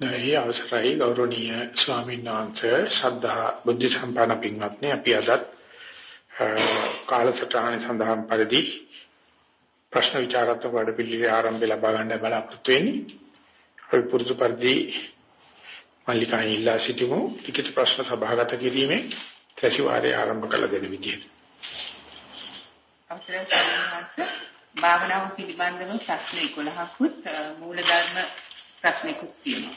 නැහි අවසරයි ගෞරවනීය ස්වාමීන් වහන්සේ ශ්‍රද්ධා බුද්ධ සම්පන්න පින්වත්නි අපි අදත් කාලසටහන සඳහන් පරිදි ප්‍රශ්න විචාරාත්මක වැඩපිළිවෙල ආරම්භය ලබා ගන්න බලාපොරොත්තු වෙන්නේ. අපි පුරුදු පරිදි මල්ලිකායි ඉල්ලා සිටිමු ලිඛිත ප්‍රශ්න සභාගත කිරීමේ සැසිවාරය ආරම්භ කළ දෙන විදිහට. අවසරයි සම්මානත් භාවනාව පිළිබඳව ප්‍රශ්න 11කුත් මූලධර්ම ප්‍රශ්නකුත් තියෙනවා.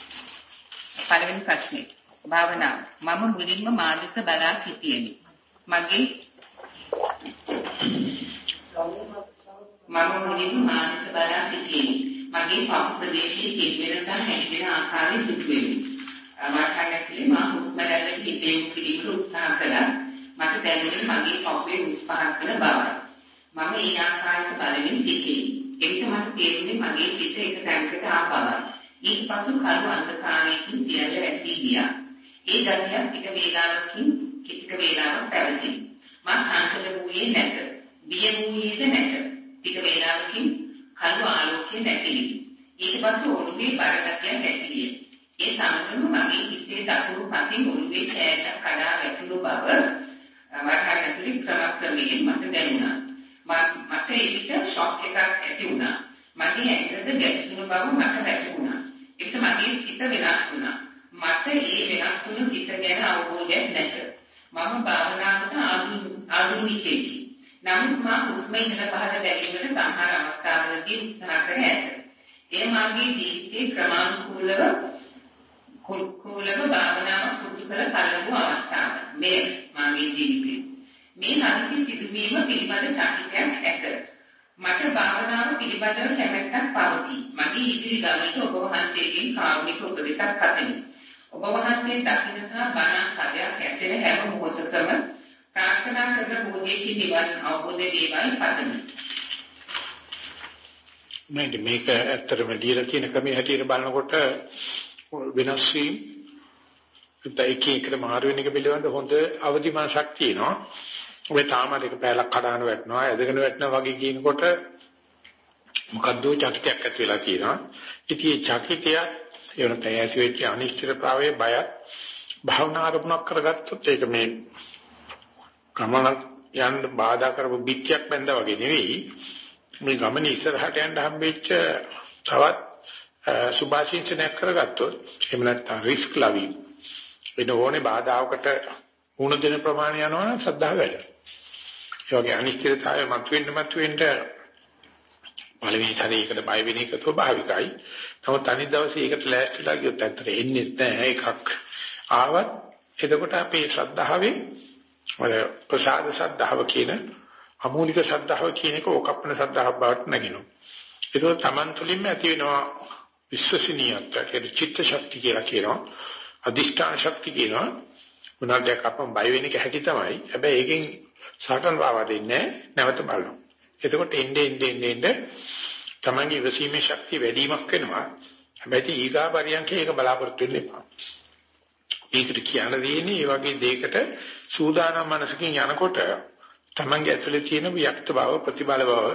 පළවෙනි ප්‍රශ්නේ භාවනාව මම මුලින්ම මානසික බලා සිටියෙමි. මගේ මම මුලින්ම මානසික බලා සිටියෙමි. මගේ පපු ප්‍රදේශයේ කෙලෙරක හැදෙන ආකාරය දුටුවෙමි. මට හැඟෙන්නේ මා හුස්ම රැල්ල හිතේ පිළිකුල් උත්සාහ කළා. මට දැනුනේ මගේ පපුවේ හුස්ම පහත් කළ බවයි. මම ඒ ආකාරයට බලමින් සිටියෙමි. එවිට මට තේරුනේ මගේ සිත එක තැනකට ආපවයි. ඊට පසු කරු අන්ධකාරයකින් සියල්ල ඇසී ගියා. ඒ ගතිය ටික වේලාවකින් ටික වේලාවක් පැවති. මා චංචල වූයේ නැත. බිය වූයේද නැත. ටික වේලාවකින් කළු ආලෝකය නැතිලි. ඊට පස්සේ ඔළුවේ බර ගතිය නැතිලිය. ඒ සමගම මගේ හිතේ දකුණු පතින් ඔළුවේ කෑල්ල කඩා වැටුණු බව වරහන් ඇතුලේ ක්‍රමක්‍රමයෙන් මට දැනුණා. මට ඒකට ෂොක් එකක් ඇති වුණා. මගේ ඇඟට ගැස්සුණු බව මට වැටහුණා. ඒක මගේ සිත වෙනස් වුණා. මට ඒ වෙනස් වුණු සිත ගැන අවබෝධයක් නැත. මම භාවනාවට ආධුනිකයෙකි. නමුත් මා හුස්ම ඉහළ පහළ බැලීමට සමහර අවස්ථාවලදී උත්සාහ කර ඇත. එය මාගේ ජීවිතයේ ක්‍රමානුකූලව කුලව භාවනාව පුරුදු කර කලවු අවස්ථාව. මේ මාගේ ජීවිතේ. මේ හදිසි සිදුවීම පිළිබඳ චකිතයක් ඇත. මට භාවනාව පිළිබඳව කැමැත්තක් පවතී. මගේ ඉදිරි ගමනට ඔබ වහන්සේගෙන් කාරුණික උපදෙසක් පතමි. ඔබ වහන්සේ දකින්න සහ බණ කඩයක් ඇසෙන හැම මොහොතකම ප්‍රාර්ථනා කරන බෝධියකින් නිවන් අවබෝධ වේවායි පතමි. මේක මේක ඇත්තටම දීලා තියෙන ක්‍රමයේ හැටියට බලනකොට වෙනස් වීම එක එකට මාරු වෙන එක පිළිබඳ හොඳ අවදි මනසක් තියෙනවා. ඔය තාම දෙක පැලක් කඩාන වැටෙනවා, ඇදගෙන වැටෙනවා වගේ කියනකොට මොකද්ද චකිතයක් ඇති වෙලා තියෙනවා. ඉතින් මේ චකිතය එවන තැයසි වෙච්ච අනිශ්චිතතාවයේ බය භාවනා ආරම්භ කරගත්තොත් ඒක මේ ගමන යන්න බාධා කරපු පිටියක් බැඳා වගේ නෙවෙයි. මේ ගමන ඉස්සරහට යන්න හම්බෙච්ච තවත් සුභාශිංසනයක් කරගත්තොත් එහෙම නැත්නම් රිස්ක් ලවින් වෙන ඕනේ බාධාවකට වුණ දෙන ප්‍රමාණය යනවා නම් ශ්‍රද්ධාව වැඩි. ඒ වගේ අනිශ්චිතතාවය මතුවෙන්න මතුවෙන්න පළවෙනි සැරේකට බය වෙන එක ස්වභාවිකයි. නමුත් අනිත් දවසේ ඒකට ලෑස්තිලා ගියොත් ඇත්තට එන්නේ නැහැ එකක්. ආවත් එතකොට අපේ ශ්‍රද්ධාවේ වල ප්‍රසාද ශ්‍රද්ධාව කියන අමූලික ශ්‍රද්ධාව කියන එක ඕකප්පන ශ්‍රද්ධාව බවට නැගෙනවා. ඒක තමන් තුළින්ම ඇති වෙනවා විශ්වසනීයත්වය කියන චිත්ත ශක්තිය කියලා කියනවා. අදිෂ්ඨාන ශක්තිය කියනවා. මොනවාට අපම බය වෙන එක හැටි තමයි. හැබැයි ඒකෙන් සටන් වාවා දෙන්නේ නැවත බලනවා. එතකොට එන්නේ එන්නේ එන්නේ තමන්ගේ ඉවසීමේ ශක්තිය වැඩි වීමක් වෙනවා. හැබැයි ඊගා පරියන්කේ ඒක බලාපොරොත්තු වෙන්න එපා. ඒකට කියන්න දෙන්නේ මේ වගේ දෙයකට සූදානම් මනසකින් යනකොට තමන්ගේ ඇතුලේ තියෙන වික්ත බව ප්‍රතිබල බව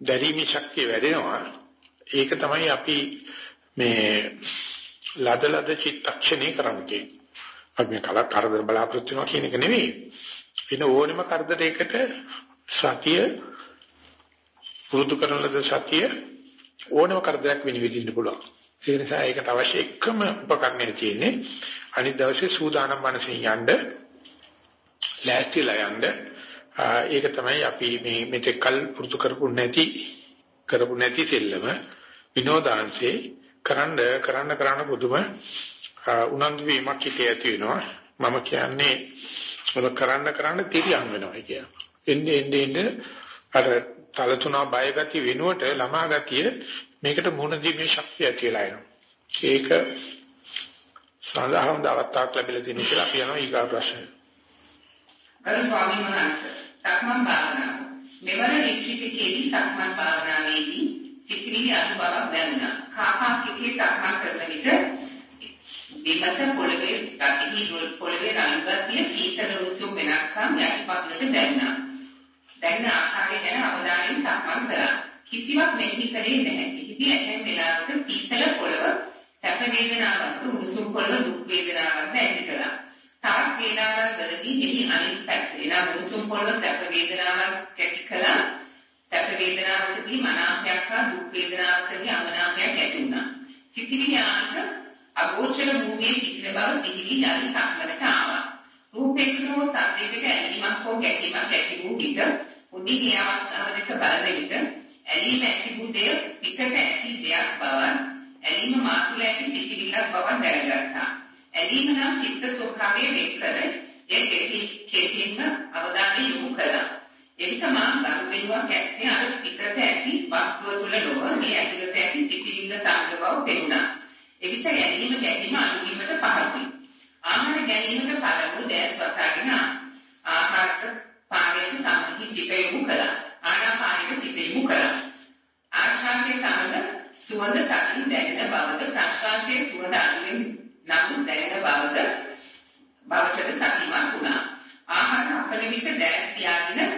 දැරීමේ ශක්තිය වැඩෙනවා. ඒක තමයි අපි මේ ලදලද චිත්තක්ෂණේ කරන්නේ. අපි මේ කල කරදර බලාපොරොත්තු වෙනවා කියන එක නෙවෙයි. වෙන ඕනෙම කරදරයකට සතිය පුරුදු කරන ලද සතිය ඕනම කරදරයක් විනිවිදින්න පුළුවන්. ඒ නිසා ඒකට අවශ්‍ය එකම උපකරණය තියෙන්නේ අනිත් දවසේ සූදානම් මනසින් යන්න ලෑස්තිලා යන්න ඒක තමයි අපි මේ මෙතෙක් කල් පුරුදු කරපු නැති කරපු නැති දෙල්ලම විනෝදාංශේ කරන්න කරන්න කරන්න බුදුම උනන්දු වීමක් හිතේ ඇති වෙනවා මම කියන්නේ ඔබ කරන්න කරන්න තිරියම් වෙනවා කියන. එන්නේ එන්නේ එන්නේ අර තලතුණා බය ගතිය වෙනුවට ළමා ගතිය මේකට මුහුණ දීමේ ශක්තිය ඇතිලා එනවා. ඒක සාධාරණ දවතාවක් ලැබිලා තියෙන කියලා අපි යනවා ඊගා ප්‍රශ්නේ. අර ස්වාමීන් වහන්සේ සක්මන් භාවනාව. මෙවර රිට්‍රීටේදී සක්මන් භාවනාවේදී සිතිවිලි අනුභවයක් දැනුණා. කාපා කිකේ සක්මන් කරන විට විමත පොළවේ ගතිහි පොළවේ රංගතිය සීතල උණුසුම් වෙනස්කම් යටිපතුලට දැනුණා. දැනෙන ආකාරය ගැන අවධානයෙන් සක්මන් කළා. කිසිවක් මෙහි කරේ නැහැ. ඉතින් ඇතැම් වෙලාවක සීතල පොළව සැප වේදනාවක් උණුසුම් පොළව දුක් වේදනාවක් ඇති කළා. තවත් වේදනාවක් වලදී මෙහි අනිත් පැත්ත එනවා උණුසුම් පොළව සැප වේදනාවක් ඇති කළා. සැප වේදනාවකදී මනාපයක් හා දුක් වේදනාවකදී අමනාපයක් ඇති වුණා. සිතිවිලි ආන්ත අගෝචර භූමියේ සිටින බව සිහිවි යලි සම්මතට ආවා. රූපේකෝ සද්දයකට ඇලීමක් හෝ ගැටීමක් ඇති වූ විට උඩින් අවස්ථාව දෙක බලන විට ඇලීම ඇති වූ දෙය පිටට ඇති දෙයක් බව ඇලීම මාතුල ඇති සිතිවිල්ලක් බව දැනගත්තා. ඇලීම නම් චිත්ත ස්වභාවයේ වෙක් කර ඒ කෙටි කෙටිම අවධානය යොමු කළා. එවිට මා ගනුදෙනුවක් ඇත්තේ අර පිටට ඇති වස්තුව තුළ නොව මේ ඇතුළත ඇති සිතිවිල්ල සංග බව පෙනුණා. එවිට ඇලීම ගැටීම අනුගීමට පහසුයි. ආහාර ගැනීමට පළමු දැස් වතාගෙන ආහාරට පානයට සම්මුති සිත යොමු කළා. ආනාපානෙට සිත යොමු කළා. ආශ්වාසයේ සමග සුවඳ තකින් දැනෙන බවද ප්‍රශ්වාසයේ සුවඳ අනුවෙන් නම් දැනෙන බවද බවටද සතිමත් වුණා. ආහාර අපල විට දැස් තියාගෙන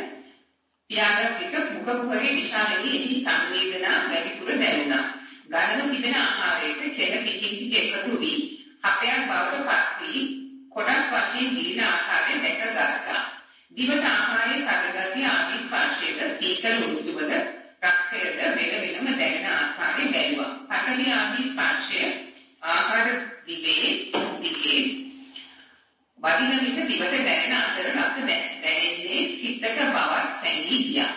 තියාගෙන විට මුඛ කුහරේ විශාලදී එහි සංවේදනා වැඩිපුර දැනුණා. ගණන තිබෙන ආහාරයට කෙල පිටින් පිට එකතු වී අපයන් බවට පත් වී කොටස් වශයෙන් දීන ආකාරය දැකගත්තා. දිවට ආහාරයේ සැදගතිය ආදී ස්පර්ශයට සීතල උණුසුමද රක්තයද වෙන වෙනම දැනෙන ආකාරය බැලුවා. පඨවි ආදී ස්පර්ශය ආහාර දිවේ දිගේ වදින විට දිවට දැනෙන අතර රස දැනෙන්නේ සිතක බවක් තැඟී ගියා.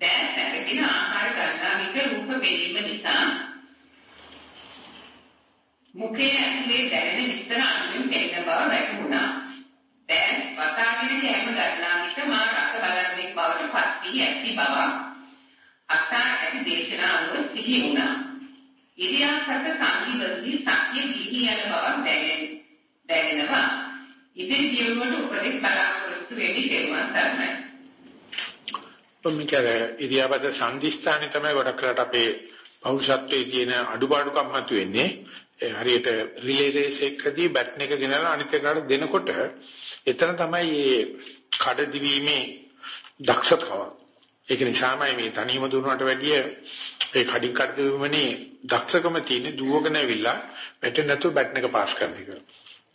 දැන් සැකකින ආහාර ගන්නා විට රූප පෙනීම නිසා මුඛයේ ඇතුලේ දැනෙන විස්තර අනුමින් පෙනෙන බව වැටහුණා. දැන් වතාගෙන කැම ගන්නා විට මා රස බලන්නේ බවට පත් වී ඇති බව අත්තා ඇති දේශනා අනුව සිහි වුණා. ඉරියාපත සංහිවදී සත්‍ය දිහි යන බව දැනෙන දැනෙනවා. ඉතින් ජීවුවට උපදෙස් බලාපොරොත්තු වෙමි තේරුම් ගන්නයි. කොමිකර ඉරියාපත සංදිස්ථානේ තමයි ගොඩක් කරලා අපේ පෞරුෂත්වයේ තියෙන අඩුපාඩුකම් මතුවෙන්නේ. ඒ හරියට රිලේ රේස් එකකදී බැටන් එක ගෙනලා අනිත් එකට දෙනකොට එතන තමයි මේ කඩ දිවීමේ දක්ෂතාව. ඒක නිසාමයි මේ තනියම දුන්නාට වැඩිය ඒ කඩින් කඩ දිවීමනේ දක්ෂකම තියෙන දුවගෙන ඇවිල්ලා වැටෙන්නේ නැතුව බැටන් එක පාස් කරන එක.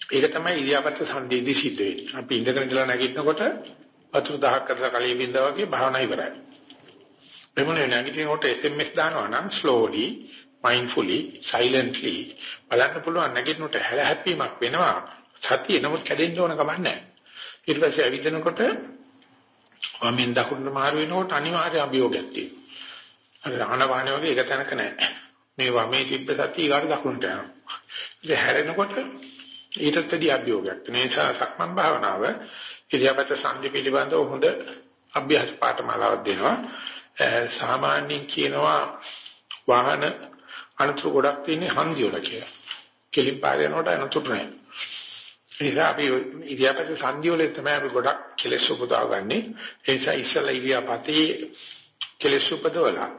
ඒක තමයි ඉරියාපත සංදීදී සිද්ධ වෙන්නේ. අපි ඉඳගෙන ඉඳලා නැගිටිනකොට වතුර දහක් කරලා කලිය බින්දා වගේ භාවනා ඉවරයි. එමුනේ නැගිටිනකොට SMS දානවා නම් slowly mindfully silently බලන්න පුළුවන් නැගිටිනකොට හැල හැප්පීමක් වෙනවා. සතිය නමුත් කැඩෙන්න ඕන කමක් නැහැ. ඊට පස්සේ ඇවිදිනකොට වමෙන් දකුණට මාරු වෙනකොට අනිවාර්ය අභියෝගයක් තියෙනවා. අර ආනවාන වගේ එක තැනක නැහැ. මේ වමේ තිබ්බ සතිය ඊගාට දකුණට යනවා. ඉතින් හැරෙනකොට ඊටත් වැඩි අභියෝගයක්. තියෙන නිසා සක්මන් භාවනාව ඉරියාපත සංදි පිළිබඳව හොඳ අභ්‍යාස පාඨමාලාවක් දෙනවා. සාමාන්‍යයෙන් කියනවා වාහන අනතුරු ගොඩක් තියෙන්නේ හන්දි වල කියලා. කෙලින් පාර යනකොට අනතුරු නැහැ. ඒ නිසා අපි ඉරියාපත සංදි වල තමයි අපි ගොඩක් කෙලෙස් උපදවගන්නේ. ඒ නිසා ඉස්සලා ඉරියාපතේ කෙලෙස් උපදවලා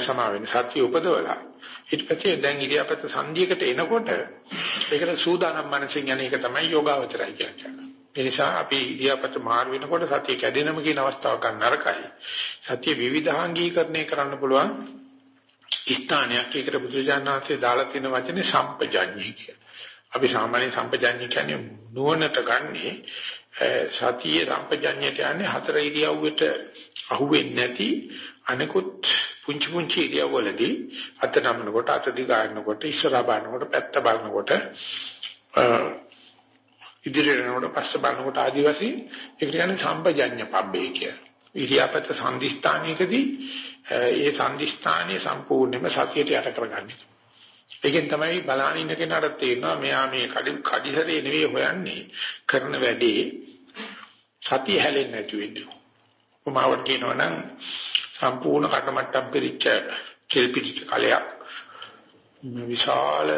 සමා වෙන සත්‍ය උපදවලා ඊට පස්සේ දැන් ඉරියාපත සංදියකට එනකොට ඒකට සූදානම් මනසෙන් යන එක තමයි යෝගාවචරයි කියන්නේ. ඒ නිසා අපි ඉරියාපත මාරු වෙනකොට සතිය කැඩෙනම කියන අවස්ථාවක් ගන්න නරකයි. සතිය විවිධාංගීකරණය කරන්න පුළුවන් ස්ථානයක් ඒකට බුදුජානනාංශයේ දාලා තියෙන වචනේ සම්පජඤ්ඤය කියලා. අපි සාමාන්‍ය සම්පජඤ්ඤය කියන්නේ නුවණට ගන්නේ සතියේ සම්පජඤ්ඤයට යන්නේ හතර ඉරියව්වට අහුවෙන්නේ නැති අනිකුත් පුංචි පුංචි ඉරියව්වලදී අත නමනකොට අත දිගාරනකොට ඉස්සරහා බලනකොට පැත්ත බලනකොට ඉදිරියට යනකොට පස්ස බලනකොට ආදි වශයෙන් ඒක කියන්නේ සම්පජඤ්ඤ පබ්බේ කියලා. ඉරියාපත සංදිස්ථානයකදී ඒ සංදිස්ථානයේ සම්පූර්ණයෙන්ම සතියට යට කරගන්නේ. ඒකෙන් තමයි බලාන ඉන්න කෙනාට තේරෙනවා මෙයා මේ කඩි කඩිසරේ නෙවෙයි හොයන්නේ කරන වැඩේ සතිය හැලෙන්නේ නැති වෙන්නේ. උමාවට කියනවා නම් සම්පූර්ණ කටමට්ටම් පිළිච්ච කෙල්පිටිච්ච කලයක් විශාල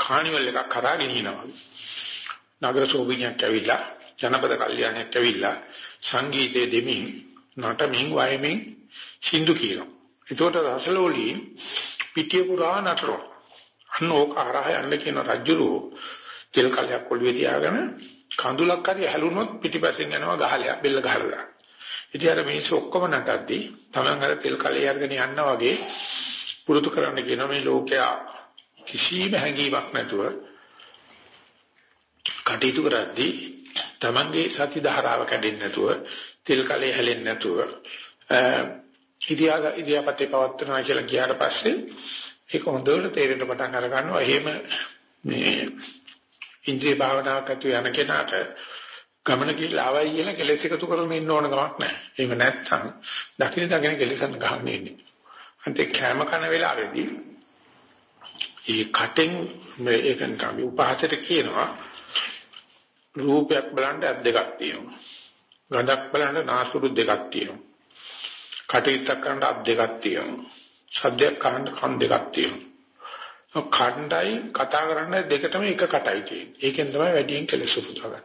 කානිවල් එකක් කරා ගෙනියනවා. නගර සෝබිනියක් ඇවිල්ලා ජනපද කල්යාණයක් ඇවිල්ලා සංගීතයේ දෙමින් නටමින් වයමින් සින්දු කියනවා. ඒකට රසලෝලි පිටිය පුරා නතරෝ. අන්න ඕක හරහා යන්න කියන රජුරෝ තෙල් කලයක් ඔළුවේ තියාගෙන කඳුලක් හරි හැලුනොත් පිටිපස්සෙන් යනවා ගහලයක් බෙල්ල ගහලා. ඉතින් අර මිනිස්සු ඔක්කොම නටද්දී Taman අර තෙල් කලේ අරගෙන යනවා වගේ පුරුදු කරන්න කියන මේ ලෝකයා කිසිම හැඟීමක් නැතුව කටයුතු කරද්දී Tamange සති ධාරාව කැඩෙන්නේ නැතුව තෙල් කලේ හැලෙන්නේ නැතුව ඉදියා ඉදියාපතේ පවත්වනවා කියලා ගියාට පස්සේ ඒක හොඳට තේරෙන්න පටන් අර ගන්නවා. එහෙම මේ ඉන්ද්‍රිය භාවනාවක් ඇතු යන කෙනාට ගමන ගිහිල්ලා ආවයි කියලා කෙලෙස් එකතු කරගෙන ඉන්න ඕන කමක් නැහැ. එහෙම නැත්නම් දකින දකින කෙලෙසන් ගහන්නේ ඉන්නේ. අන්තිම කැම කන වෙලාවේදී ඒ කටෙන් මේකෙන් තමයි උපහාසයට කියනවා රූපයක් බලන්න ඇස් දෙකක් තියෙනවා. ගඳක් බලන්න නාසුරු දෙකක් තියෙනවා. කටවිත්තක් කරන්න අත් දෙකක් තියෙනවා. සද්දයක් අහන්න කන් දෙකක් තියෙනවා. කණ්ඩායි කතා කරන්න දෙකටම එක කටයි තියෙන්නේ. ඒකෙන් තමයි වැඩියෙන් කෙලෙස් උපදවගන්නේ.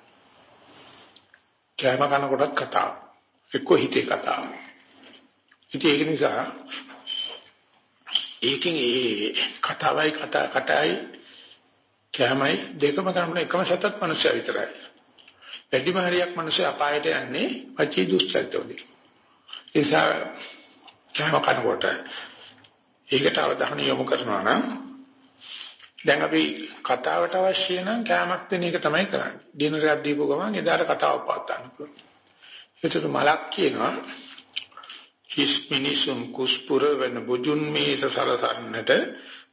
කෑම කන කොටත් කතාව. එක්ක හිතේ කතාව. ඉතින් ඒක නිසා ඒකෙන් ඒ කතාවයි කතා කටයි කෑමයි දෙකම කරන එකම සතත් මනුස්සය විතරයි. වැඩිම හරියක් මනුස්සය අපායට යන්නේ පචී දුස්චරිතවලින්. ඒ නිසා කෑම කනකොට ඒකට අවධානය යොමු කරනවා නම් දැන් අපි කතාවට අවශ්‍ය නම් කෑමක් දෙන එක තමයි කරන්නේ. දිනරයක් දීපු ගමන් එදාට කතාව පවත්වන්න පුළුවන්. ඒකට මලක් කියනවා හිස් මිනිසුන් කුස්පුර වෙන බුදුන් මේස සලසන්නට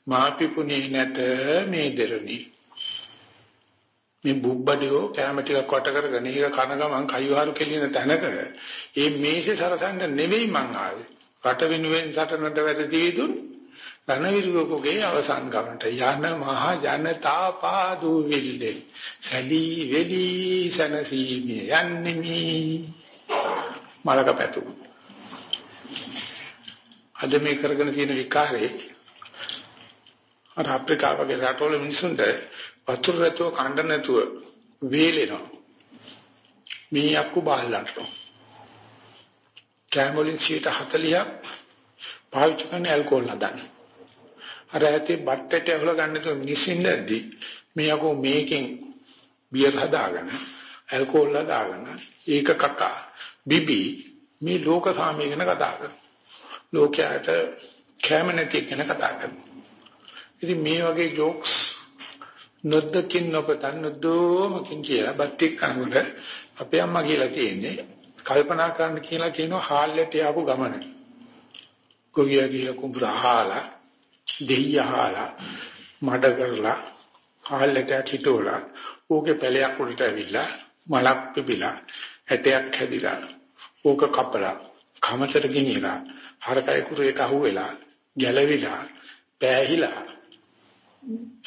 මාපිපුනේ නැත මේ දෙරණි. මේ බුබ්බඩියෝ කැම ටික කොට කරගෙන ඉර කන ගමන් කයිවාරු කෙලින තැනක ඒ මේසේ සරසන්න නෙවෙයි මං ආවේ. රට වෙනුවෙන් සටනට වැඩදීදුන් රණවිරුවකගේ අවසන් ගමනට යන මහා ජනතා පාදු විල්ලේ සැලී වෙලි සනසීමේ යන්නේ මලක පැතු. අද මේ කරගෙන තියෙන විකාරේ අර අප්‍රිකාවගේ රටවල මිනිසුන්ට වතුර රැතුව කණ්ඩ නැතුව වේලෙනවා. මේ අක්කු බාල්ලන්ට. කැමොලින් 40ක් පාවිච්චි කරන ඇල්කොහොල් නදන්න. අර ඇත්තේ බට්ටට ඇහුල ගන්න තු මිනිස්සුන්දදී මේ අකෝ මේකෙන් බියර් හදාගෙන ඇල්කොහොල් හදාගෙන ඒක කකා බිබි මේ ලෝක සාමය ගැන කතා කරනවා. ලෝකයට කැම නැති ගැන කතා කරනවා. ඉතින් මේ වගේ ජෝක්ස් නොදකින් නොපතන් නොදෝමකින් කියලා බත්තික් කනකොට අපේ අම්මා කියලා තියෙන්නේ කල්පනා කරන්න කියලා කියනවා හාල්ලට යපු ගමන. ගොවියා කියලා කුඹුර අහලා දෙයිය අහලා මඩ කරලා හාල්ලට හිටෝලා ඕකේ පැලයක් උඩට ඇවිල්ලා මලක් පිපිලා ඇටයක් හැදිලා ඕක කපලා කමතර ගෙනියලා හරකයි කුරේට අහුවෙලා ගැලවිලා පෑහිලා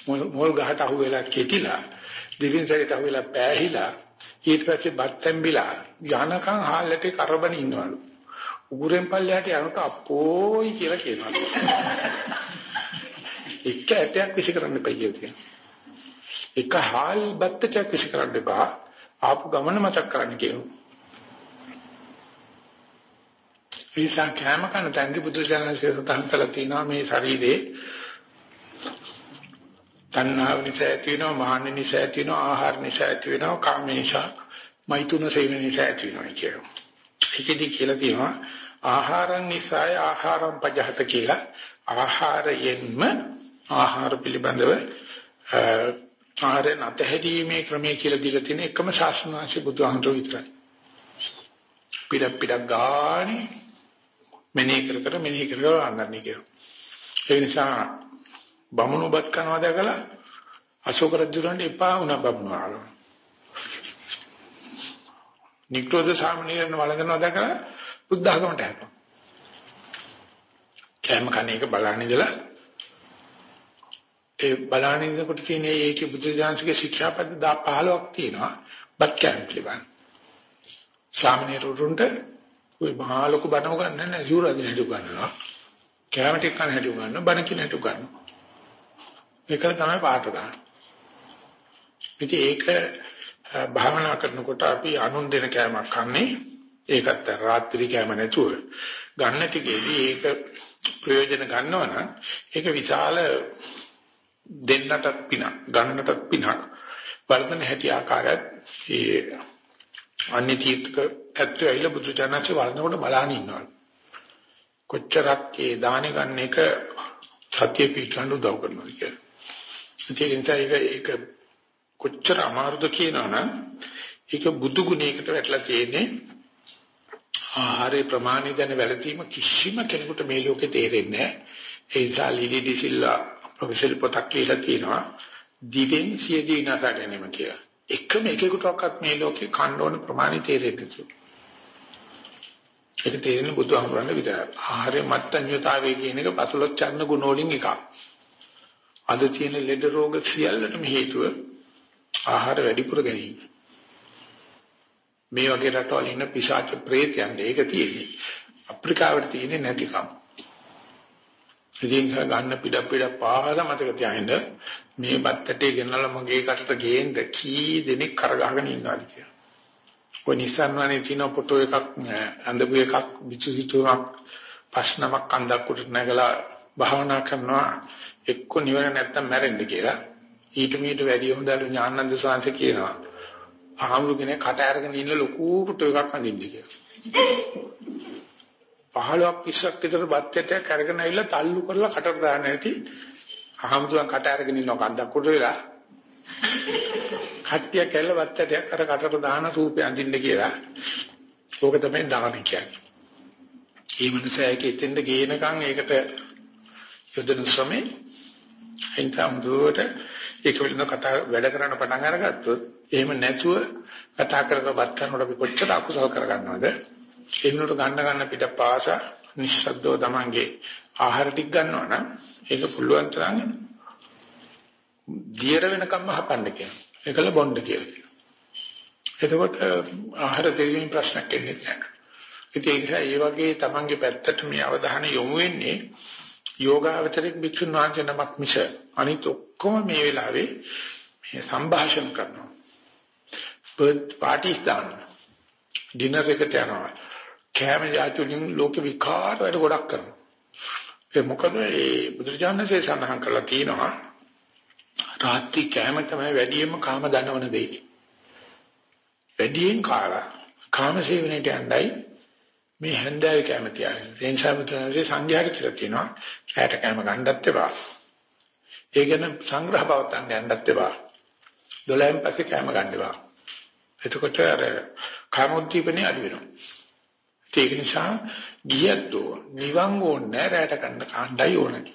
මොල් ගහට අහුවෙලා කෙටිලා දිවින් සැරේට අහුවෙලා පෑහිලා ඊට පස්සේ බත් තැම්බිලා යනකම් හාල්ලට කරබන ඉන්නවලු. උගුරෙන් පල්ලයට යනකොට අපෝයි කියලා කියනවා. එක ඇටයක් විසි කරන්න එපා කියලා එක හාල් බත්තටයක් විසි කරන්න එපා. ආපු ගමන මතක් කරන්න කියනවා ඒසා කැම කන තැන්දි බුදුසසුනේ සඳහන් කළා තියෙනවා මේ ශරීරේ තණ්හාව නිසා ඇති වෙනවා මාන්න නිසා ඇති වෙනවා ආහාර නිසා ඇති වෙනවා කාම නිසා මෛතුන සේවන නිසා ඇති වෙනවා කියනවා. ඒකෙදි කියලා තියෙනවා ආහාරං නිසාය ආහාරම් පජහත කියලා ආහාරයෙන්ම ආහාර පිළිබඳව ආහාර නැතහැදීමේ ක්‍රමයේ කියලා දීලා තියෙන එකම ශාස්ත්‍රඥාංශ බුදුහාමුදුරුවෝ විතරයි. පිට පිට ගානේ මෙනෙහි කර කර මෙනෙහි කර කර අන්නන්නේ කියනවා. ඒ නිසා බමුණුබත් කරනවා දැකලා අශෝක රජුරන්ට එපා වුණා බමුණාල. නික්‍රෝධ සාමණේරයන් වළඳනවා දැකලා බුද්ධ ආගමට හැප්පුවා. කැම කණ එක බලන්න ඉඳලා ඒ බලන්න ඉඳකොට තියෙන ඒකේ බුද්ධ ඥානසික ශික්ෂාපද 15ක් තියෙනවා. බත් කැම පිළිබඳ. සාමණේරුන්ට ඔය මහා ලොකු බණ උගන්වන්නේ නැහැ යුරාදින හිටු ගන්නවා. කැම ටික කන හිටු ගන්නවා. බණ කින හිටු ගන්නවා. ඒකල තමයි පාට ගන්න. ඉතින් ඒක භාවනා කරනකොට අපි අනුන් දෙන කෑමක් කන්නේ ඒකත් රාත්‍රී කෑම නැතුව ගන්න ටිකේදී ඒක ප්‍රයෝජන ගන්නවා නම් ඒක විශාල දෙන්නටත් පිනක් ගන්නටත් පිනක් වර්ධන හැටි ආකාරයත් ඒ අන්‍ය තීර්ථක ඇත්තෝ ඇවිල්ලා බුදුචානන්සේ වළඳනකොට බලන්න ඉන්නවා කොච්චරක් ඒ දාන ගන්න එක සත්‍ය පිටවන්න උදව් කරනවා කියලා. ඒක ඒක කොච්චර අමාරුද කියනවනම් ඒක බුදු ගුණයකට වැටලා තියෙන්නේ ආහාරේ ප්‍රමාණය දැන වැළඳීම කිසිම කෙනෙකුට මේ ලෝකේ තේරෙන්නේ නැහැ. ඒ නිසා ලීලි දිසිල්ලා ප්‍රොෆෙසර් පොතක් කියලා තියෙනවා දිවෙන් සියදී නසා ගැනීම කියලා. එකම එකෙකුටවත් මේ ලෝකේ කන්න ඕන ප්‍රමාණය තේරෙන්නේ නැහැ. ඒක තේරෙන්නේ බුදුහාමුදුරන්ගේ විතරයි. ආහාරය මත්ඤ්‍යතාවය කියන එක පසලොච්චන්න ගුණ වලින් එකක්. අද තියෙන ලෙඩ රෝග සියල්ලටම හේතුව ආහාර වැඩිපුර ගැනීම. මේ වගේ රටවල ඉන්න පිශාච ප්‍රේතයන් ඒක තියෙන්නේ. අප්‍රිකාවට තියෙන්නේ නැතිකම. ඉතින් ගන්න පිට පිට පාද මතක තියාගන්න මේ බත්තටේ ගෙනල්ලා මගේ කටට ගේන්න කී දෙනෙක් කරගහගෙන ඉන්නවාද කියලා. ඔය නිසන්වනේ තියෙන ෆොටෝ එකක් අඳපු එකක් විචිතුමක් ප්‍රශ්නමක් අන්දක් උඩට නැගලා භාවනා කරනවා එක්ක නිවන නැත්තම් මැරෙන්න කියලා. ඊට මීට වැඩි හොඳට ඥානන්ද සාංශ කියනවා. ආමුරු කෙනෙක් කට අරගෙන ඉන්න ලොකු ෆොටෝ එකක් අඳින්න කියලා. 15ක් 20ක් විතර බත් ඇටයක් අරගෙන ඇවිල්ලා තල්ලු කරලා කටට දාන්න ඇති. ආමුරුන් කට අරගෙන ඉන්න කන්දක් උඩ වෙලා කට්ටිය කැල්ල වත්තටයක් අර කටට දාන රූපය අඳින්න කියලා. ඕක තමයි දාන කියන්නේ. මේ මනුස්සයක එතෙන්ද ගේනකම් ඒකට යොදන ශ්‍රමේ එන්ටම් දුවට ඒක වෙන කතා වැඩ කරන්න පටන් අරගත්තොත් එහෙම නැතුව කතා කරනවත් කරනකොට අපි කොච්චර අකුසල කරගන්නවද? එන්නට ගන්න ගන්න පිට පාස නිශ්ශබ්දව තමන්ගේ ආහාර ටික ගන්නවා නම් ඒක පුළුවන් තරම් දියර වෙනකම්ම හපන්න කියනවා. ඒකල බොණ්ඩ කියලා කියනවා. එතකොට ආහාර දෙවියන් ප්‍රශ්නයක් එන්නේ නැහැ. ඉතින් ඒ නිසා ඒ වගේ තමන්ගේ පැත්තට මේ අවධානය යොමු වෙන්නේ යෝගාවචරික භික්ෂුන් වහන්සේ නමක් මිස අනිත් ඔක්කොම මේ වෙලාවේ මේ සංഭാෂණ කරනවා. බර්ත් පාටිස් දානවා. ඩිනර් එකට යනවා. කෑම යාතුලින් ලෝක විකාර වැඩ ගොඩක් කරනවා. ඒ මොකද ඒ බුදුරජාණන්සේ සඳහන් කරලා තියෙනවා රාත්‍රී කෑම තමයි වැඩියෙන්ම කාම දනවන දෙය. වැඩියෙන් කාලා කාම සේවනයේ යන්නයි මේ හැන්දෑවේ කැම තියාගෙන. ඒ නිසා මුතුන්සේ සංඝයාට කියලා තියෙනවා කෑට කැම ගන්නත් එපා. ඒ ගැන සංග්‍රහ පවත්තන්න යන්නත් එපා. 12න් පස්සේ කැම ගන්න එපා. එතකොට අර කාමෝද්දීපනේ අඩු වෙනවා. ඒක නිසා ගියද්දෝ නිවන් ඕනේ රැට කන්න කාණ්ඩයි ඕනේ.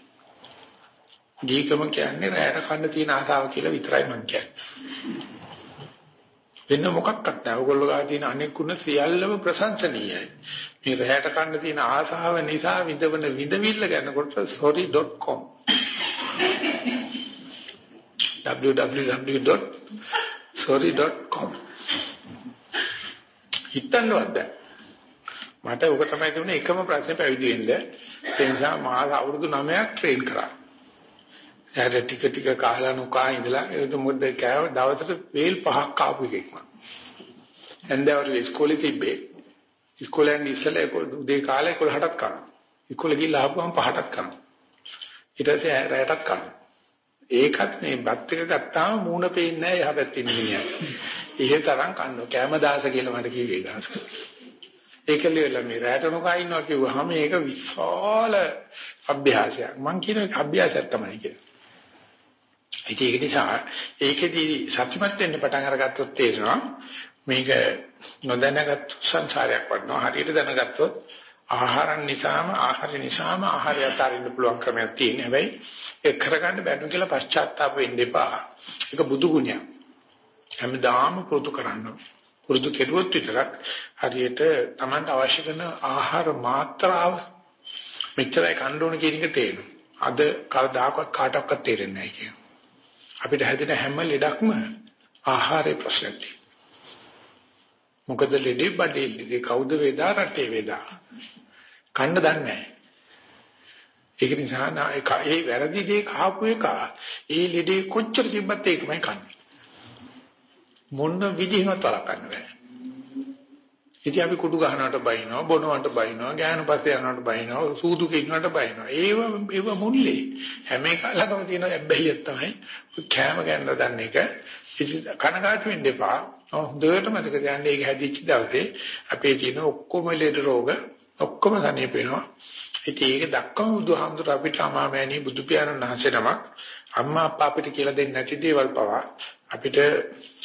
දීකම කියන්නේ රැට කන්න තියෙන ආසාව කියලා විතරයි මම කියන්නේ. වෙන මොකක්වත් නැහැ. ඔයගොල්ලෝ ගා තියෙන අනෙක් ගුණ සියල්ලම ප්‍රශංසනීයයි. මේ රැහැට කන්න තියෙන ආසාව නිසා විඳවන විඳවිල්ල ගැනකොට sorry.com www.sorry.com හිතන්නවත් මට ඔක තමයි තිබුණේ එකම ප්‍රශ්නේ පැවිදි වෙන්න. ඒ නිසා මාස අවුරුදු 9ක් ට්‍රේන් කරා. එයාට ටික ටික කහලා නුකා ඉඳලා ඒක මොකද කෑව දවසට වේල් පහක් කාපු එකෙක් මම. හන්දවල ඉස්කෝලේ තිබ්බේ. ඉස්කෝලෙන් ඉස්සෙල්ලා ඒක උදේ කාලේ 11ටත් කනවා. ඉස්කෝලේ ගිහලා ආපුවම පහටත් කනවා. ඊට පස්සේ රැයටත් කනවා. ඒකත් මේ බත් එක ගත්තාම මූණ පේන්නේ නැහැ එහා පැත්තේ ඉන්න මිනිහා. ihe තරම් කන්නෝ කැමදාස කියලා මට කිව්වේ දහස්. ඒකලෙල මේ රැට නොකා ඉන්නවා කිව්වහම මේක විශාල අභ්‍යාසයක්. මං කියන අභ්‍යාසයක් තමයි කියන්නේ. ඉතින් ඒක නිසා ඒකෙදි සත්‍යමත් වෙන්න පටන් අරගත්තොත් තේරෙනවා මේක නොදැනගත් සංසාරයක් වඩනවා හරියට දැනගත්තොත් ආහාරන් නිසාම ආහාර නිසාම ආහාරය අතරින්න පුළුවන් ක්‍රමයක් තියෙන හැබැයි ඒක කරගන්න බැරි කියලා පශ්චාත්තාප වෙන්න එපා. ඒක බුදු ගුණයක්. හැමදාම පුරුදු කරන්න. පුරුදු කෙරුවොත් විතරක් හරියට Tamanට අවශ්‍ය කරන ආහාර මාත්‍රාව මෙච්චරයි කන්න ඕන කියන එක තේරෙනවා. අද කවදාකවත් කාටවත් තේරෙන්නේ නැහැ කියන අපිට හැදෙන හැම ලෙඩක්ම ආහාරයේ ප්‍රශ්නයක් මොකද ලෙඩේ බඩේ ලෙඩේ කවුද වේදා රටේ වේදා? කන්න දන්නේ නැහැ. ඒක නිසා ඒ වැරදි දේ කහපු එක ඒ ලෙඩේ කොච්චර තිබ්බත් ඒකමයි කන්නේ. මොන විදිහකට වළක්වන්න බෑ. ඉතින් අපි කුඩු ගහනවට බයිනවා බොනවට බයිනවා ගෑනු පස්සේ යනවට බයිනවා සූදු කින්නවට බයිනවා. ඒව ඒව මුල්ලේ. හැම එකලකම තියෙන ඇබ්බැහියක් තමයි කෑම ගන්න දන්න එක. ඉතින් කනගාටු වෙන්න එපා. හොඳට මතක තියාගන්න ඒක හැදිච්ච දවසේ අපේ තියෙන ඔක්කොම ලෙඩ රෝග ඔක්කොම තනියම වෙනවා. ඉතින් ඒක දක්වම බුදුහාමුදුර අපිට අමාමෑණී බුදු පියාණන් වහන්සේ නමක් අම්මා අප්පා අපිට කියලා දෙන්නේ නැති දේවල් පවා අපිට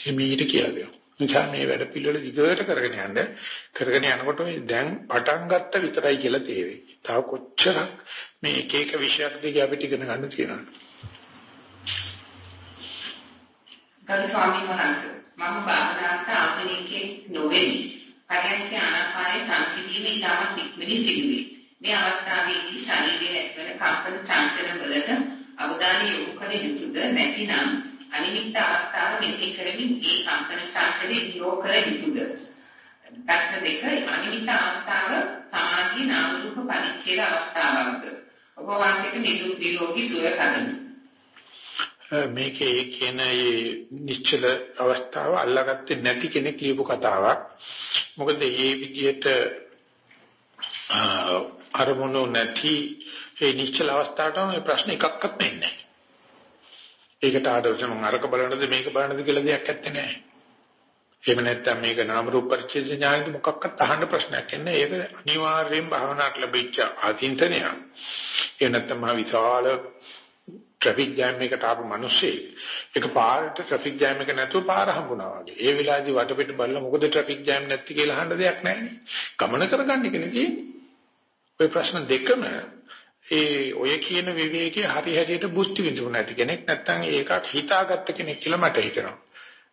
හිමීට කියලා දෙනවා. නිසා මේ වැඩ පිළිවෙල දිගට කරගෙන යන්න කරගෙන යනකොට දැන් පටන් ගත්ත විතරයි කියලා තේරෙයි. තව කොච්චරක් මේ එක එක විෂයක් දිගේ අපිට ඉගෙන ගන්න තියෙනවද? ගරු ස්වාමීන් වහන්සේ මම භාවනාවට ආධුනිකයෙක් නොවෙමි. පරයන්ක ආනාපානයේ සංසිඳීම ඉතාමත් ඉක්මනින් සිදුවේ. මේ අවස්ථාවේදී ශරීරයේ ඇතිවන කම්පන චංචල වලට අවධානය යොමු කර යුතුද නැතිනම් අනිමිත් අවස්ථාව මෙහි කරමින් ඒ කම්පන චංචලෙ ඉරෝ කර යුතුද? ප්‍රශ්න දෙක අනිමිත් අවස්ථාව සමාධි නාම රූප පරිච්ඡේද අවස්ථාවක්ද? ඔබ වහන්සේට නිදුක් නිරෝගී සුවය පතමි. මේකේ කියන මේ නිශ්චල අවස්ථාව අල්ලාගත්තේ නැති කෙනෙක් ලියපු කතාවක්. මොකද මේ විදිහට අරමුණු නැති ඒ නිශ්චල අවස්ථාවට මේ ප්‍රශ්න එකක්වත් වෙන්නේ නැහැ. ඒකට ආදර්ශ මම අරක බලනද මේක බලනද කියලා දෙයක් නැත්තේ නෑ. එහෙම නැත්නම් මේක නාම රූප පරිච්ඡේද ඥානෙට මොකක්වත් අහන්න ප්‍රශ්නයක් නැහැ. ඒක අනිවාර්යෙන් භාවනාවට ලැබිච්ච ආධින්තනයක්. ඒ නැත්නම් මහ විශාල ට්‍රැෆික් ජෑම් එකකට ආපු මිනිස්සේ එක පාරට ට්‍රැෆික් ජෑම් එක නැතුව පාර හම්බුණා වගේ. ඒ වෙලාවේදී වටපිට බලලා මොකද ට්‍රැෆික් ජෑම් නැති කියලා අහන්න දෙයක් නැහැ ගමන කරගන්න එකනේ තියෙන්නේ. ওই ප්‍රශ්න දෙකම ඒ ඔය කියන විවේකයේ හරි හැටියට බුද්ධි විඳුන නැති කෙනෙක් නැත්තම් ඒකක් හිතාගත්ත කෙනෙක් කියලා මට හිතෙනවා.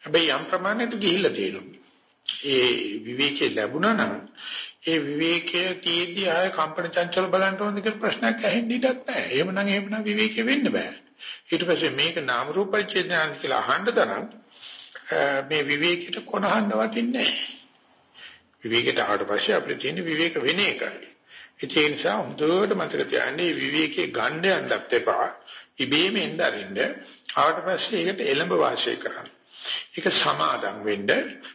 හැබැයි යම් ප්‍රමාණයකට ගිහිල්ලා තියෙනවා. ඒ විවේකයේ ලැබුණා නම් ඒ විවේකයේ තියදී ආය කම්පන චංචල බලන්න ඕනද කියලා ප්‍රශ්නයක් ඇහෙන්න ඉඩක් නැහැ. එහෙමනම් එහෙමනම් විවේකේ වෙන්න බෑ. ඊට පස්සේ මේක නාම රූප පරිච්ඡේදයන් කියලා අහන්න තරම් මේ විවේකයට කොනහන්න වටින්නේ නැහැ. විවේකයට ආවට පස්සේ අපිට තියෙන විවේක වෙන එකයි. ඒ නිසා හොඳට මතක තියාගන්න මේ විවේකයේ ගන්න යන්නත් එපා. ඉබේම එන්න අරින්න. ආවට පස්සේ ඒකට එළඹ වාසය කරන්න. ඒක සමාදම් වෙන්න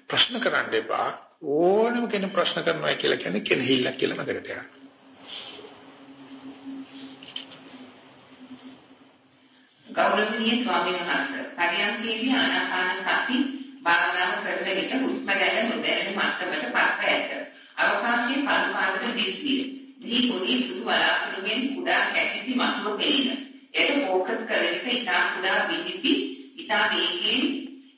ප්‍රශ්න කරන්න එපා. ඕනම කෙනෙක් ප්‍රශ්න කරනවා කියලා කියන්නේ කෙනෙහිල්ලක් කියලා මතක තියාගන්න. ගෞරවනීය ස්වාමීන් වහන්සේ පරියන්කේදී ආනාපාන සති භාවනාව කරන විට හුස්ම ගැන නොදැනෙන මට්ටමට පත්ව ඇත. අවකාශයේ පරිපාලන දිස්විය. මේ පොඩි සුදු වලාකුළුෙන් කුඩා කැටි මතුව පෙනෙන. ඒක ફોકસ කර විට ඉතා කුඩා විදිපි ඉතා වේගයෙන්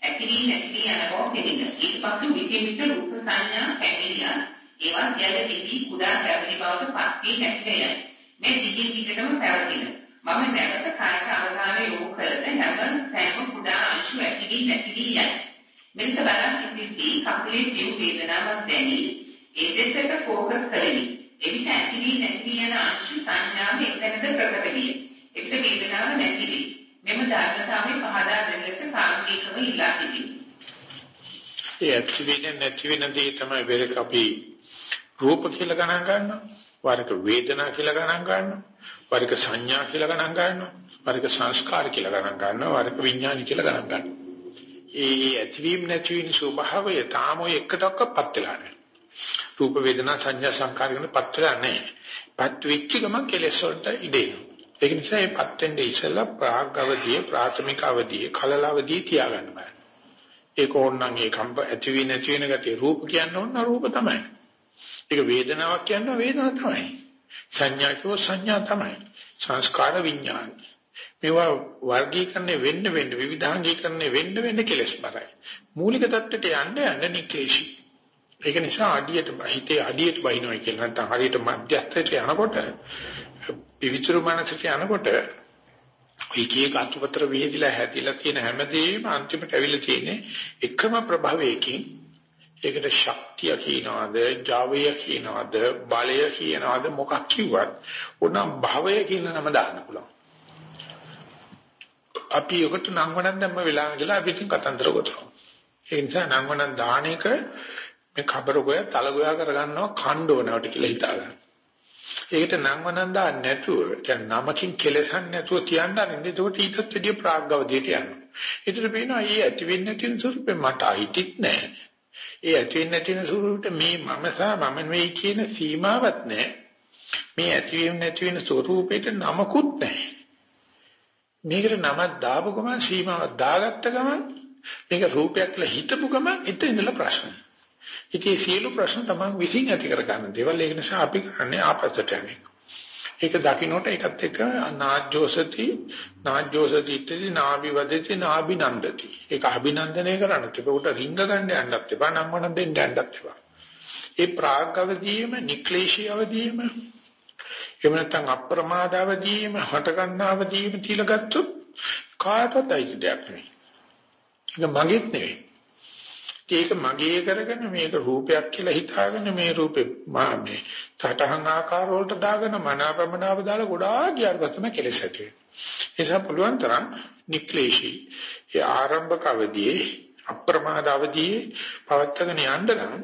ඇකිලී නැති යනවා පෙනෙන. ඊට පසු විදිය විට රූප සංඥා පැමිණියා. ඒවා සියල්ල විදි කුඩා පැවති බවට පස්සේ නැති යයි. මේ දිගින් දිගටම පැවතින. මම නැවත කායක අවධානය යොමු කරන හැම සෑම කුඩා අංශු ඇතිවී නැතිවී යයි. මෙලෙස බලන් සිටිද්දී කකුලේ ජීව වේදනාවක් දැනි ඒ දෙසට ફોકસ කළෙමි. එවිට ඇතිවී නැතිවී යන අංශු සංඥාව එතනද ප්‍රකට විය. එවිට වේදනාව නැති වී. මෙම ධර්මතාවය පහදා දෙන ලෙස සාංකේතිකව ඉල්ලා සිටිමි. ඒ ඇති වෙන නැති වෙන දේ තමයි වෙලක අපි රූප කියලා ගණන් ගන්නවා. වරක වේදනා කියලා ගණන් ගන්නවා. වරික සංඥා කියලා ගණන් ගන්නවා. වරික සංස්කාර කියලා ගණන් ගන්නවා. වරික විඥාන කියලා ගණන් ගන්නවා. ඒ ඇතිවීම නැතිවීම ස්වභාවය තාම ඔය එකටවත් වෙලා නැහැ. රූප වේදනා සංඥා සංකාර කියන පත් වෙලා නැහැ. පත් වෙච්ච ගමන් කෙලෙස් වලට ඉදෙනවා. ඒක නිසා මේ පත් වෙන්නේ ඉස්සෙල්ලා ප්‍රාග්ගවදී ප්‍රාථමික අවදී කලලවදී තියාගන්න බෑ. ඒක ඕනනම් ඒ කම්ප ඇති වෙ නැති වෙන ගතිය රූප කියන්න ඕන රූප තමයි. ඒක වේදනාවක් කියන්න වේදනාවක් තමයි. සංඥා කියව සංඥා තමයි. සංස්කාර විඥාන. මේවා වර්ගීකරණය වෙන්න වෙන්න විවිධාංගීකරණය වෙන්න වෙන්න කෙලස් බරයි. මූලික தත්ත්වයට යන්න යන්න නික්ලේශී. ඒක නිසා අඩියට හිතේ අඩියට බහිනවා කියලා නැත්නම් හරියට මධ්‍යස්ථයට යනකොට පිවිතුරු මනසට යනකොට ඒකේ අතුපතර වේදිලා හැදිලා තියෙන හැමදේම අන්තිමට ඇවිල්ලා තියෙන්නේ එකම ප්‍රභවයකින් ඒකට ශක්තිය කියනවාද, ජාවය කියනවාද, බලය කියනවාද මොකක් කිව්වත් උනම් භවය කියන නම දාන්න පුළුවන්. අපි ඔකට නම් වණන් දැම්ම වෙලාව ඉඳලා අපි ඉතින් කතන්දර ගොතනවා. ඒ නිසා නම් වණන් දාන එක මේ කබර ගෝය තල ගෝය කරගන්නවා කණ්ඩෝනවට කියලා හිතා ගන්න. ඒකට නම් වණන් දාන්න නැතුව දැන් නමකින් කෙලසන් නැතුව තියන්න අරින්ද ඒකට ඊටත් වැඩිය ප්‍රාග්ගවදීට යනවා. ඒතර පේනවා ඊ ඇති වෙන්නේ නැති ස්වරූපේ මට අයිතිත් නැහැ. ඒ ඇති වෙන්නේ නැති වෙන ස්වරූපෙට මේ මම සහ මම නෙවෙයි කියන සීමාවක් නැහැ. මේ ඇති වෙන්නේ නැති වෙන ස්වරූපෙට නමකුත් නැහැ. මේකට නමක් දාපු ගමන් සීමාවක් දාගත්ත ගමන් මේක රූපයක් කියලා හිතපු ගමන් එතන ඉඳලා ප්‍රශ්න. ඉතින් සියලු ප්‍රශ්න තමයි විසින් ඇති කර ගන්න දේවල් ඒක නිසා අපි කරන්නේ ආපස්සට යන්නේ. ඒක දකින්නට ඒකත් එක්ක නාජ්ජෝසති නාජ්ජෝසතිත්‍ති නාභිවදති නාභිනන්දති. ඒක අභිනන්දනය කරන්නත් එපා. උට රිංග ගන්න යන්නත් එපා. නම්මන දෙන්න යන්නත් එපා. ඒ ප්‍රාග්ගවදීම නික්ලේශීවදීම එහෙම නැත්නම් අප්‍රමාදවදීම හට ගන්නවදීම තියලා ගත්තොත් කාටවත් අයිති දෙයක් නෙවෙයි. ඒක මගේත් නෙවෙයි. ඒක මගේ කරගෙන මේක රූපයක් කියලා හිතාගෙන මේ රූපේ මේ සටහන් ආකාර වලට දාගෙන මනාපමනාව දාලා ගොඩාක් ගියාට පස්සේ කෙලෙස් ඇති වෙනවා. ඒ නිසා පුළුවන් තරම් නික්ලේශී ඒ ආරම්භක අවධියේ අප්‍රමාද අවධියේ පවත්වාගෙන යන්න නම්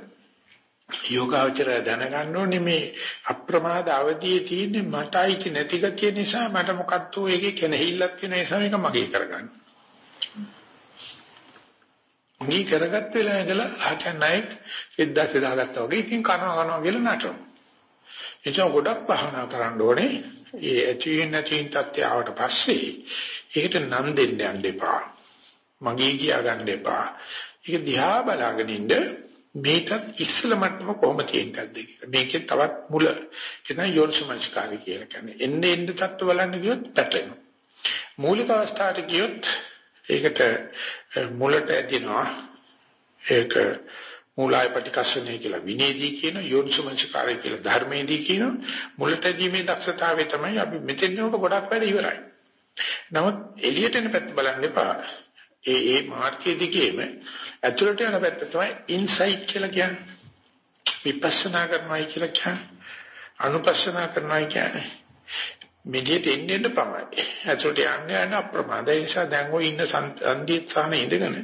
යෝගාවචරය දැනගන්න ඕනේ මේ අප්‍රමාද අවධියේ තියෙන්නේ මටයි නැති ගතිය නිසා මට මොකක්ද ඒකේ කෙනහිල්ලක් වෙන නිසා මේක මගේ කරගන්න. මේ කරගත්ත වෙලාව ඉඳලා ආචාර්යයික් එද්දාසේ දාගත්තා වගේ ඉතින් කනවා කනවා කියලා නටනවා. එචා ගොඩක් භාවනා කරන්න ඕනේ. ඒ ඇචීන නැචීන තත්ත්වය ආවට පස්සේ ඒකට නම් දෙන්න යන්න එපා. මගේ කියා ගන්න එපා. ඒක දිහා බලාගෙන ඉන්න මේකත් ඉස්සල මට්ටම කොහොම තියෙනවද කියලා. මේකේ තවත් මුල. කියන යෝනිසමස්කාරය කියලා කියන්නේ. එන්නේ එන්න තත්ත්ව බලන්න ගියොත් පැටලෙනවා. මූලික අවස්ථාවට ගියොත් ඒකට මුලට ඇදිනවා. ඒක මූලයි පටිකස්සනේ කියලා විනේදී කියන යෝනිසමංසකාරය කියලා ධර්මයේදී කියන මුලට ඇදීමේ දක්ෂතාවය තමයි අපි මෙතෙන් යනකොට ගොඩක් වැඩ ඉවරයි. නමුත් එළියට එන පැත්ත බලන්න එපා. ඒ ඒ මාර්ගයේ දිගේම ඇතුළට යන පැත්ත තමයි ඉන්සයිට් කියලා කියන්නේ. විපස්සනා කරනවායි කියලා කියන්නේ. අනුපස්සනා කරනවායි කියන්නේ. මෙදිට එන්නේ එන්න ප්‍රමාදයි. ඇතුළට යන්නේ යන අප්‍රමාදයි. ඒ නිසා දැන් ඔය ඉන්න සංදීත් ස්ථානයේ ඉඳගෙන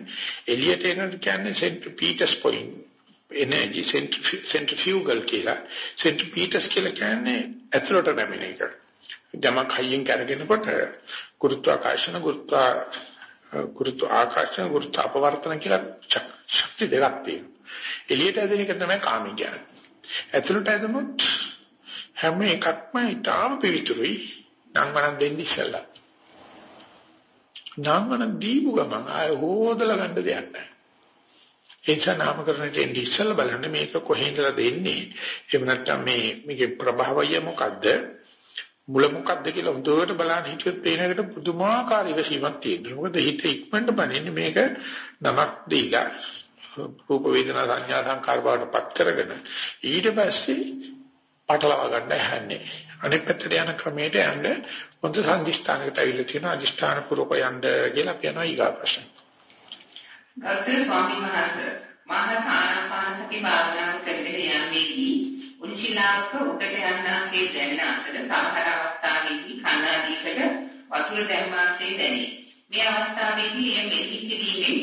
එළියට එනකොට කියන්නේ saint Peter's point energy centrifugal කියලා. සෙන්ට් පීටර්ස් කියලා කියන්නේ ඇතුළට නැමෙන එක. යමක් හයියෙන් කරගෙනකොට ගුරුත්වාකර්ෂණ ගුරුත්වා ගුරුත්ව ආකර්ෂණ ගුරුත්ව අපවර්තන කියලා ශක්ති දෙකක් තියෙනවා. එළියට ඇදෙන එක තමයි කාමී කියන්නේ. ඇතුළට ඇදුනොත් හැම එකක්ම ඊටාම පිවිතුරුයි නංගනක් දෙන්න ඉස්සෙල්ලා. නංගන දීපු ගමන් ආය හොදලා ගන්න දෙයක් නැහැ. ඒ නිසා නාමකරණයට එන්නේ ඉස්සෙල්ලා බලන්න මේක කොහේඳලා දෙන්නේ. එහෙම නැත්නම් මේ මේකේ ප්‍රභාවය මොකද්ද? මුල මොකද්ද කියලා හොඳට බලන්න හිතුවත් පේනකට පුදුමාකාර ඉවසීමක් තියෙනවා. මොකද හිත ඉක්මනට බලන්නේ මේක නමක් දීලා රූප වේදනා සංඥා සංකාර බවට පත් කරගෙන ඊට පස්සේ පටලවා ගන්න යන්නේ. අනිත් පැත්තට යන ක්‍රමයට යන්න හොඳ සංදිස්ථානකට ඇවිල්ලා තියෙනවා අදිස්ථාන පුරක යන්න කියලා කියනවා ඊගා ප්‍රශ්න. ගරුතර ස්වාමීන් වහන්සේ මහා ආනාපානසති භාවනාව කරගෙන යන්නේදී උන්චිලාවක උඩට යන්නාගේ දැනෙන අතර සමහර අවස්ථාවේදී කනාදීකට වතුර දැම්මාසේ දැනේ. මේ අවස්ථාවේදී එය මෙහි කිරීමෙන්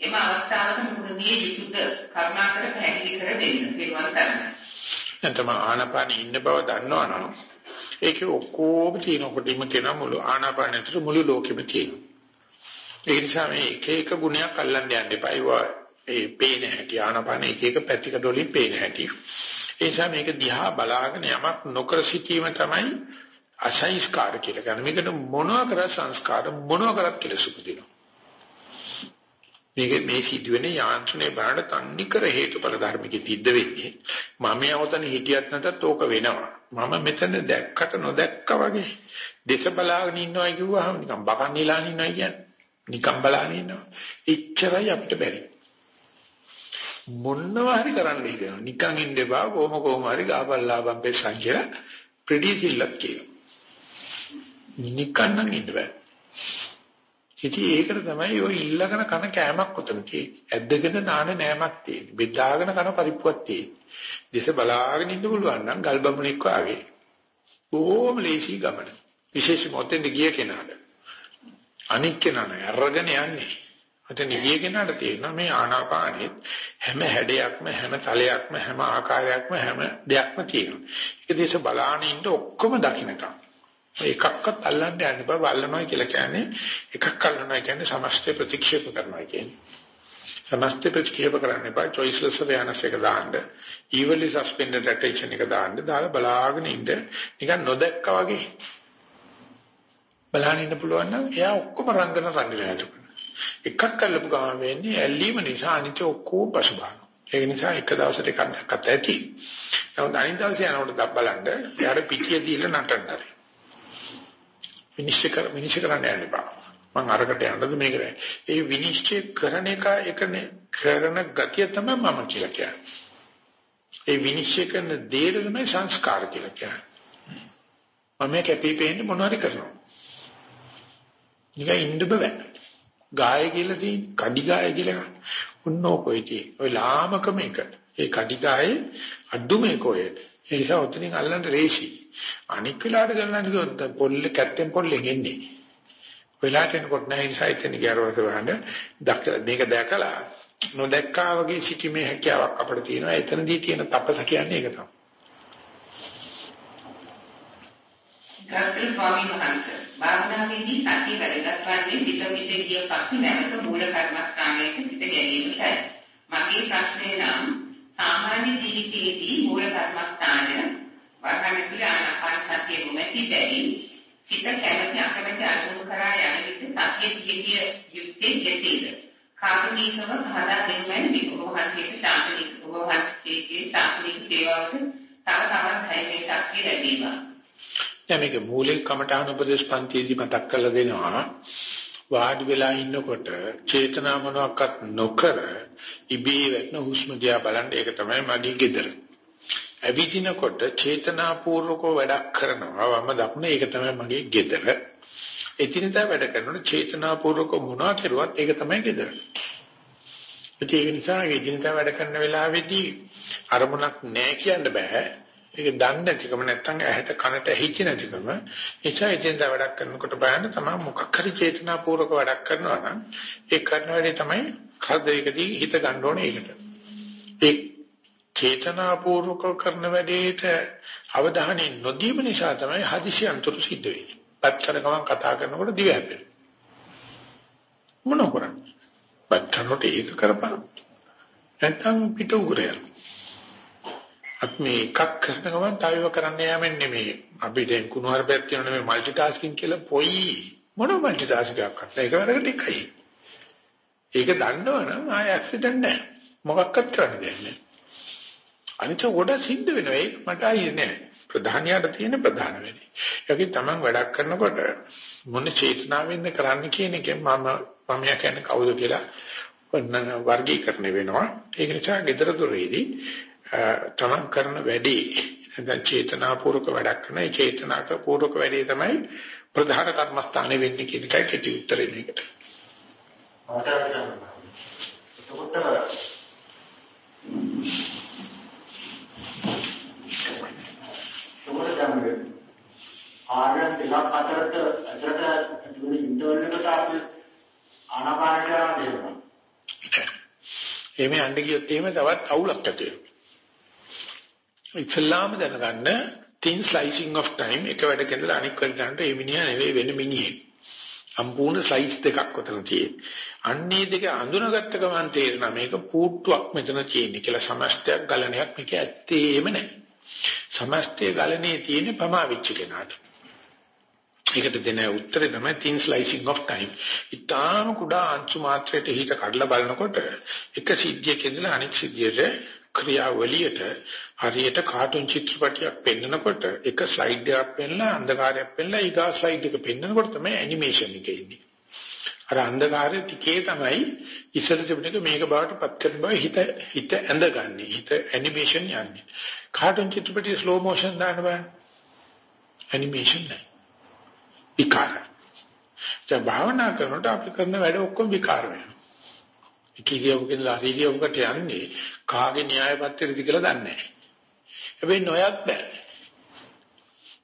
එම අවස්ථාවට මුහුණිය යුතුද කරුණාකර පැහැදිලි කර දෙන්න. පිරුවන් තරණයි. නැත්නම් ආනාපානෙ ඉන්න බව දන්නවනම් ඒකේ ඔක්කොම තියෙනකොටම කියන මුළු ආනාපානෙතර මුළු ලෝකෙම තියෙනවා. ඒ නිසා මේ එක එක ගුණයක් අල්ලන්න යන්න එපා. ඒවා ඒ පේන හැටි ආනාපානෙ එක එක පැතිකඩ වලින් පේන හැටි. ඒ නිසා මේක දිහා බලාගෙන යමක් නොකර සිටීම තමයි අසංස්කාර කියලා කියන්නේ. මේකට මොනවා කර සංස්කාර මොනවා කරත් කියලා සුපදිනවා. මේක මේ සිදුවෙන යාන්ත්‍රණය බලන්න තන්නිකර හේතුඵල ධර්මකෙ තිද්ද වෙන්නේ මම යවතන හිටියත් නැතත් ඕක වෙනවා. මම මෙතන දැක්කට නොදැක්කා වගේ දෙක බලාගෙන ඉන්නවා කිව්වහම නිකන් බකන් නිලාන ඉන්නවා කියන්නේ. නිකන් බලාගෙන ඉන්නවා. එච්චරයි අපිට බැරි. මොනවා හරි කරන්න හිතෙනවා. නිකන් ඉන්න එපා. කොහොම කොහොම හරි ගාපල්ලාබම් පෙස්සන් කියලා ප්‍රතිසිල්ලක් කියනවා. නිකන් නම් ඉන්න බෑ. ඉතින් ඒකට තමයි ඔය ඉල්ලගෙන කන කෑමක් උතන තියෙන්නේ. ඇද්දගෙන නාන නෑමක් තියෙන්නේ. බෙදාගෙන කන පරිප්පුවක් තියෙන්නේ. දේශ බලාගෙන ඉන්න පුළුවන් නම් ගල්බමුණෙක් වාගේ. බොහොම ලේසි ගමන. විශේෂ මොතෙන්ද ගිය කෙනාට. අනික් කෙනා නෑ අරගෙන යන්නේ. අතන ගිය කෙනාට තේරෙනවා මේ ආනාපානෙත් හැම හැඩයක්ම හැම තලයක්ම හැම ආකාරයක්ම හැම දෙයක්ම තියෙනවා. ඒක දේශ බලාගෙන ඉන්න ඔක්කොම දකින්නකම්. එකක්වත් අල්ලන්න යන්න බෑ බලනවා කියලා කියන්නේ එකක් අල්ලනවා කියන්නේ සමස්තය ප්‍රතික්ෂේප කරනවා කියන්නේ. සමස්තය ප්‍රතික්ෂේප කරන්න එපා choiceless awareness එක දාන්න. evenly suspended attention එක දාන්න. දාලා බලාගෙන ඉන්න නිකන් නොදැක්කා වගේ. බලන්න ඉන්න පුළුවන් නම් එයා ඔක්කොම රංගන රංගන යනවා. එකක් අල්ලපු ගමන් වෙන්නේ ඇල්ලීම නිසා අනිත් ඔක්කොම පසුබාන. ඒ නිසා එක දවසට එකක් දැක්කත් ඇති. නමුත් අනිත් දවසේ යනකොට බලන්න එයාට පිටිය දීලා නටන්න හරි. විනිශ්චය කර විනිශ්චය කරන්න යන්න එපා. මම අරකට යන්නද මේකට. ඒ විනිශ්චය කරන එක එකනේ කරන ගතිය තමයි මම කියලා කියන්නේ. ඒ විනිශ්චය කරන දේ තමයි සංස්කාර කියලා කියන්නේ. මම කැපිපෙන්නේ මොනවද කරනවා. නිකන් ඉන්න බෑ. ගාය කියලා තියෙන කඩි ගාය කියලා උන්නෝකෝයි තියෙන. ඔය ලාමකම එක. ඒ කඩි ගායේ අඩුම එක ඔය. ඒ නිසා ඔතනින් අල්ලන්න රේසි. අනික් වෙලාවට ගන්නන්න කිව්වොත් පොල්ලේ කැත්තෙන් පොල්ලෙන් එන්නේ. වෙලාවට එනකොට නැහැ නිසා එතන ගියරවට වහන්න මේක දැකලා නොදැක්කා වගේ සිටීමේ හැකියාවක් අපිට තියෙනවා. එතනදී තියෙන තපස කියන්නේ ඒක තමයි. ගරුතර ස්වාමීන් වහන්සේ භාවනාවේදී සතිය වැඩගත් වන්නේ සිත පිට ගිය පසු නැවත මූල කර්මස්ථානයේ සිට ගැනීමටයි. මගේ ප්‍රශ්නේ නම් සාමාන්‍ය ජීවිතයේදී මූල කර්මස්ථානය වර්ධනය තුළ ආනාපාන සතිය මුමැති බැරි සිත කැමැති අකමැති අරමුණු කරා යන විට සතිය පිහිටිය යුක්තේ කෙසේද? කාරුණීකව පහදා දෙන්නයි විභවහන්සේට ශාසනික විභවහන්සේගේ ශාසනික සේවාවට තව තවත් ධෛර්ය ශක්තිය ලැබීවා. දැන් මේක මූලික කමඨාන උපදේශ පන්තියේදී මතක් කරලා දෙනවා වාඩි වෙලා ඉන්නකොට චේතනා මොනවාක්වත් නොකර ඉබේ වැටෙන හුස්ම දිහා බලන්න ඒක තමයි මගේ gedara. ඇවිදිනකොට චේතනාපූර්වකව වැඩක් කරනවා වම දකුණ ඒක තමයි මගේ gedara. එදිනදා වැඩ කරනකොට චේතනාපූර්වක මොනවා කරුවත් ඒක තමයි gedara. ඒක නිසා එදිනදා වැඩ කරන වෙලාවේදී අරමුණක් නැහැ කියන්න බෑ. ඒක දන්නේ නැතිකම නැත්තම් ඇහැට කනට ඇහිච්ච නැතිකම නිසා එදින්ද වැඩක් කරනකොට බලන්න තමයි මොකක් හරි චේතනාපූර්වක වැඩක් කරනවා නම් ඒ කරන වැඩේ තමයි කද්දේකදී හිත ගන්න ඕනේ ඒකට. ඒ චේතනාපූර්වක කරන වැඩේට අවධානය නොදීම නිසා තමයි හදිසි අන්තරු සිද්ධ වෙන්නේ. පත් කරන ගමන් කතා කරනකොට දිව හැපෙනවා. මොන කරන්නේ? පත් කරනකොට ඒක කරපන්. නැත්තම් පිට උගරයක්. අපි මේ එකක් කරන ගමන් තව එකක් කරන්න යෑමෙන් නෙමෙයි. අපි දැන් කුණුහරුපයක් කියන මේ মালටි ටාස්කින් කියලා පොයි මොන মালටි ටාස්ක් එකක් කරත් ඒක වැඩකට එකයි. ඒක දන්නවනම් ආය ඇක්සිඩන්ට් නැහැ. මොකක්වත් කරන්න දෙයක් නැහැ. අනිත් කොට සිද්ධ වෙනවා ඒක මට ආයේ නැහැ. ප්‍රධානියට තියෙන ප්‍රධාන වෙන්නේ. ඒකේ තමන් වැඩක් කරනකොට මොන චේතනාවෙන්ද කරන්න කියන එකෙන් මම මම කියන්නේ කවුද කියලා වර්ගීකරණය වෙනවා. ඒක නිසා gedara doredi තමන් කරන වැඩේ නැත්නම් චේතනාපූර්වක වැඩක් කරන ඒ චේතනාපූර්වක වැඩේ තමයි ප්‍රධාන කර්මස්ථානේ වෙන්නේ කියන එකයි කෙටි උත්තරේ මේකට. ආරයන් දෙකක් අතරට අතරට තිබුණ ඉන්ටර්වල් එකට අපි ආනාපානට යනවා. එහෙම යන්න ගියොත් එහෙම තවත් අවුලක් ඇති වෙනවා. ඉස්ලාම දැනගන්න thin slicing of time එක වැඩක ඉඳලා අනික් වැඩට යනට ඒ මිනිහා නෙවෙයි වෙන මිනිහෙක්. සම්පූර්ණ ස්ලයිස් දෙකක් උතන තියෙන්නේ. අන්නේ දෙක අඳුනගත්ත ගමන් තේරෙනවා මේක පූට්ටුවක් මෙතන තියෙන්නේ කියලා සමස්තයක් ගලණයක් මේක ඇත්තේම නැහැ. සමස්තයේ ගලණේ තියෙන්නේ පමාවිච්ච කෙනාට. ඒකට දෙන උත්තරේ තමයි thin slicing of time. ඊටාම කුඩා අංශු මාත්‍රයට හිත කඩලා බලනකොට එක සිද්ධියක ඉඳලා අනෙක් සිද්ධියට ක්‍රියාවලියට හරියට කාටුන් චිත්‍රපටයක් පෙන්නකොට එක ස්ලයිඩ් එකක් පෙන්නලා අන්ධකාරයක් පෙන්නලා ඊගා ස්ලයිඩ් එක පෙන්නකොට තමයි ඇනිමේෂන් එක එන්නේ. අර අන්ධකාරයේ ටිකේ තමයි ඉස්සර තිබුණ එක මේක බවට පත් කරන බව හිත හිත ඇඳගන්නේ. හිත ඇනිමේෂන් යන්නේ. කාටුන් චිත්‍රපටයේ ස්ලෝ මෝෂන් දාන්න බෑ. ඇනිමේෂන් නෑ. විකාර. දැන් භාවනා කරනකොට අපි කරන වැඩ ඔක්කොම විකාර වෙනවා. කිරියවකෙන් ලාරීලියවකට යන්නේ කාගේ න්‍යාය පත්‍රයද කියලා දන්නේ නැහැ. හැබැයි නොයක් බෑ.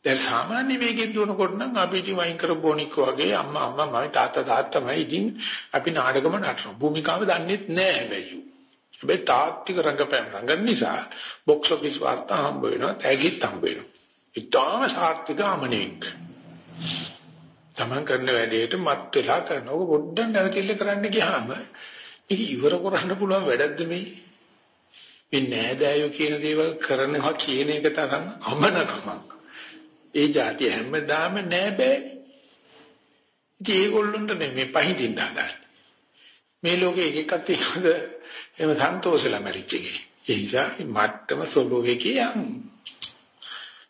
දැන් සාමාන්‍ය වේගෙන් දුවනකොට නම් අපි ඉතින් වයින් කර බොනික් වගේ අම්මා අම්මා මම තාත්තා තාත්තමයි ඉතින් අපි නාටකම නටනවා. භූමිකාව දන්නෙත් නෑ හැබැයි. හැබැයි තාත්තික රංගපෑම් රංගන නිසා බොක්ස් ඔෆිස් වාර්තා හම්බ වෙනවා, තෑගිත් හම්බ වෙනවා. ඊටාම සාර්ථක අමනෙක්. Taman කරන වැඩේට මත් වෙලා කරනකොට පොඩ්ඩක් නැවතිල්ල කරන්න ගියාම ඒක ඉවර කරන්න පුළුවන් වැඩක්ද මේ? මේ නෑදෑයෝ කියන දේවල් කරනවා කියන එක තරම් අමනකමක්. ඒ જાතිය හැමදාම නෑ බෑ. ඉතින් ඒගොල්ලොන්ට මේ පහින්දින්න හදන්නේ. මේ ලෝකේ එක එකක් තියෙනවද එහෙම සන්තෝෂෙලා මැරිච්ච එකේ. ඒ නිසා මට්ටම ස්වභාවයේ කියන්.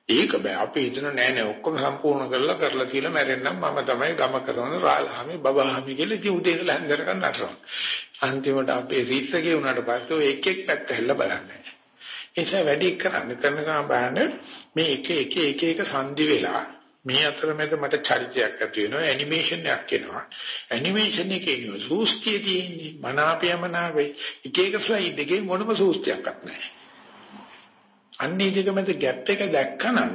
ඒක බෑ අපි හිතන නෑ නෑ ඔක්කොම සම්පූර්ණ කරලා කරලා කියලා මැරෙන්නම් මම තමයි ගම කරන රාලහාමි බබාහාමි කියලා ඉතින් උදේ ඉඳලා හන්දර ගන්න නටනවා. අන්තිමට අපේ රීත්සගේ උනාට පස්සේ ඔය එක එක පැත්ත හැල්ල බලන්නේ. ඒ නිසා වැඩි කරන්න. කරන ගමන් බලන්න මේ එක එක එක එක සංදි වෙලා මේ අතරමැද මට චරිතයක් ඇති වෙනවා ඇනිමේෂන් එකක් එනවා. ඇනිමේෂන් එකේ ඉන්න සූස්තිය තියෙන්නේ මනාපයමනාවේ එක එක ස්ලයිඩ් එකේ මොනම සූස්තියක්වත් නැහැ. අන්නේ දෙක මැද ગેප් එක දැක්කනම්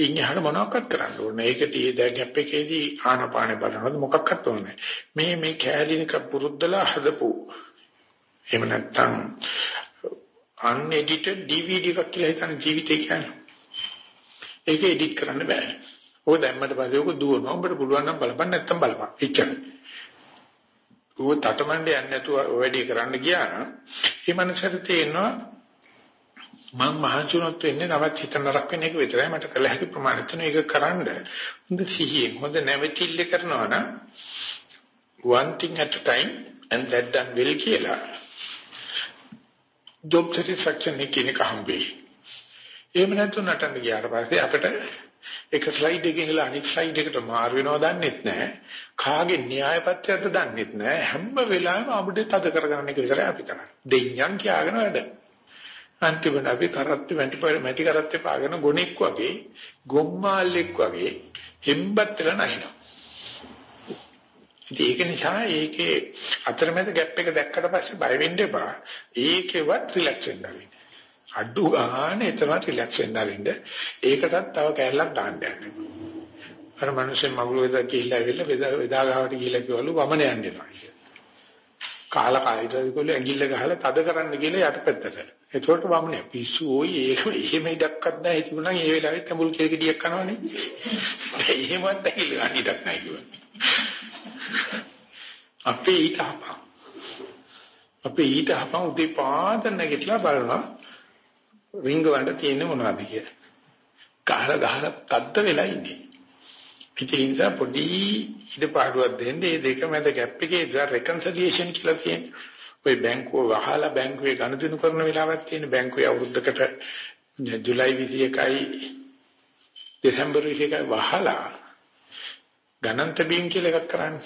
ඉන්නහට මොනවක්වත් කරන්න ඕනේ ඒකට ඒ දැ ગેප් එකේදී ආනපාන බලනවද මොකක්වත් ඕනේ මේ මේ කැලිනක පුරුද්දලා හදපු එහෙම නැත්නම් unedited DVD එකක් කියලා හිතන ජීවිතය කියන්නේ ඒක එඩිට් කරන්න බෑ. ඔය දැම්මට පස්සේ ඔක දුවනවා. උඹට පුළුවන් නම් බලපන් නැත්තම් බලපන්. එච්චරයි. ඌ තටමඬ යන්නේ නැතුව වැඩි කරන්න ගියා නම් මේ මනසට තේරෙනවා මම මහන්සිුණොත් වෙන්නේ නවත් හිත නරක වෙන එක විතරයි මට කළ හැකි ප්‍රමාණය තුන ඒක කරන්න හොඳ සිහියෙන් හොඳ නැවතිල්ල කරනවා නම් one thing at a time and that done well කියලා job satisfaction එකේ එක හම්බෙයි එහෙම නැත්නම් නටන්න ගියාට පස්සේ අපිට එක ස්ලයිඩ් එකකින් ඉඳලා අනෙක් ස්ලයිඩ් එකට මාරු වෙනව දන්නෙත් නැහැ. කාගේ න්‍යායපත්‍යයක්ද දන්නෙත් නැහැ. හැම වෙලාවෙම අපිට තද කරගන්න එක විතරයි අපි කරන්නේ. දෙඤ්ඤම් කියාගෙන වැඩ. අන්තිමට අපි කරත්තේ මැටි මැටි කරත්තේ පාගෙන ගොනෙක් වගේ, ගොම්මාල්ලෙක් වගේ හෙම්බත් වෙලා නැහිනවා. ඒක නිසා ඒකේ අතරමැද ગેප් එක දැක්කට පස්සේ බය වෙන්න එපා. ඒකෙවත් රිලැක්ස් වෙන්න ආරින්න. අඩු ගන්න එතන රිලැක්ස් වෙන්න ආරින්න. ඒකටත් තව කැලලක් දාන්න යන්න. අර මිනිස්සු මගුල වේදා කියලා ඇවිල්ලා වේදා වේදා ගාවට ගිහිල්ලා කිව්වලු වමන යන්න එනවා කියලා. කාලා කායිද ඒගොල්ලෝ ඇඟිල්ල ගහලා තද කරන්න කියලා යටපැත්තට. ඒකට වමනේ පිස්සු ඕයි ඒක එහෙම ඉඩක්වත් නැහැ හිතුණා ඒ වෙලාවෙත් තඹුල් කෙල් ගෙඩියක් කනවනේ. එහෙමවත් ඇඟිල්ල ගන්න ඉඩක් නැහැ කිව්වා. අපේ ඊට හපා. අපේ ඊට හපා උදේ පාන්දර නැගිටලා බලනවා රිංගවන්න තියෙන්නේ මොනවද කියලා. ගහලා ගහලා තද්ද වෙලා ඉන්නේ. ඉතින් ඒ නිසා පොඩි ඉඩපාඩුවක් දෙන්න මේ දෙක මැද ગેප් එකේ ඉඳලා රෙකන්සිලියේෂන් කියලා තියෙනවා. ඔය බැංකුව වහලා බැංකුවේ ගනුදෙනු කරන වෙලාවක් තියෙන බැංකුවේ අවුරුද්දකට ජූලයි 21යි දෙසැම්බර් 21යි වහලා ගණන් තැබීම් කියලා එකක් කරන්නේ.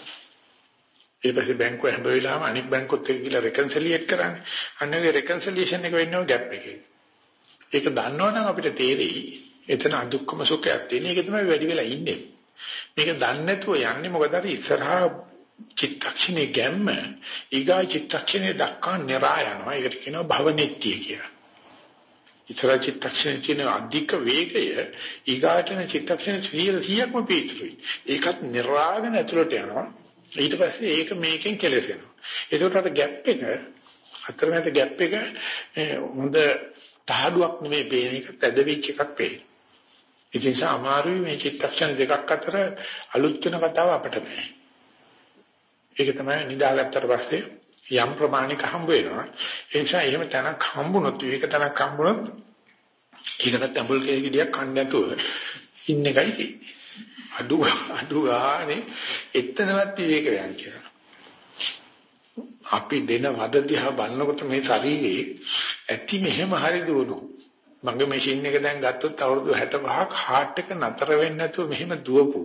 ඊට පස්සේ බැංකුව හැම වෙලාවෙම අනිත් බැංකුවත් එක්ක ගිහලා රෙකන්සිලියේට් කරන්නේ. අන්න ඒ රෙකන්සිලියේෂන් එක වෙන්නේ ગેප් එකේ. ඒක දන්නවනම් අපිට තේරෙයි එතන අදුක්කම සුඛයක් තියෙන. ඒක තමයි වැඩි වෙලා ඉන්නේ. මේක දන්නේ නැතුව යන්නේ මොකද අර ඉස්සරහා චිත්තක්ෂණේ ගැම්ම ඊගා චිත්තක්ෂණේ දක්වා නිරා යනවා. ඒකට කියනවා භවනිත්‍ය කියලා. ඉස්සරහා චිත්තක්ෂණේ තියෙන අධික වේගය ඊගාටන චිත්තක්ෂණ 100ක්ම පිටුයි. ඒකත් නිරාගෙන ඇතුළට යනවා. ඊට පස්සේ ඒක මේකෙන් කෙලෙසෙනවා. ඒකට අර ગેප් එක අතරමැද ગેප් එක හොඳ තහඩුවක් නෙමෙයි පේන එක තැද වෙච්ච එකක් පේන. ඒ නිසා අමාරුයි මේ චිත්තක්ෂණ දෙකක් අතර අලුත් වෙන කතාව අපිට නෑ. ඒක තමයි නිදාගත්තට පස්සේ යම් ප්‍රමාණික හම්බ වෙනවා. ඒ නිසා එහෙම තැනක් හම්බුනොත් ඒක තැනක් හම්බුනොත් ඒකට ඇඹුල් කෙලියක් කන්න නැතුව ඉන්න එකයි තියෙන්නේ. අඩු අඩු ගානේ එතනවත් විවේක වෙනවා කියලා. අපි දෙන වද දිහා බලනකොට මේ ශරීරේ ඇති මෙහෙම හරි දුවනු. මගේ මැෂින් එක දැන් ගත්තොත් අවුරුදු 65ක් හાર્ට් එක නතර වෙන්නේ නැතුව මෙහෙම දුවපු.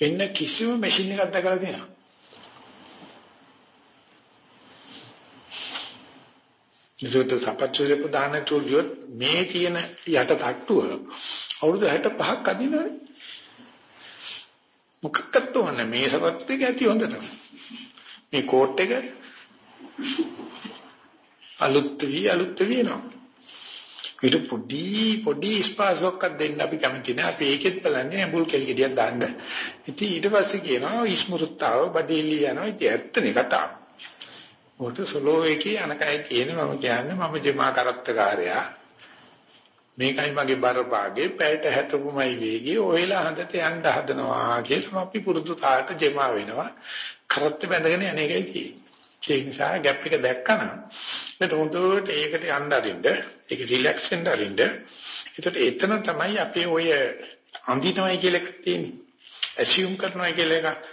වෙන කිසිම මැෂින් එකක් දැකලා තියෙනවා. ඒකට සපච්චුලේ ප්‍රධාන තුලියොත් මේ තියෙන යට තට්ටුව අවුරුදු 65ක් අදිනවනේ. මොකක්වත් ඕනේ මේ සපත් එක ඇති හොඳට. මේ කෝට් එක අලුත් වී අලුත් වෙනවා. ඊට පොඩි පොඩි ස්පාසයක් දෙන්න අපි කැමති නෑ. අපි ඒකෙත් බලන්නේ ඇඹුල් කෙල් ගෙඩියක් දාන්න. ඉතින් ඊට පස්සේ කියනවා ඉස්මෘතාව බඩේලි යනවා. ඉතින් ඇත්තනේ කතාව. මොකද ස්ලෝවේකී අනකයි කියනවා මම කියන්නේ මම ජමා කරත්තකාරයා. මේකයි මගේ බරපාගේ පැයට හැතපුමයි වේගය. ඔයලා හඳට යන්න හදනවා කියලා අපි පුරුදු තාලට ජමා වෙනවා. කරත්ත බැඳගෙන යන එකයි තියෙන්නේ. ඒ නිසා ગેප් එක දැක්කම ඒකට හොඳට ඒකට යන්න අරින්න ඒක රිලැක්ස් වෙන්න අරින්න. ඒකට එතන තමයි අපේ ඔය අඳිනවයි කියලා එකක් තියෙන්නේ. ඇසියුම් කරනවා කියලා එක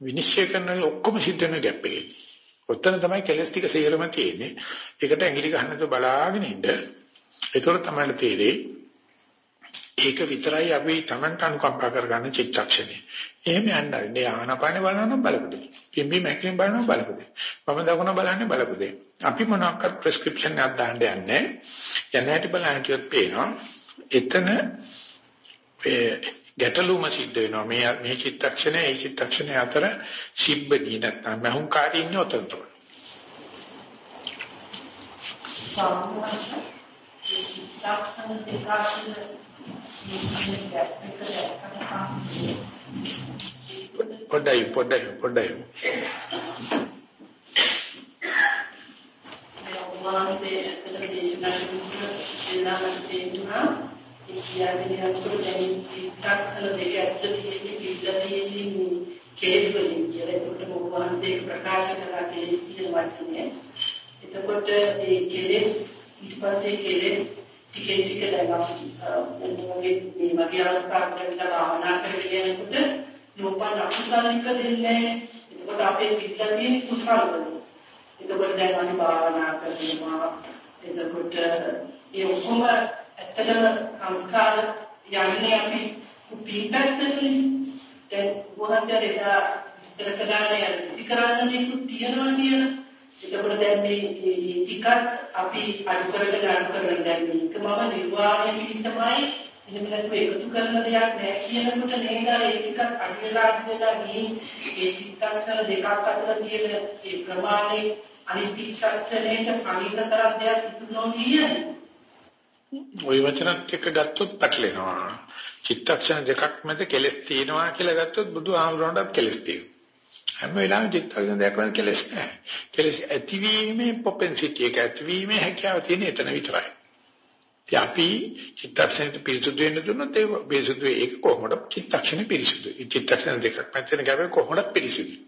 විනිශ්චය කරනවා ඔක්කොම සිද්ධ වෙන ગેප් එකේදී ඔතන තමයි කෙලස් ටික සේරම තියෙන්නේ. ඒකට ඇඟිලි ගන්නතු බලාගෙන ඉන්න. ඒතකොට තමයි තේරෙන්නේ ඒක විතරයි අපි Tamanට අනුකම්පා කරගන්න චිත්තක්ෂණය. එහෙම යන්නයි. මේ ආනපාන බලනවා බලපොදේ. පිම්බි මැකලින් බලනවා බලපොදේ. මම දකුණ බලන්නේ බලපොදේ. අපි මොනවාක්වත් ප්‍රෙස්ක්‍රිප්ෂන් එකක් දාන්න යන්නේ. යන හැටි බලන්න කියොත් පේනවා. එතන ගැටලුම සිද්ධ වෙනවා. මේ මේ චිත්තක්ෂණය ඒ චිත්තක්ෂණය අතර සිබ්බදී නැත්නම් මහුංකාරී ඉන්නේ උතන තමයි. සාමාන්‍යයෙන් චිත්තක්ෂණ පොඩ්ඩයි පොඩ්ඩයි පොඩ්ඩයි වාහනේ ඇත්තට දේශනා කරන දෙන්නා කියන්නේ අතුරු දැන් සිතාක්ෂර දෙක ඇතුළත තියෙන පිළිදෙන්නේ කේස් වලින් කියලා ඒකට මොකවන්සේ ප්‍රකාශ කරලා කේස් කියන වචනේ එතකොට ඒ කේස් ඊට පස්සේ කේස් ටික ටික දැන් වගේ මේ වගේ අවස්ථාවකට භාවනා කරගෙන යනකොට ලෝපන අකුසලික දෙන්නේ එතකොට අපේ පිටතින් කුසල වෙනවා එතකොට දැන් අපි භාවනා කරනවා එතකොට ඒ ඔක්කොම ඇත්තටම සංස්කාර යන්නේ අපි පිටපැත්තේ දැන් වහන්සේ එදා ඉස්සර කළානේ ඉති කරන්න දෙයක් තියනවා කියන. එතකොට දැන් මේ ටිකක් අපි අඩු කරගෙන අඩු කරගෙන දැන් මේකමම නිර්වාණය පිණිසමයි. එහෙම නැත්නම් එකතු කරන දෙයක් නෑ කියනකොට නේද? ඒ ටිකක් අඩු වෙලා ඉඳලා මේ ඒ චිත්තක්ෂර දෙකක් අතර තියෙන ඒ ප්‍රමාණය අනිත් චිත්තක්ෂරයට අනිතතර දෙයක් ඉතුරු නොවියන්නේ ওই වචනත් එක්ක ගත්තොත් පැටලෙනවා. චිත්තක්ෂණ දෙකක් මැද කෙලස් තියෙනවා කියලා ගත්තොත් බුදුහාමුදුරන්ටත් කෙලස් තියෙනවා. හැම වෙලාවෙම චිත්තක්ෂණ දෙකක් මැද කෙලස් නැහැ. කෙලස් ඇතිවීමේ පොපෙන්සිටි එක ඇතිවීමේ හැකියාව තියෙන එතන විතරයි. ඉතින් අපි චිත්තක්ෂණයට පිරිසුදු වෙන්න දුන්නොත් ඒ පිරිසුදු ඒක කොහොමද චිත්තක්ෂණ පිරිසුදුයි. චිත්තක්ෂණ දෙකක් මැද ගැවෙ කොහොමද පිරිසුදුයි.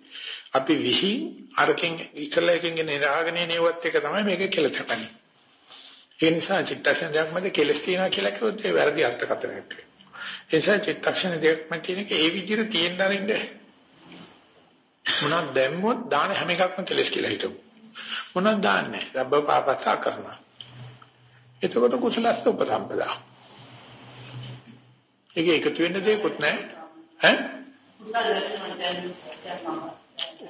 අපි විහිං අරකින් ඉස්සලා එකකින් ගෙනාගෙන එනේවත් එක තමයි මේක කෙලස් හපන්නේ. ඒ නිසා චිත්තක්ෂණ දෙකක් මැද කෙලස් තියෙනවා කියලා කිව්වොත් ඒ වැරදි අර්ථකථනයක් වෙනවා. ඒ නිසා චිත්තක්ෂණ දෙකක් මැද තියෙනක ඒ විදිහට තියෙන්න අරින්න මොනක් දැම්මොත් දාන හැම එකක්ම කෙලස් කියලා හිතමු. මොනක් දාන්නේ? රබ්බ පාපසා කරනවා. එතකොට කුසලස්ස උපසම්පදා. ඒක එකතු වෙන්න දෙයක්වත් නැහැ. ඈ?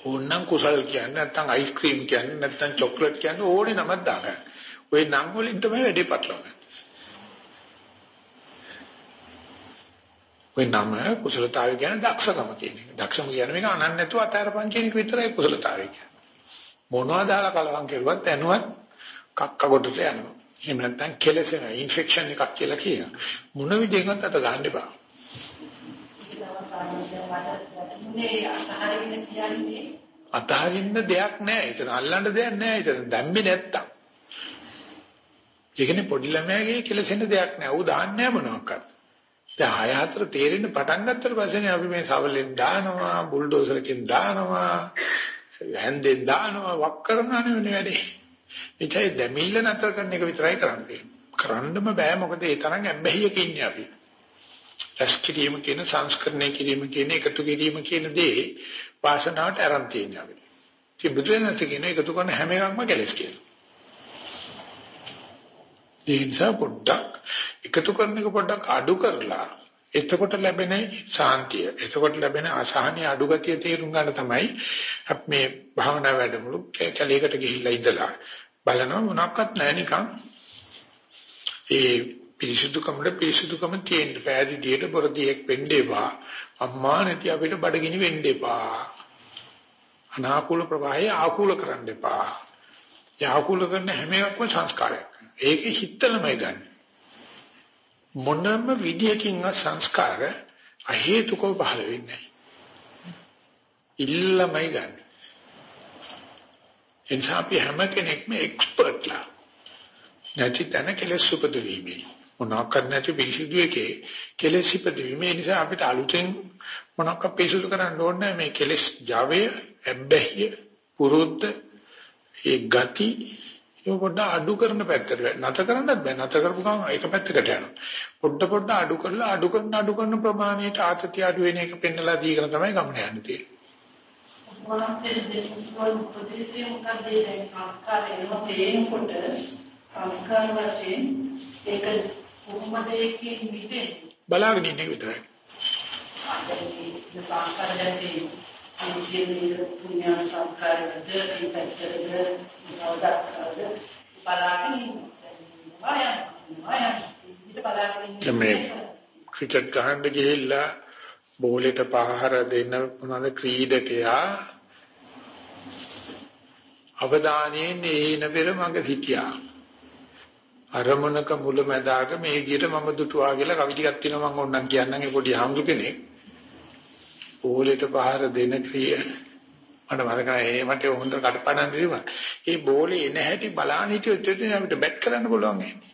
ඕනනම් කුසල් කියන්නේ නැත්නම් අයිස්ක්‍රීම් කියන්නේ නැත්නම් චොක්ලට් කියන්නේ ඕනේ නමක් දාගන්න. ওই නම් වලින් තමයි වැඩේ පටලවන්නේ. ඔය නම කුසලතාවය කියන්නේ දක්ෂකම කියන එක. දක්ෂම කියන්නේ මේක අනන්න නැතුව අතර පංචේනික විතරයි කුසලතාවය කියන්නේ. මොනවා දාලා කලවම් කරුවත් ඇනුවත් කක්ක කොටට යනවා. එහෙම නැත්නම් කෙලසෙන ඉන්ෆෙක්ෂන් එකක් කියලා කියනවා. මොන විදිහකට අත ගන්න එපා. අතහරින්න දෙයක් නැහැ. ඒක අල්ලන්න දෙයක් නැහැ. ඒක දැම්මේ නැත්තම්. ඒකනේ පොඩි ළමයාගේ කෙලසෙන දෙයක් නෑ. ඌ දාන්නේ නෑ මොනවාක්වත්. දැන් ආය හතර තේරෙන්න පටන් ගත්තට පස්සේනේ අපි මේ සවලෙන් දානවා, බුල්ඩෝසරකින් දානවා, හැන්දෙන් දානවා, වක් කරනවානේ මේ වැඩේ. එචයි දෙමිල්ල නතර කරන එක විතරයි කරන්නේ. කරන්නම බෑ මොකද ඒ තරම් ඇබ්බැහියක ඉන්නේ අපි. රැස් කිරීම කියන සංස්කරණය කිරීම කියන එකතු කිරීම කියන දේ වාසනාවට අරන් තියෙනවා අපි. ඉතින් බුදුරජාණන් කියන එකතු කරන හැම එකක්ම කෙලස් කියනවා. ඒ නිසා පොඩ්ඩක් එකතු කරන එක පොඩ්ඩක් අඩු කරලා එතකොට ලැබෙන ශාන්තිය එතකොට ලැබෙන අසහනිය අඩු ගතිය තේරුම් ගන්න තමයි අපි මේ භාවනා වැඩමුළු කැලේකට ගිහිල්ලා ඉඳලා බලනවා මොනක්වත් නැහැ නිකන්. ඒ පිරිසුදුකමද පිරිසුදුකම තියෙන්න පෑදීදියට බොරදියෙක් වෙන්න එපා. අම්මා නැති අපිට බඩගිනි වෙන්න එපා. අනාකූල ප්‍රවාහය ආකූල කරන්න එපා. යාකූල කරන හැම එකක්ම සංස්කාරයක්. ඒක හිතලමයි ගන්න. මොනම විදියකින්වත් සංස්කාර අහේතුකව පහළ වෙන්නේ නැහැ. ඉල්ලමයි ගන්න. එනිසා අපි හැම කෙනෙක්ම එක්ස්පර්ට්ලා. නැති තැන කෙලෙස් උපදවීමේ. මොනවාක්වත් නැති පිරිසිදු එකේ කෙලෙස් ඉපදවීමේ නිසා අපිට අලුතෙන් මොනවාක් පිරිසිදු කරන්න ඕනේ මේ කෙලෙස් Java, ඇබ්බැහිය, පුරුද්ද, ඒ ගති ඒක පොඩ්ඩ අඩු කරන පැත්තට නැත කරන්නත් බෑ. නැත කරපු ගමන් ඒක පැත්තකට යනවා. පොඩ්ඩ පොඩ්ඩ අඩු කරලා අඩු කරන අඩු කරන ප්‍රමාණයට ආතතිය අඩු වෙන එක පෙන්නලා දීගෙන තමයි ගමන යන්නේ දෙවියන් උපදේශය මොකද ඒ සංස්කාරය එනවා තේනකොට සංස්කාර වශයෙන් ඒක කොහොමද ඒකේ මිදෙන්නේ බලාගෙන ඉන්න එක විතරයි. අපේ සංස්කාර දැක්කේ අනිත්‍යයේ පුණ්‍ය සංස්කාරවලද ඒ පැත්තද සෝදාස්කාරද බලාගෙන ඉන්නවා. වායම් වායම් මේ ක්‍රිකට් ගහන්න ගිහිල්ලා බෝලෙට පහර දෙන්න මොනවාද ක්‍රීඩකයා අවධානයෙන් ඒන පෙර මඟ හිටියා. අරමුණක මුලැමැදාක මේ විදිහට මම දුටුවා කියලා කවි ටිකක් තියෙනවා මම ඕනනම් කියන්නම් ඒ පොඩි හාමුදුර කෙනෙක්. බෝලෙට පහර දෙන ක්‍රිය මට මතකයි ඒ මට හොඳ කඩපාඩම් දෙනවා. ඒ බෝලේ එන හැටි බලන්න හිටියොත් එතන අපිට බැට් කරන්න පුළුවන් වෙන්නේ.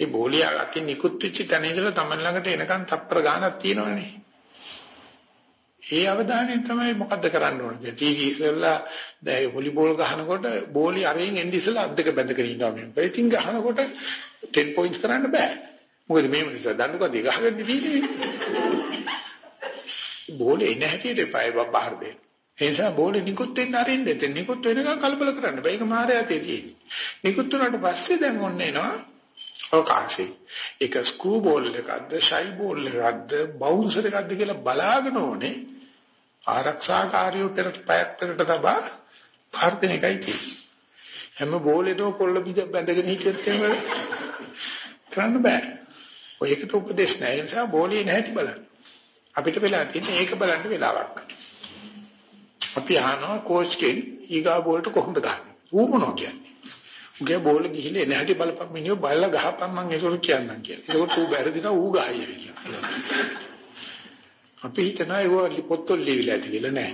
ඒ බෝලිය අකින් නිකුත් වෙච්ච තැන ඉඳලා Taman ළඟට එනකන් තප්පර ගානක් තියෙනවනේ. ඒ අවධානයෙන් තමයි මොකද්ද කරන්න ඕනේ. ටීවී ඉස්සෙල්ලා දැන් වොලිබෝල් ගහනකොට බෝලි අරින් එන්නේ ඉස්සෙල්ලා අද්දක බැඳගෙන ඉන්නවා මේ. බේටිං ගහනකොට 10 points කරන්න බෑ. මොකද මේ මිනිස්සු දඬුකඩ ගහගෙන තියෙන්නේ. බෝලේ එන හැටියට එපායි බබහර දෙන්න. ඒ නිසා බෝලේ නිකුත් වෙන්න අරින්න දෙන්න. නිකුත් වෙනකන් කලබල කරන්න බෑ. ඒක මායя තියෙන්නේ. නිකුත් වුණාට පස්සේ දැන් ඔන්න එනවා අවකාශي. ඒක ස්ක්‍රූ බෝල් එකක්ද, ෂයි බෝල් එකක්ද, බවුන්සර් එකක්ද කියලා බලාගෙන ඕනේ. ආරක්ෂාකාරීව පෙරට පයක් පෙරට තබා පාර්තන එකයි තියෙන්නේ. හැම බෝලෙදෝ පොල්ල බිඳ බැඳගෙන හිටියත් එහෙම කරන්න බෑ. ඔය එකට උපදේශ නැහැ. ඒ නිසා බෝලේ නැහැටි බලන්න. අපිට වෙලා තියෙන්නේ ඒක බලන්න වෙලාවක්. අපි අහනවා කෝච් කෙන් ඊගා බෝල්ට කොහොමද ගහන්නේ? ඌ මොනවා කියන්නේ? උගේ බෝල ගිහිල්ලා එන හැටි බලපන් මිනිහෝ බලලා ගහපන් මං ඒක කියන්නම් කියලා. ඒකට ඌ බැරදිනා ඌ ගහයි කියලා. අපි හිතනවා ඒක පොත්වල ලියවිලා ඇති කියලා නෑ.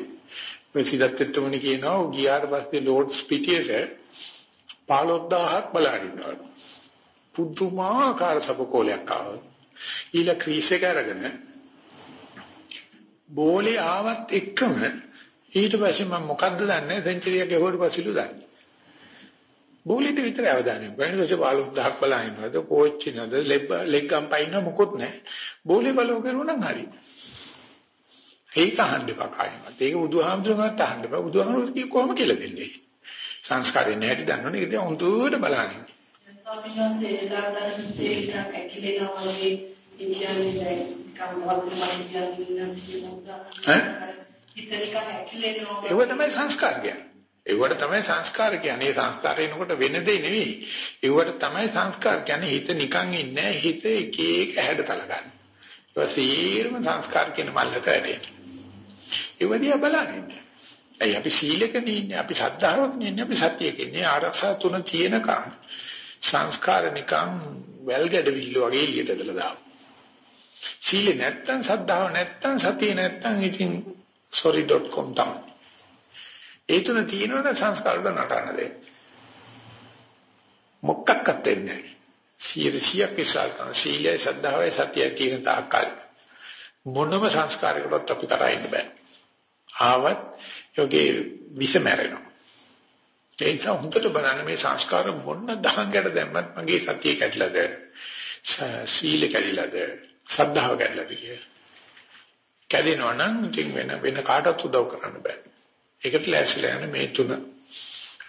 මේ සිද්ධාර්ථත්වමනි කියනවා ගියාට පස්සේ ලෝඩ්ස් පිටියට 15000ක් බලහින්නවා. පුදුමාකාර සබකෝලයක් ආවා. ඊළ ක්‍රීස් එක අරගෙන බෝලේ ආවත් එක්කම ඊට පස්සේ මම මොකද්ද දන්නේ සෙන්චරියක් ගහුවට පස්සෙලු දන්නේ. බෝලෙට විතර අවධානය යොමු කරන ඊට පස්සේ 15000ක් බලහින්නවද කෝච් නේද ලෙග් අම්පයින් මොකොත් නැහැ. බෝලේ බලව කරුණා නම් හරියි. ඒක අහන්න එපා කායිමත්. ඒක බුදුහාමුදුරුවන්ට අහන්න එපා. බුදුහාමුදුරුවෝ කිය කොහොම කියලා දෙන්නේ. සංස්කාරේ නැහැටි දන්නවනේ. ඒක දිහා හොඳට බලන්න. ස්වාමීන් වහන්සේ ඒව තමයි සංස්කාර කියන්නේ. ඒවට තමයි සංස්කාර කියන්නේ. සංස්කාර එනකොට වෙන දෙයක් නෙවෙයි. ඒවට තමයි සංස්කාර කියන්නේ. හිත නිකන් ඉන්නේ හිත එක එක හැඩතල ගන්න. ඒක සීරම සංස්කාර කියන මල්ලට වැටෙනවා. ඒවදී බලන්නේ. ඇයි අපි සීලක ඉන්නේ අපි ශ්‍රද්ධාවක් ඉන්නේ අපි සතියක ඉන්නේ ආරක්ෂා තුන තියෙනකම් සංස්කාර නිකන් වැල් ගැඩවිල්ල වගේ එළියට දාලා දානවා. සීල නැත්තම් ශ්‍රද්ධාව නැත්තම් සතිය නැත්තම් ඉතින් sorry.com තමයි. ඒ තුන තියෙනවනේ සංස්කාර වල නටන දෙයක්. මොකක්වත් දෙන්නේ නැහැ. සීලසියක් විශ්වාස කරන සීලය ශ්‍රද්ධාවයි සතියයි තියෙන තාක්කල් මොනම සංස්කාරයකටවත් අපි කරා ඉන්න බෑ. ආවත් යෝගේ විස මැරෙනවා. ඒ නිසා හුඟට බලන්න මේ සංස්කාර මොන දහංගට දැම්මත් මගේ සතිය කැඩලාද සීල කැඩිලාද සද්ධාව කැඩලාද කියලා. කැඩෙනවා නම් ඉතින් වෙන වෙන කාටවත් උදව් කරන්න බෑ. ඒකට ලෑස්තිලා යන මේ තුන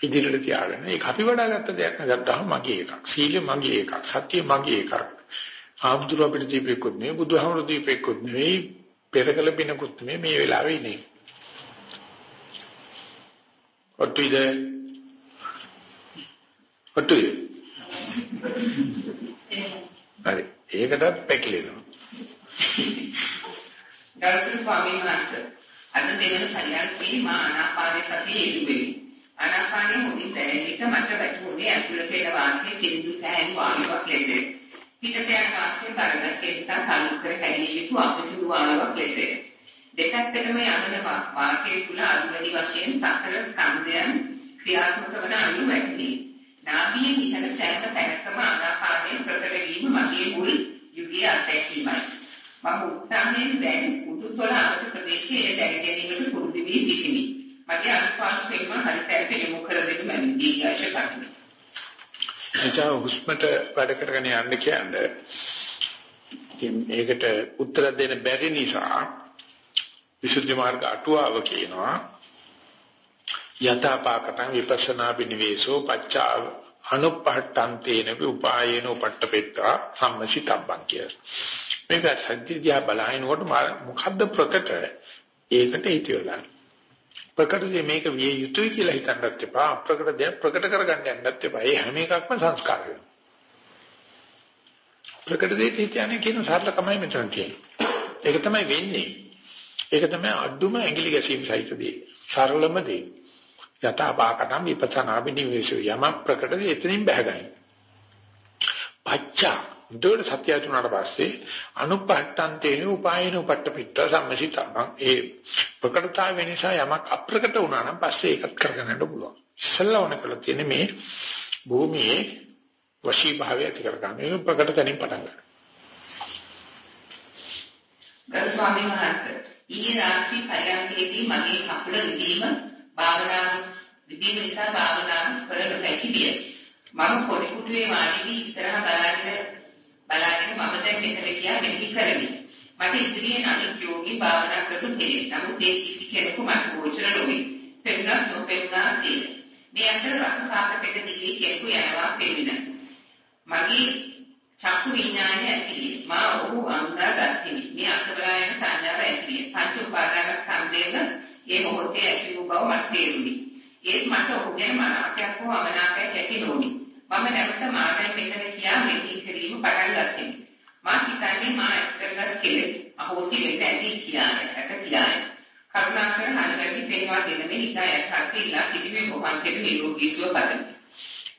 ඉදිරියට තියාගෙන ඒක අපි වඩාගත්ත දෙයක් නේද මගේ එකක් සීල මගේ එකක් සත්‍ය මගේ එකක්. ආම්දුර අපිට දීපෙකුත් නෙවෙයි බුදුහාමුදුරු දීපෙකුත් නෙවෙයි පෙරකල පිනකුත් නෙවෙයි මේ වෙලාවේ ඉන්නේ. ඔට්ටුයිද? ඔට්ටුයි. හරි. ඒකටත් පැකිලෙනවා. ගරුතර ස්වාමීන් වහන්සේ අද දෙවන සරියල්කේ මා ආනාපාන සතිය යෙදුවේ ආනාපානයේ මුලින් දැනෙන විට මට වැටහුනේ ඇතුළට එන වාක්‍ය සින්දු සෑහෙන වායුවක් ලෙස පිටට යන වාක්‍ය බරගත් නිසා කලුතර හැදී යුතු අපසිදු වායුවක් ලෙස දෙපැත්තටම යන වාක්‍යය තුල අනුමැදි වශයෙන් සතර ස්කන්ධයන් ක්‍රියාත්මක වන අයු වැටහි. නාභියේ හිතන සෑම තැනකම ආනාපානයේ ප්‍රකට වීම මගේ මුල් යුගයේ අත්දැකීමයි. මම උත්සාහයෙන් දැන් උඩුතොල අවට ප්‍රදේශයේ දැන ගැනීමට පුරුදු වී සිටිමි. මගේ අනුස්වාස වීම හරියට යොමු කර දෙන්න මම දීර්ඝාෂ කරමි. එචා හුස්මට වැඩ කරගෙන යන්න කියන්නේ ඒකට උත්තර දෙන්න බැරි නිසා විසුද්ධි මාර්ග අටුවාව කියනවා යතපාකටං විපස්සනා බිනිවේසෝ පච්චා අනුපහට්ටන්තේන උපායේන උපට්ඨපෙත්තා සම්මසිතබ්බං කිය. මේක සත්‍යදියා බලහිනකොට මොකද්ද ප්‍රකට ඒකට හිතියොලා. ප්‍රකටදී මේක විය යුතුයි කියලා හිතන්නත් එපා අප්‍රකට දෙයක් ප්‍රකට කරගන්න යන්නත් එපා. ඒ හැම එකක්ම සංස්කාර වෙනවා. ප්‍රකට දෙයක් හිතන්නේ කියන සරලකමයි මෙතන තියෙන්නේ. ඒක තමයි වෙන්නේ. ඒක තමයි අඩුම ඇඟිලි ගැසීම සහිත දේ. සරලම දේ. යථාපාකටම් විපස්සනා බිනිවේෂය යම ප්‍රකටද එතනින් බහගන්න. පච්චා දුර සත්‍යය තුනට පස්සේ අනුපත්තන්තේන උපායන උපට්ඨපිට සම්මසිතං ඒ ප්‍රකටතාව නිසා යමක් අප්‍රකට වුණා නම් පස්සේ ඒකත් කරගන්න පුළුවන්. ඉස්සල්ලාවන කළ තියෙන මේ භූමියේ වශී භාවය ඇති කරගන්න. ඒක ප්‍රකට තැනින් පටන් ගන්න. ගරු ස්වාමීන් වහන්සේ ඊයේ රාත්‍රී පරයන්කේදී මගේ කකුල රිදීම භාවනාව රිදීම නිසා භාවනාව කරන්න හැකි විය. මම පොඩි කුටුවේ වාඩි වී ඉස්සරහ බලාගෙන බලාගෙන මම දැන් මෙතන ගියා මෙහි කරමි. මට ඉදිරියෙන් අනිත් යෝගී භාවනා කරපු කෙනෙක්. නමුත් ඒ කිසි කෙනෙකු මට ගෝචර නොවේ. පෙන්නත් නොපෙන්නා සිය. මේ අතර රස පාට පෙළ දිගේ කෙනෙකු යනවා පෙමින. මගේ චක්කු විඥානය ඇතිවේ. මා ඔහු අඳුරා ගත්තිමි. මේ අසබලා යන සංඥාව ඇතිවේ. පංච උපාදාන ස්කන්ධයක ඒ මොහොතේ ඇති වූ බව මට තේරුණි. ඒත් මට ඔහු ගැන මනාපයක් හෝ අමනාපයක් ඇති නොවුනි. මම නැවත මාතයි මෙතන කියා මෙහි කිරීම පටන් ගත්තෙමි. මා හිතන්නේ මා එක්කගත් කෙලෙස් අහෝසි වෙන්න ඇති කියාය. ඇත කියාය. කරුණාකර හරියට පේවා දෙන මේ ඉතා යථාර්ථය ඉලා සිටිමේ මොහොතේ නිරෝගී සුව පදමි.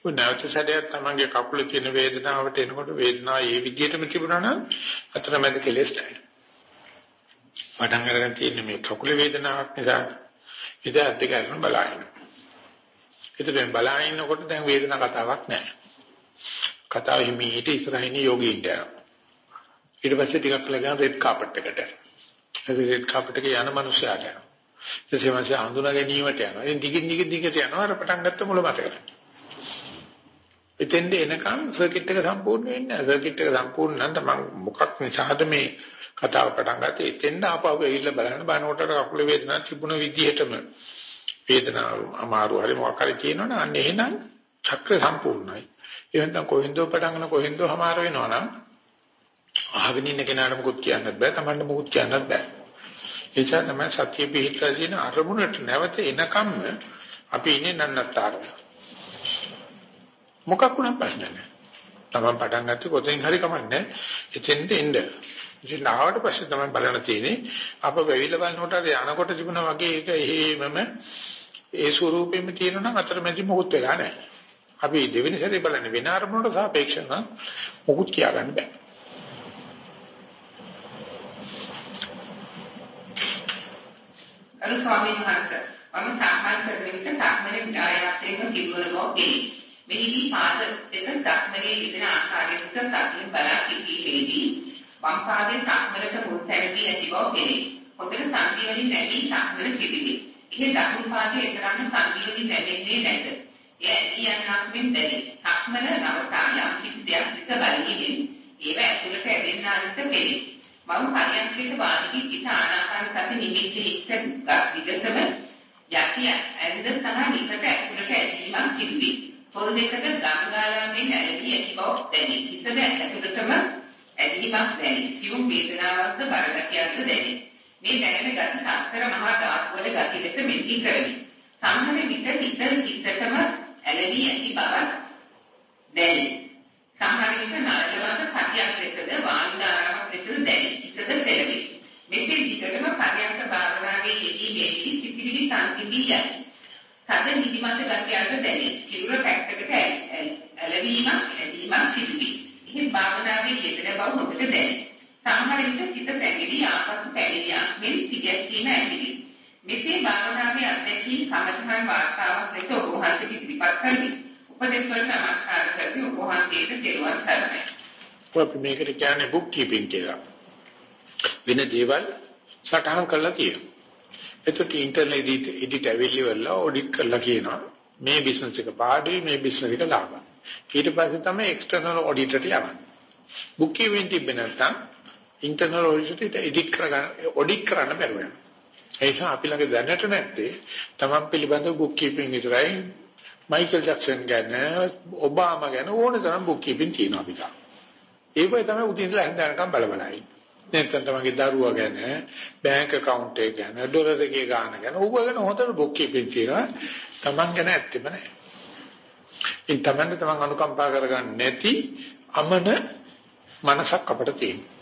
ඔය නැවත සැරයක් තමන්ගේ කකුලේ තියෙන වේදනාවට එනකොට වේදනාව ඒ විදිහටම තිබුණා නම් අතරමැද කෙලෙස් නැහැ. පටන් අරගෙන තියෙන මේ කකුලේ වේදනාවක් නිසා ඉතින් අද්දක අරන් එතකොට බලාගෙන ඉන්නකොට දැන් වේදනා කතාවක් නැහැ. කතාව හිමීට ඉස්සරහින් යෝගීන්ට යනවා. ඊට පස්සේ ටිකක් ලගන රෙඩ් කාපට් එකට. ඒ රෙඩ් කාපට් එකේ යන මිනිස්යාට යනවා. ඊටසේ මාසේ හඳුනා ගැනීමට යනවා. ඉතින් දිගින් දිගින් දිගට යනවා අර පටන් ගත්ත මුල මතකයි. එතෙන්ද එනකම් සර්කිට් එක සම්පූර්ණ වෙන්නේ නැහැ. සර්කිට් එක සම්පූර්ණ නම් තමන් මොකක් නිසාද මේ කතාව පටන් ගත්තේ? එතෙන්ද ආපහු ඇවිල්ලා බලන්න බනකොටට කකුලේ වේදනාවක් තිබුණ විදිහටම වේදනාව අමාරු හරි මොකක් හරි කියනවනේ අන්න එහෙනම් චක්‍ර සම්පූර්ණයි. එහෙනම් කොහෙන්දෝ පටන් ගන්න කොහෙන්දෝ හමාර වෙනවනම් අහගෙන ඉන්න කෙනාට මොකුත් කියන්නත් බෑ. තමන්ට මොකුත් කියන්නත් බෑ. ඒ නිසා තමයි සත්‍ය පිහිටලා තියෙන අරමුණට නැවත එනකම්ම අපි ඉන්නේ නන්නත්තරව. මොකක් වුණත් ප්‍රශ්න නැහැ. තමන් පටන් ගත්තේ කොතෙන් හරි කමන්නේ. එතෙන්ට එන්න. ඉතින් ආවට පස්සේ තමයි බලන්න තියෙන්නේ අප වෙවිල බලනකොට අර යනකොට තිබුණා වගේ ඒක එහෙමම ඒ ස්වරූපෙම තියෙනවා නම් අතරමැදි මොකුත් වෙලා නැහැ. අපි දෙවෙනි සැරේ බලන්නේ වෙන අරමුණට සාපේක්ෂව නම් මොකුත් කියාගන්න බෑ. අර ස්වාමීන් වහන්සේ මම සාමාන්‍ය කරන විට සාමාන්‍ය විද්‍යාලයෙන් සිදුවන බව පෙනේ. මෙහිදී පාද දෙක සක්මනේ යෙදෙන ආකාරයට සතියෙන් බලා සිටීමේදී වම් පාදයේ සක්මලට මුල් තැනදී ඇති බව පෙනේ. හොඳට සංකීර්ණ නැමී සක්මල සිටිනේ. ඉහි දකුණු පාදයේ එතරම් සංකීර්ණ නැමෙන්නේ නැත. එය කියන්නක් මෙන් දැනේ. සක්මල නවතා යම් කිසි දෙයක් විස බලන්නේ. ඒව ඇතුළට ඇදෙන්නා ලෙස පෙනේ. මම පරියන්කේට වාඩි සිට ආනාපාන සති නිමිති එක්ක විගතම යටි ඇඳ සහ නිකට ඇතුළට ඇදීමක් සිදුවේ. පොල් දෙකක ගංගාලාමේ නැරී ඇති බව දැනේ. හිතද ඇතුළටම ඇදීමක් දැනේ. සියුම් වේදනාවක්ද බරගතියක්ද දැනේ. මේ දැනෙන ගති සතර මහා ධාතු වල ගති ලෙස මෙහි කරමි. සමහර විට හිත හිතටම ඇලවි ඇති බවක් දැනේ. සමහර විට නරකවක සතියක් ලෙසද වාන්දාරාවක් ලෙසද දැනේ. හිතද සැලවි. මෙසේ විතරම පරියන්ක භාවනාවේ යෙදීමේදී සිතිවිලි සංසිඳී යයි. තද නිදිමත ගතියක්ද දැනේ. සිරුර පැත්තකට ඇලවීමක් ඇදීමක් සිදුවේ. ඉතින් භාවනාවේ යෙදෙන බව හොඳට දැනේ. සමහර විට සිත පැකිලි ආපසු පැමිණියා මෙන් සිගැස්සීම ඇතිවේ. මෙසේ භාවනාවේ අධ්‍යක්ෂී සමථයන් වාර්තාවක් ලෙස ඔබ වහන්සේ ඉදිරිපත් කළේ. උපදෙස් වලට නමස්කාර කරමි ඔබ වහන්සේට දෙලුවන් සරණයි. අපි මේකට කියන්නේ බුක් කීපින් කියලා. වෙන දේවල් සටහන් කරලා තියෙනවා. එතකොට ඉන්ටර්නල් එඩිට් ඇවිල්ලිවලා ඔඩිට් කරලා කියනවා මේ බිස්නස් එක පාඩුයි මේ බිස්නස් එක ලාභයි. ඊට පස්සේ තමයි එක්ස්ටර්නල් ඔඩිටර්ට යවන්නේ. බුක් කීපින් තිබෙන නැත්නම් ඉන්ටර්නල් ඔඩිටර්ට එඩිට් කරගන්න ඔඩිට් කරන්න බැරුව යනවා. ඒ නිසා අපි ළඟ දැනට නැත්තේ තමන් පිළිබඳව බුක් කීපින් විතරයි මයිකල් ජැක්සන් ගැන ඔබාමා ගැන ඕන තරම් බුක් කීපින් තියෙනවා අපිට. ඒක තමයි උදේ ඉඳලා හැන්දෑනකම් බලබලයි. නැත්නම් තමන්ගේ දරුවා ගැන, බැංක account එක ගැන, ඩොලර් එකේ ගාණ ගැන ඕක ගැන හොඳට බුක් කීපින් තියෙනවා. තමන් ගැන ඇත්තෙම නැහැ. ඒ තමන්ට තමන් අනුකම්පා කරගන්න නැති අමන මනසක් අපිට තියෙනවා.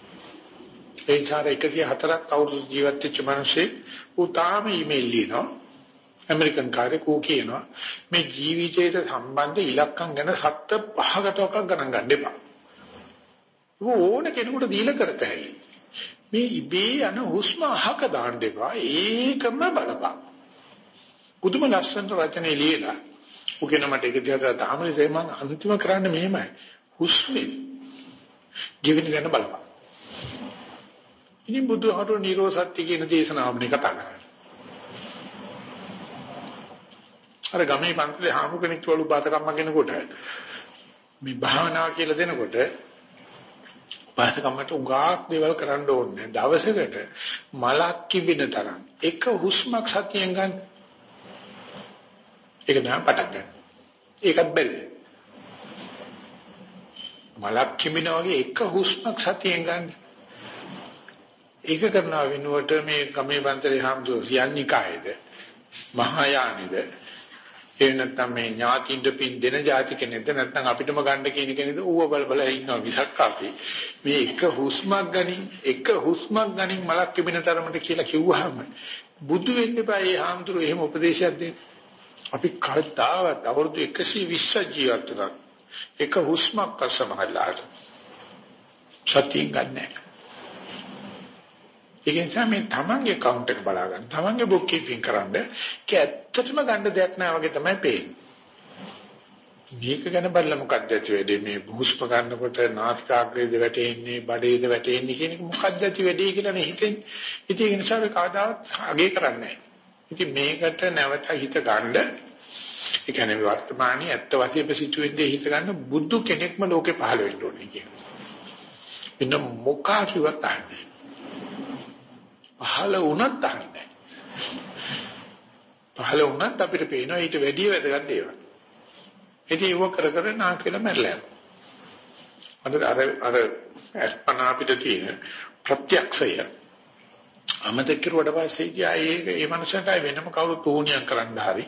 ඒ නිසා 104ක් අවුරුදු ජීවත් වෙච්ච මිනිස්සේ උතාම ඊමේල් ලියනවා. ඇමරිකන් කාර්යයක් ඌ කියනවා මේ ජීවිතයට සම්බන්ධ ඉලක්කම් ගැන සත්‍ය පහකටක ගණන් ගන්න එපා. ඕන කෙනෙකුට දීලා කරතයි. මේ ඉබේ යන හුස්ම අහක දාන්න එපා. ඒකම බලපන්. පුදුම ලස්සනට රචනය ලියලා උගෙන මට ඒක දිහා තාමනේ මම අන්තිම කරන්නේ මෙහෙමයි. හුස්මේ ජීවිත ගැන බලපන්. ඉතින් බුදුහාමුදුරුවෝ නිරෝසත්‍ය කියන දේශනාවනේ කතා කරන්නේ. අර ගමේ පන්සලේ හාමු කෙනෙක් වළු බාතකම්ම කෙනෙකුට මේ භාවනාව කියලා දෙනකොට බාතකම්මට උගාක් දේවල් කරන්න ඕනේ. දවසකට මලක් කිබින තරම් එක හුස්මක් සතියෙන් ගන්න. ඒක තමයි පටන් ගන්න. ඒකත් බැරි. මලක් කිබින වගේ එක හුස්මක් සතියෙන් ගන්න. ඒක කරනවා වෙනුවට මේ ගමේ බන්තරේ හාමුදුරුවෝ කියන්නේ කායේද මහායානෙද? ඒ නැත්නම් මේ ඥාතින්ද පින් දෙන જાති කෙනෙක්ද? නැත්නම් අපිටම ගන්න කියන කෙනෙක්ද? ඌව බල බල ඉන්නවා විසක් අපි මේ එක හුස්මක් ගනින් එක හුස්මක් ගනින් මලක් තිබෙන තරමට කියලා කිව්වහම බුදු වෙන්න එපා ඒ හාමුදුරුවෝ. එහෙම උපදේශයක් දෙන්න. අපි කල්තාවත් අවුරුදු 120 ජීවත් වුණා එක හුස්මක් පස්සමහලාට සතිය ගන්නෑ. ඒක නිසා මේ තමන්ගේ account එක බලා ගන්න. තමන්ගේ book keeping කරන්න. ඒක ඇත්තටම ගන්න දෙයක් නෑ වගේ තමයි පේන්නේ. මේක ගැන බලලා මොකක්ද ඇති වෙන්නේ මේ හුස්ම ගන්නකොට නාසිකාග්‍රේද වැටෙන්නේ බඩේද වැටෙන්නේ කියන එක මොකක්ද ඇති වෙන්නේ කියලා නේ හිතෙන්නේ. ඉතින් ඒ නිසා මේ කවදාවත් අගේ කරන්නේ නැහැ. ඉතින් මේකට නැවත හිත ගන්න ඒ කියන්නේ වර්තමානයේ ඇත්ත වශයෙන්ම සිටුවෙන්නේ හිත ගන්න බුදු කෙනෙක්ම ලෝකේ පහළ වෙන්න ඕනේ කියනවා. ඉන්න මොකා කිව්වත් අහන්නේ. පහළ වුණත් අහන්නේ පහළ වුණත් අපිට පේනවා ඊට වැඩිය වැදගත් දේවල්. ඉතින් ඒව කර කර නා කියලා මැරලා යනවා. අර අර අස්පන අපිට තියෙන ප්‍රත්‍යක්ෂය අමතක කරුවට පස්සේ කියා ඒක ඒ මනුස්සයට වෙනම කවුරු තෝණියක් කරන්න හරි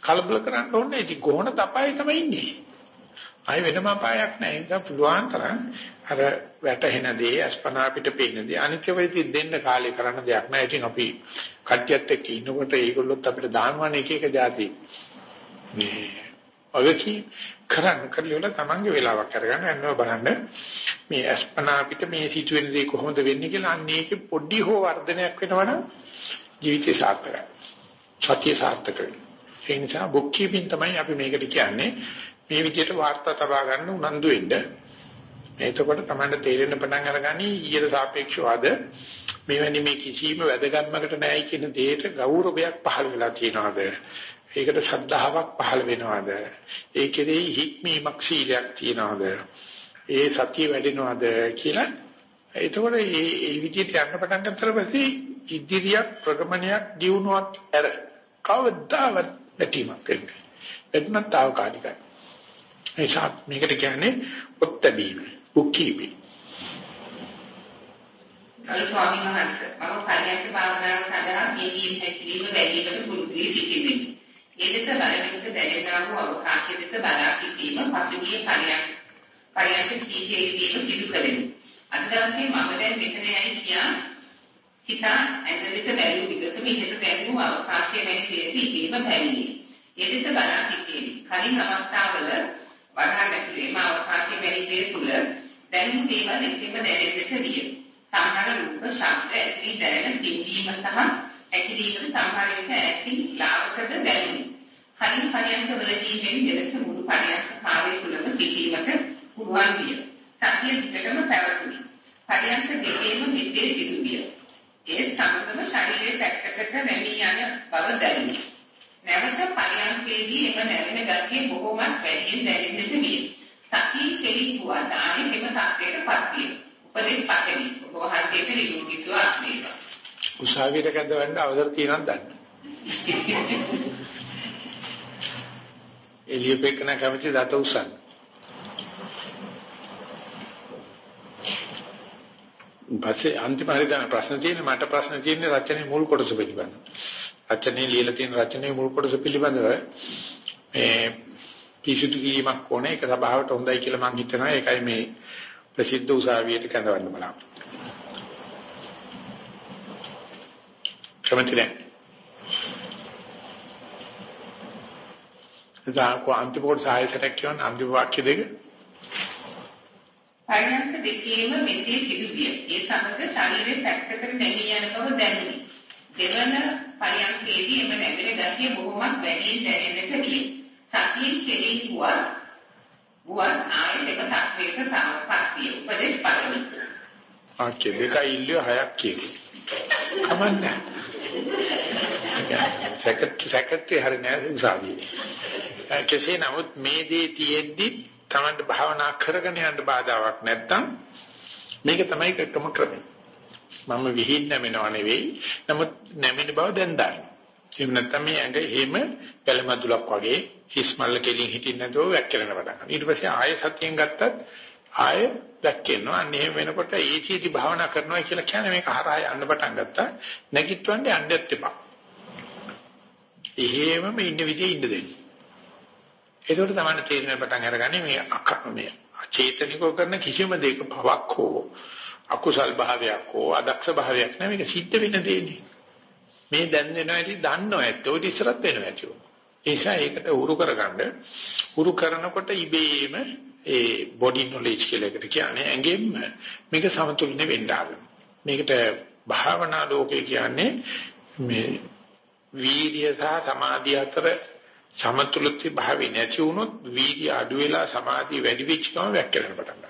කලබල කරන්න ඕනේ. ඉතින් කොහොන තපයි තමයි ඉන්නේ. ආය වෙනම අපායක් නැහැ. ඒ නිසා පුළුවන් තරම් අර වැටහෙන දේ අස්පනා පිට පේන දේ අනිත්‍ය වෙයිති දෙන්න කාලේ කරන්න දෙයක් නැහැ. ඉතින් අපි කට්ටියත් එක්ක ඉන්නකොට ඒගොල්ලොත් අපිට දානවනේ එක එක જાති. මේ ඔයකි කරන්න කරලිවල තමන්ගේ වෙලාවක් අරගන්න යනවා බලන්න මේ අස්පනා පිට මේ සිටුවෙන දේ කොහොමද වෙන්නේ කියලා අන්න ඒකේ පොඩි හෝ වර්ධනයක් වෙනවනම් ජීවිතේ සාර්ථකයි. සත්‍ය සාර්ථකයි. ඒ නිසා බුක් කීපින් තමයි අපි මේකට කියන්නේ මේ විදිහට වාර්තා තබා ගන්න උනන්දු වෙන්න. එතකොට තමයි තේරෙන්න පටන් අරගනි ඊට සාපේක්ෂව අද මෙවැනි මේ කිසිම වැදගත්මකට නැහැ කියන දෙයට ගෞරවයක් පහළ වෙලා තියෙනවද? ඒකට ශ්‍රද්ධාවක් පහළ වෙනවද? ඒ කෙරෙහි හික්මීමක් සීලයක් තියනවද? ඒ සතිය වැඩෙනවද කියලා එතකොට මේ මේ විදිහට යන්න පටන් ගන්නතර පස්සේ ඉදිරියක් ප්‍රගමනයක් දියුණුවක් ඇර කවදාවත් නැතිවක් වෙන්නේ. එතනත් తాවකාලිකයි. නිසා මේකට කියන්නේ පොත් බැීම, book keeping. ගරු ස්වාමීන් වහන්සේ මම පරියන්ක භාවනාව සඳහා මේකී හැකිලිම වැඩිවට පුරුදු වී සිටින්නේ. ඒ දෙස බලමින් දැනෙනා වූ අවකාශය දෙස බලා සිටීම පසුගිය පරියන්ක පරියන්ක කීපයේදීම සිදු කළෙමි. අද දවසේ මම දැන් මෙතන යයි කියා හිතා ඇඟ දෙස බැලූ විගස මිහිත දැනූ අවකාශය වැනි දෙයක ඉබේම බැරිලි. ඒ දෙස බලා සිටීම. කලින් අවස්ථාවල වරහන් ඇතුලේම අවකාශයේ වැලිදේ තුල දැනුම් දේවල් එසේම දැනෙන්නට විය. සමහර රූප ශබ්ද ඇති දැනෙන පිම්බීම සහ ඇකිලීම සමහර විට ඇති ලාවකට දැනුනි. කලින් පරියන්කවලදී මෙන් දෙලස මුළු පරියන්ක කාලය තුලම සිටීමට පුළුවන් විය. සතිය දිගටම පැවතුනි. පරියන්ක දෙකේම මෙසේ සිදු විය. ඒ සමගම ශරීරයේ පැත්තකට නැමී යන බව දැනුනි. නැවත පරියන්කේදී එම නැවෙන ගතිය බොහෝමත් වැඩියෙන් දැනෙන්නට විය. සතිය කෙලිකුවා දානේ එම තත්ත්වයටපත් විය. උපදෙස් පතමි. ඔබ වහන්සේට නිරෝගී සුව ආශිර්වාද. උසාවියට කැඳවන්න අවසර තියෙනවද දන්නේ. එළියපෙකන කැමති දත උසන්. පස්සේ අන්තිම හරියට ප්‍රශ්න තියෙන්නේ මට ප්‍රශ්න තියෙන්නේ රචනයේ මුල් කොටස පිළිබඳව. රචනයේ ලියලා තියෙන රචනයේ මුල් කොටස පිළිබඳව මේ පිසුතු කිරීමක් ඕනේ ඒක සභාවට හොඳයි කියලා මම හිතනවා ඒකයි මේ ප්‍රසිද්ධ උසාවියට කැඳවන්න බලන්න. කැමති නැහැ. එදාක අන්තිම කොටස ආයතනයක් කියන අන්තිම වාක්‍ය දෙක පරිණත දෙකේම මෙසේ සිදුවිය. ඒ සමග ශරීරයේ පැත්තකට නැගී යන බව දැනුනි. දෙවන පරියන්කේදී එම නැගෙන ගතිය බොහොමත් වැඩියෙන් දැනෙන්නට විය. සතියෙන් කෙරෙහි වුවත් වුවත් ආයෙ දෙක තත්වයක සමස්පත් විය. උපදේශ පළවෙනි. වාක්‍ය දෙකයි ඉල්ල හයක් කියනවා. කමන්නේ. සැකට් සැකට්ටි හරිය නෑ උසාවියේ. කෙසේ නමුත් මේ දේ තියෙද්දි තමන්ට භාවනා කරගෙන යන්න බාධාවක් නැත්තම් මේක තමයි එකම ක්‍රමය. මම විහිින් නැමෙනව නෙවෙයි. නමුත් නැමෙන බව දැන් දන්නවා. එහෙම නැත්නම් මේ ඇඟ එහෙම පැලමදුලක් වගේ හිස් මල්ල කෙලින් හිටින්න නැතුව වැක්කෙරෙන පටන් ගන්නවා. ඊට පස්සේ ආයෙ සතියෙන් ගත්තත් ආයෙ වැක්කෙනවා. අන්න එහෙම වෙනකොට ඒචීති භාවනා කරනවා කියලා කියන්නේ මේක හරහා යන්න පටන් ගත්තා. නැගිටවන්න යන්නත් එපා. එහෙමම ඉන්න විදිහේ ඉන්න දෙන්න. ඒකට තමයි තේරෙන පටන් අරගන්නේ මේ අකර්මය. අචේතනිකව කරන කිසිම දෙයක පවක් හෝ අකුසල් භාවයක් හෝ අදක්ෂ භාවයක් නෙවෙයි මේක සිද්ධ වෙන දෙන්නේ. මේ දැන් වෙනවා ඇති දන්නව ඇත්තෝ ඉත ඉස්සරත් වෙනවා ඇතිව. ඒ නිසා ඒකට උරු කරගන්න උරු කරනකොට ඉබේම ඒ බොඩි නොලෙජ් කියලා එකට කියන්නේ ඇඟෙන්න මේක සමතුලිත වෙන්න ආරම්භ. මේකට භාවනා ලෝකේ කියන්නේ මේ වීර්ය සහ සමාධිය අතර සමතුලිත භාවය නැති වුණොත් වීර්ය අඩු වෙලා සමාධිය වැඩි වෙච්ච ගමන් වැක්කෙන්න පටන් ගන්නවා.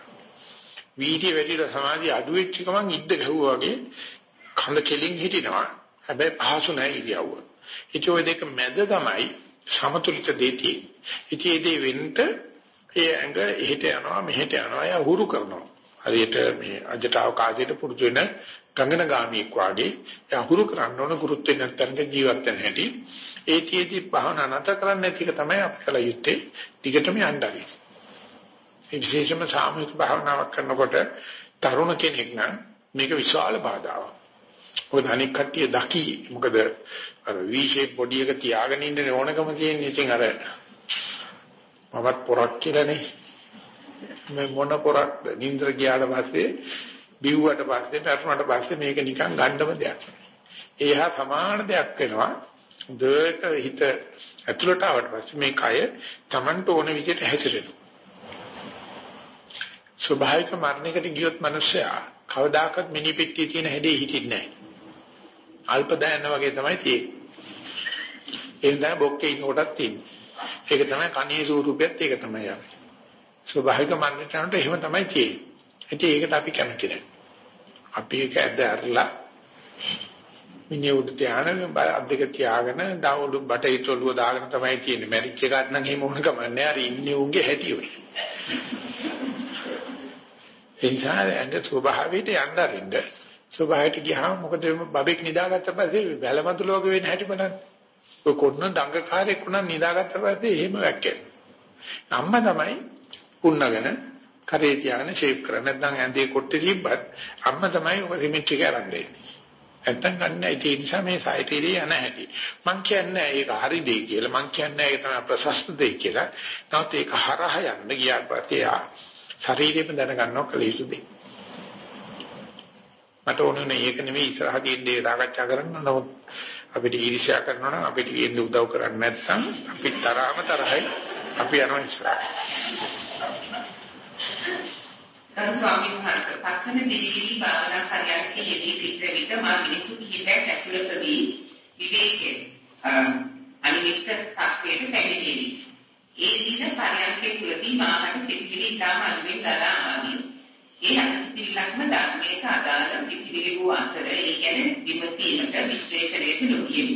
වීර්ය වැඩිලා සමාධිය අඩු වෙච්ච ගමන් ඉද්ද ගැහුවා වගේ කඳ කෙලින් හිටිනවා. හැබැයි පහසු නැහැ ඉරියව්ව. ඉතින් ওই දෙක මැද තමයි සමතුලිත දෙති. ඉතින් ඒ දේ වෙන්න ඒ ඇඟ එහෙට යනවා මෙහෙට යනවා එයා හුරු කරනවා. හරියට මේ අජට අවකාශයට පුරුදු වෙන ගංගන ගාමියෙක් වාගේ එයා හුරු කරන්න ඕන ගුරුත් වෙන නැත්නම් ජීවත් වෙන හැටි. ඒතිෙදි භවනා නැත කරන්නේ නැති එක තමයි අපකල යුත්තේ. ටිකටම යන්නයි. ඒ විශේෂම සාමූහික භාවනාවක් කරනකොට තරුණ කෙනෙක් නම් මේක විශාල බාධාවක්. මොකද අනික් කට්ටිය දකි මොකද අර V shape body එක තියාගෙන ඉන්න ඕනකම තියෙන ඉතින් අර මමත් පොරක් කියලානේ මේ මොන පොරක්ද නින්ද්‍ර ගියාට පස්සේ බිව්වට පස්සේ පැටුනට පස්සේ මේක නිකන් ගන්නම දෙයක්. ඒහා සමාන දෙයක් වෙනවා. දෙයක හිත ඇතුළට ආවට පස්සේ මේ කය Tamanට ඕන විදිහට හැසිරෙනවා. ස්වභාවික මරණයකට ගියොත් මිනිස්සයා කවදාකවත් මිනි පෙට්ටියේ තියෙන හැඩේ හිටින්නේ නැහැ. අල්ප දයන්න වගේ තමයි තියෙන්නේ. ඒ තමයි බොක්කේ ඉන්න කොටක් තියෙන්නේ. ඒක තමයි කණේ ස්වරූපයත් ඒක තමයි යන්නේ. ස්වභාවික මරණයට එහෙම තමයි තියෙන්නේ. ඉතින් ඒකට අපි කැමති නැහැ. අපි ඒක ඇද්ද අරලා මිනිහ උඩ ධානය අද්දක තියාගෙන දවලු බටහිර ඔළුව දාගෙන තමයි තියෙන්නේ. මැරිච් එකක් නම් එහෙම වුණ ගමන් නෑ. අර ඉන්නේ උන්ගේ හැටි ඔය. එනිසා ඇඟ ස්වභාවයට යන්න අරින්න. ස්වභාවයට ගියාම මොකද බබෙක් නිදාගත්ත පස්සේ වැලමතුලෝක වෙන හැටි බලන්න. ඔය කොන්න දඟකාරයෙක් වුණා නිදාගත්ත පස්සේ එහෙම වැක්කෙනවා. අම්මා තමයි පුන්නගෙන කරේ තියාගෙන ෂේප් කරන්නේ. නැත්නම් ඇඳේ කොට්ටේ තිබ්බත් අම්මා තමයි ඔක සිමෙන්ට් එක අරන් දෙන්නේ. නැත්තම් ගන්න ඒ නිසා මේ සයිතීරිය යන හැටි. මං කියන්නේ ඒක හරි දෙයි කියලා. මං කියන්නේ ඒක තමයි ප්‍රශස්ත දෙයි කියලා. නමුත් ඒක හරහා යන්න ගියාට පස්සේ ආ ශරීරෙම දැනගන්නව කල යුතු දෙයි. මට ඕනේ ඒක නෙමෙයි ඉස්සරහදී ඉන්නේ සාකච්ඡා කරන්න. නමුත් අපිට ඊර්ෂ්‍යා කරනවා නම් අපිට ඉන්න උදව් කරන්නේ නැත්නම් අපි තරහම තරහයි අපි යනවා ඉස්සරහට. ගරු ස්වාමීන් වහන්සේ පස්වන දිනේදී භාවනා කරයන්කේ යෙදී සිට විට මා මිනිසු කිහිපයක් ඇතුළතදී විවේකයෙන් අනිමිත්ත ස්ථාපයට පැමිණෙමි. ඒ දින පරයන්කේ තුලදී මාහට සිතිවිලි ඉතාම අනුවෙන් ගලා ආවි. ඒ අසිතිවිලක්ම ධර්මයට අදාළ සිතිවිලි වූ අතර ඒ කියන්නේ විමසීමට විශ්ලේෂණයට නොකියමි.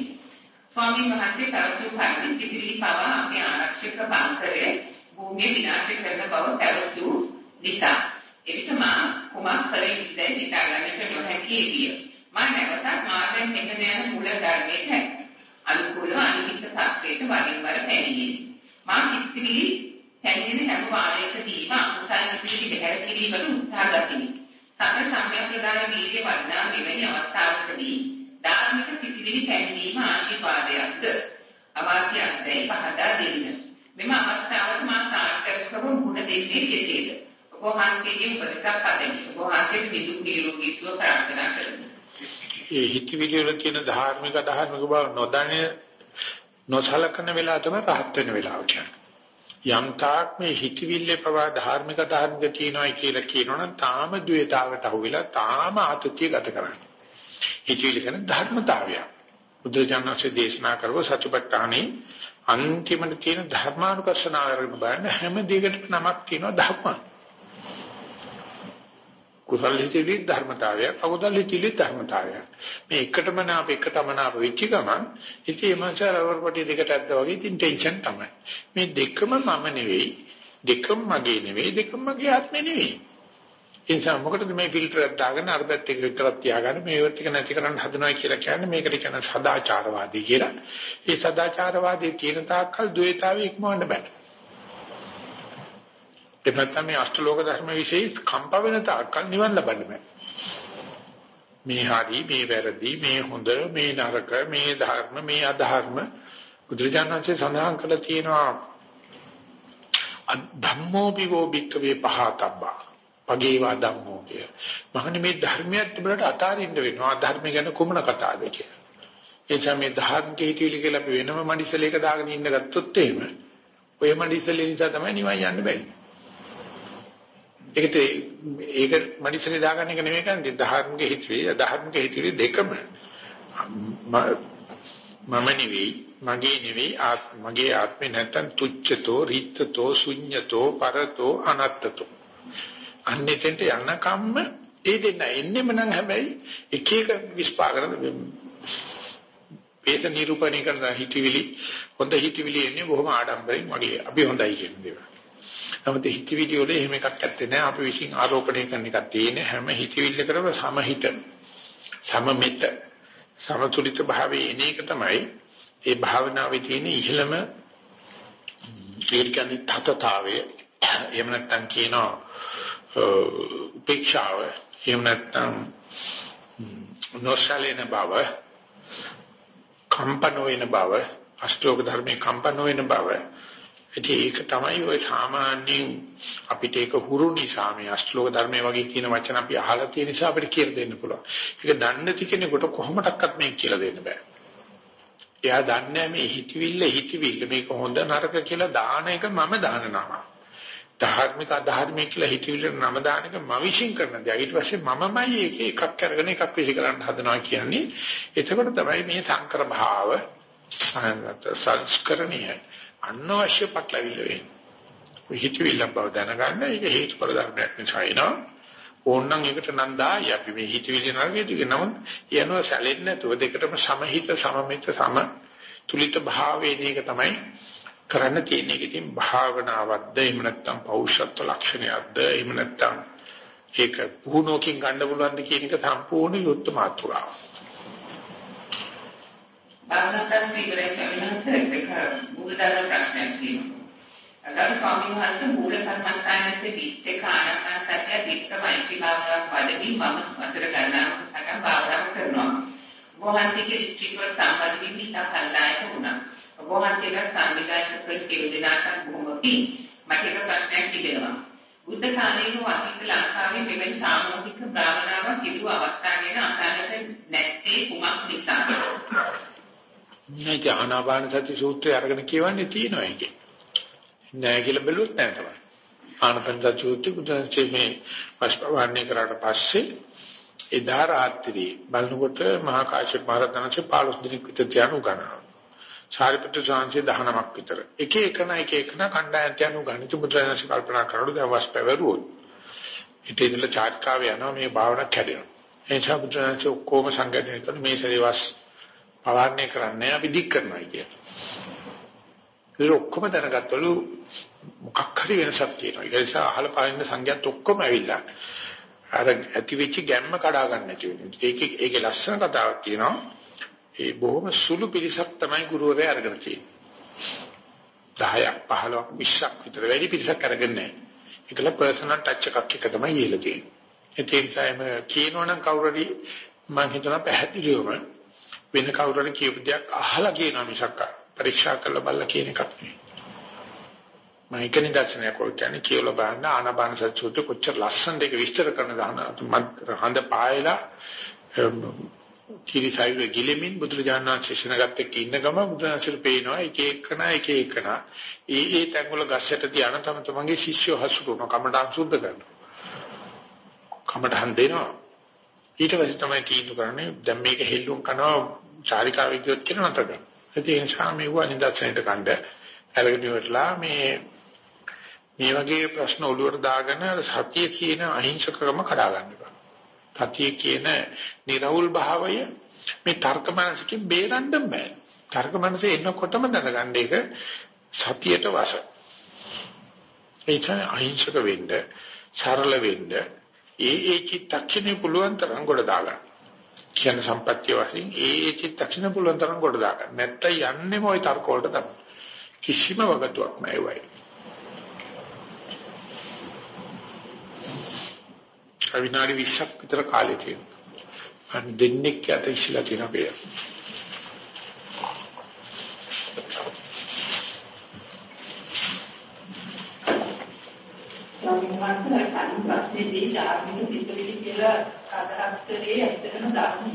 ස්වාමීන් වහන්සේ තවසු පරිදි සිතිවිලි පවා අපේ ආරක්ෂක බාන්තරය භූමිය විනාශ කරන බව පැවසූ නිසා එවිට මා කුමක් කළ යුතුද හිතා ගන්නට නොහැකි විය. මා නැවතත් මාතෙන් මෙතන යන මුල ධර්මයේ අනුකූලව අනිත්‍ය සත්‍යයට වලින් වර පැමිණේ. මා කිත්තිලි පැමිණෙන හැම වාරයකදීම අකුසල පිළිවි බැහැර කිරීමට උත්සාහ ගතිමි. සතර සම්‍යක් ප්‍රදාන වීර්ය වඩනා මෙවැනි අවස්ථාවකදී ධාර්මික සිතිවිලි පැමිණීම ආශිර්වාදයක්ද අවාසියක්දයි පහදා දෙන්න. මෙම අවස්ථාවට මා සාර්ථකව මුහුණ දෙන්නේ කෙසේද? ඔබ වහන්සේගේ උපදෙසක් පදමි. ඔබ වහන්සේ නිදුක් නිරෝගී සුව ප්‍රාර්ථනා කරමි. ඒ හිතවිලි වල තියෙන ධාර්මික ධාර්මික බව නොදැන නොසලකන වෙලාව තමයි රහත් වෙන වෙලාව කියන්නේ. යම් තාක් මේ හිතවිල්ලේ පවා ධාර්මික ධාර්මික තියෙනවායි කියලා කියනවනම් තාම ද්වේතාවට අහුවෙලා තාම ආතතිය ගත කරන්නේ. හිතවිලි කියන ධර්මතාවය. බුදුජානකසේ දේශනා කරව සත්‍යපට්ඨානේ අන්තිමට තියෙන ධර්මානුකර්ෂණාව කරගෙන බලන්න හැම දෙයකටම නමක් තියෙනවා ධර්ම. කුසල හිතවිලි ධර්මතාවය, අකුසල හිතවිලි ධර්මතාවය. මේ එකටම නාප එකටම නාප වෙච්ච ගමන් ඉතින් එමන්ස රවර් පොටි දෙකට ඇද්දා වගේ ඉතින් ටෙන්ෂන් තමයි. මේ දෙකම මම නෙවෙයි, දෙකම මගේ නෙවෙයි, දෙකම මගේ ආත්මේ නෙවෙයි. ඒ නිසා මොකටද මේ ෆිල්ටර් එකක් දාගෙන අර පැත්ත එක විතරක් තියාගන්න මේවත් එක නැති කරන්න හදනවා කියලා කියන්නේ මේකට කියන සදාචාරවාදී කියලා. මේ සදාචාරවාදී කියන තාක්කල් ද්වේතාවය ඉක්මවන්න බෑ. ඒ නැත්නම් මේ අෂ්ටලෝක ධර්ම વિશે කම්ප වෙන තාක්කල් නිවන් ලබන්න බෑ. මේ හරි මේ වැරදි මේ හොඳ මේ නරක මේ ධර්ම මේ අධර්ම බුදුරජාණන්සේ සඳහන් කළා තියෙනවා ධම්මෝ විවෝ බික්කවේ පහතබ්බා පගේවා ධම්මෝ කිය. මහනි මේ ධර්මයක් තිබුණාට අතාරින්න වෙනවා. ධර්ම ගැන කොමන කතාවද කියලා. ඒ නිසා මේ ධාර්මික හිතවිලි කියලා අපි වෙනම මඩිසලයක දාගෙන ඉන්න ගත්තොත් එහෙම ඔය මඩිසලේ නිසා තමයි නිවන් යන්න බැරි. ඒකට ඒක මඩිසලේ දාගන්න එක නෙමෙයි කරන්නේ. ධාර්මික හිතවිලි ධාර්මික හිතවිලි දෙකම. මම නෙවෙයි මගේ නෙවෙයි මගේ ආත්මේ නැත්තම් තුච්ඡතෝ රිත්තතෝ ශුඤ්ඤතෝ පරතෝ අනත්තතෝ. අන්නෙතෙන්ට යන කම්ම ඒ දෙන්න එන්නෙම නම් හැබැයි එක එක විස්පාකරන වේද නිරූපණය කරන හිතවිලි හොඳ හිතවිලි එන්නේ බොහොම ආඩම්බරෙන් වගේ. අපි හොඳයි කියන දේවල්. නමුත් හිතවිලි වල එහෙම එකක් ඇත්තේ නැහැ. අපි විසින් ආරෝපණය කරන එකක් තියෙන හැම හිතවිල්ලකටම සමහිත සමමිත සමතුලිත භාවයේ එන එක තමයි ඒ භාවනාවේ තියෙන ඉහළම ඒ කියන්නේ තතතාවය එහෙම නැත්නම් කියනවා උපේක්ෂාව එහෙම නැත්නම් නොසලින බව කම්පන වෙන බව අෂ්ටෝක ධර්මයේ කම්පන වෙන බව ඒක තමයි ඔය සාමාන්‍යයෙන් අපිට ඒක හුරු නිසා මේ අෂ්ටෝක ධර්මයේ වගේ කියන වචන අපි අහලා තියෙන නිසා අපිට කියලා දෙන්න පුළුවන්. ඒක දන්නේ නැති කෙනෙකුට කොහොමඩක්වත් මේක කියලා දෙන්න බෑ. එයා දන්නේ මේ හිතවිල්ල හිතවිල්ල මේක හොඳ නරක කියලා දාන එක මම දාන නම. ධාර්මික අධාර්මික කියලා හිතවිල්ල නම දාන එක මම විශ්ින් කරන දේ. ඊට පස්සේ මමමයි ඒක එකක් අරගෙන එකක් විශ්ි කරන්න හදනවා කියන්නේ. එතකොට තමයි මේ සංකර භාව සංස්කරණීය අනවශ්‍ය පටලවිල්ල වෙන්නේ. හිතවිල්ල බව දැනගන්න ඒක හේතුඵල ධර්මයක් නිසා එනවා. ඕනනම් ඒකට නන්දායි අපි මේ හිතවිලි නරකෙදි නමුත් යනවා සැලෙන්නේ නැතුව දෙකටම සමහිත සමමිත සම තුලිත භාවයේ එක තමයි කරන්න තියෙන එක ඉතින් භාවනාවක්ද? එහෙම නැත්නම් පෞරුෂත්ව ලක්ෂණයක්ද? එහෙම නැත්නම් ඒක පුහුණුවකින් ගන්න පුළුවන්ද කියන එක සම්පූර්ණ යුක්ත මාතෘකාවක්. භාවනාවට ඉවරයි කියනහත් ඒක මූලධර්ම ප්‍රශ්නයක් තියෙනවා. අගර ස්වාමීන් වහන්සේ මූල කර්මස්ථානයේ විත්තේ කාණකන් සත්‍ය විත්තමයි භාවනාවක් වඩදී මම අතර ගන්නවා සකම් භාවනාව කරනවා. වහන්සේගේ රිට්‍රීට් සම්බන්ධ විවිධ කල්ලායක වුණා. වහන්සේලා සංවිධායක කළ සියලු දෙනාට බොහොම පිං. මට එක ප්‍රශ්නයක් තිබෙනවා. බුද්ධ කාලයේ වහිත ලංකාවේ මෙවැනි සාමූහික භාවනාවක් සිදු අවස්ථා ගැන අසන්නට නැත්තේ කුමක් නිසාද? මේ ඥානාපාන සති සූත්‍රය අරගෙන කියවන්නේ තියෙනවා ඒකේ. නෑ කියලා බැලුවොත් නෑ තමයි. ආනපන සති සූත්‍රය බුදුන්සේ මේ වස්පවන්නේ කරාට පස්සේ එදා රාත්‍රියේ බලනකොට මහා කාශ්‍යප මහ රහතන්සේ 15 දිනක් විතර ධ්‍යාන උගන්වනවා. සාරිපුත්‍ර සාංශේ 19ක් විතර. එක එකන එක එකන කණ්ඩායම් යනු ගණිත බුදුරජාණන් කල්පනා කරනකොට දවස් පැවරුවොත්. ඊට ඉඳලා චාර්කාව යනවා මේ භාවනා කැඩෙනවා. ඒ නිසා බුදුරජාණන් ඔක්කොම සංගঠনය කරන මේ සරිවස් පවන්නේ කරන්නේ අපි දික් කරනවා කියන. ඒක ඔක්කොම දැනගත්තලු මොකක් හරි වෙනසක් තියෙනවා. ඒ නිසා අහල පාරින්න සංඝයාත් ඔක්කොම ඇවිල්ලා අර ඇති වෙච්ච ගැම්ම කඩා ගන්න නැති වෙන්නේ. ඒකේ ඒකේ ලස්සන කතාවක් තියෙනවා. ඒ බොහොම සුළු පිරිසක් තමයි ගුරුවරයා අරගෙන තියෙන්නේ. 10ක් 15ක් 20ක් විතර වැඩි පිරිසක් අරගෙන නැහැ. ඒකල පර්සනල් ටච් එකක් එක තමයි ගිහලා තියෙන්නේ. ඒ නිසාම කියනවනම් කවුරු හරි මම හිතනවා පැහැදිලිවම වෙන කවුරු හරි කියපු දෙයක් අහලා කියනවා මිසක් පරීක්ෂා කරලා බලලා කියන එකක් නෙවෙයි. මම එක නිදර්ශනයක් කියන්නේ කියලා බලන්න ආනාපාන සතිය කොච්චර ලස්සනද ඒක විස්තර කරන දාන හඳ පායලා කිරිසයිව ගිලෙමින් බුදුරජාණන් වහන්සේ ශිෂ්‍යනගත් එක්ක ඉන්න ගම බුදුරජාණන්සේට පේනවා එක එකන එක එකන. ඒ ඒ තැඟවල ගස්සට තියාන තම තමන්ගේ ශිෂ්‍යව හසුරුවන කමඩන් සුද්ධ කරනවා. කමඩන් දෙනවා. ඊට පස්සේ තමයි තීන්දුව කරන්නේ දැන් මේක හෙල්ලුම් කරනවා චාරිකා විද්‍යුත් කියන නතර ගන්න. ඒ නිසා මේ වුණා නිදර්ශනයට ගන්න අරගෙන ඉවරලා මේ මේ වගේ ප්‍රශ්න ඔළුවට දාගෙන සතිය කියන අහිංසකකම කඩා ගන්න එපා. සතිය කියන නිර්වුල් භාවය මේ තර්ක මනසකින් බේරන්න බෑ. තර්ක මනසේ එනකොටම දැනගන්න එක සතියට වශ. ඒ කියන්නේ අහිංසක වෙන්න, සරල වෙන්න, ඒ ඒ චිත්තක්ෂණේ පුළුවන් තරම් ගොඩ දාගන්න. කියන සම්පත්‍ය වශයෙන් ඒ ඒ චිත්තක්ෂණ පුළුවන් තරම් ගොඩ දාගන්න. නැත්තම් යන්නේම ওই තර්ක වලට තමයි. කිසිම වගතුවක් නැහැ වයි. විනාඩි 20ක් විතර කාලය තියෙනවා. අන් දෙන්නෙක් යට ඉස්සලා තියෙන බේර. සම්මානතර කලින් ප්‍රශ්නේදී ධාර්මික පිටුවිලි කියලා අදහස් කරේ ඇත්තටම ධර්ම.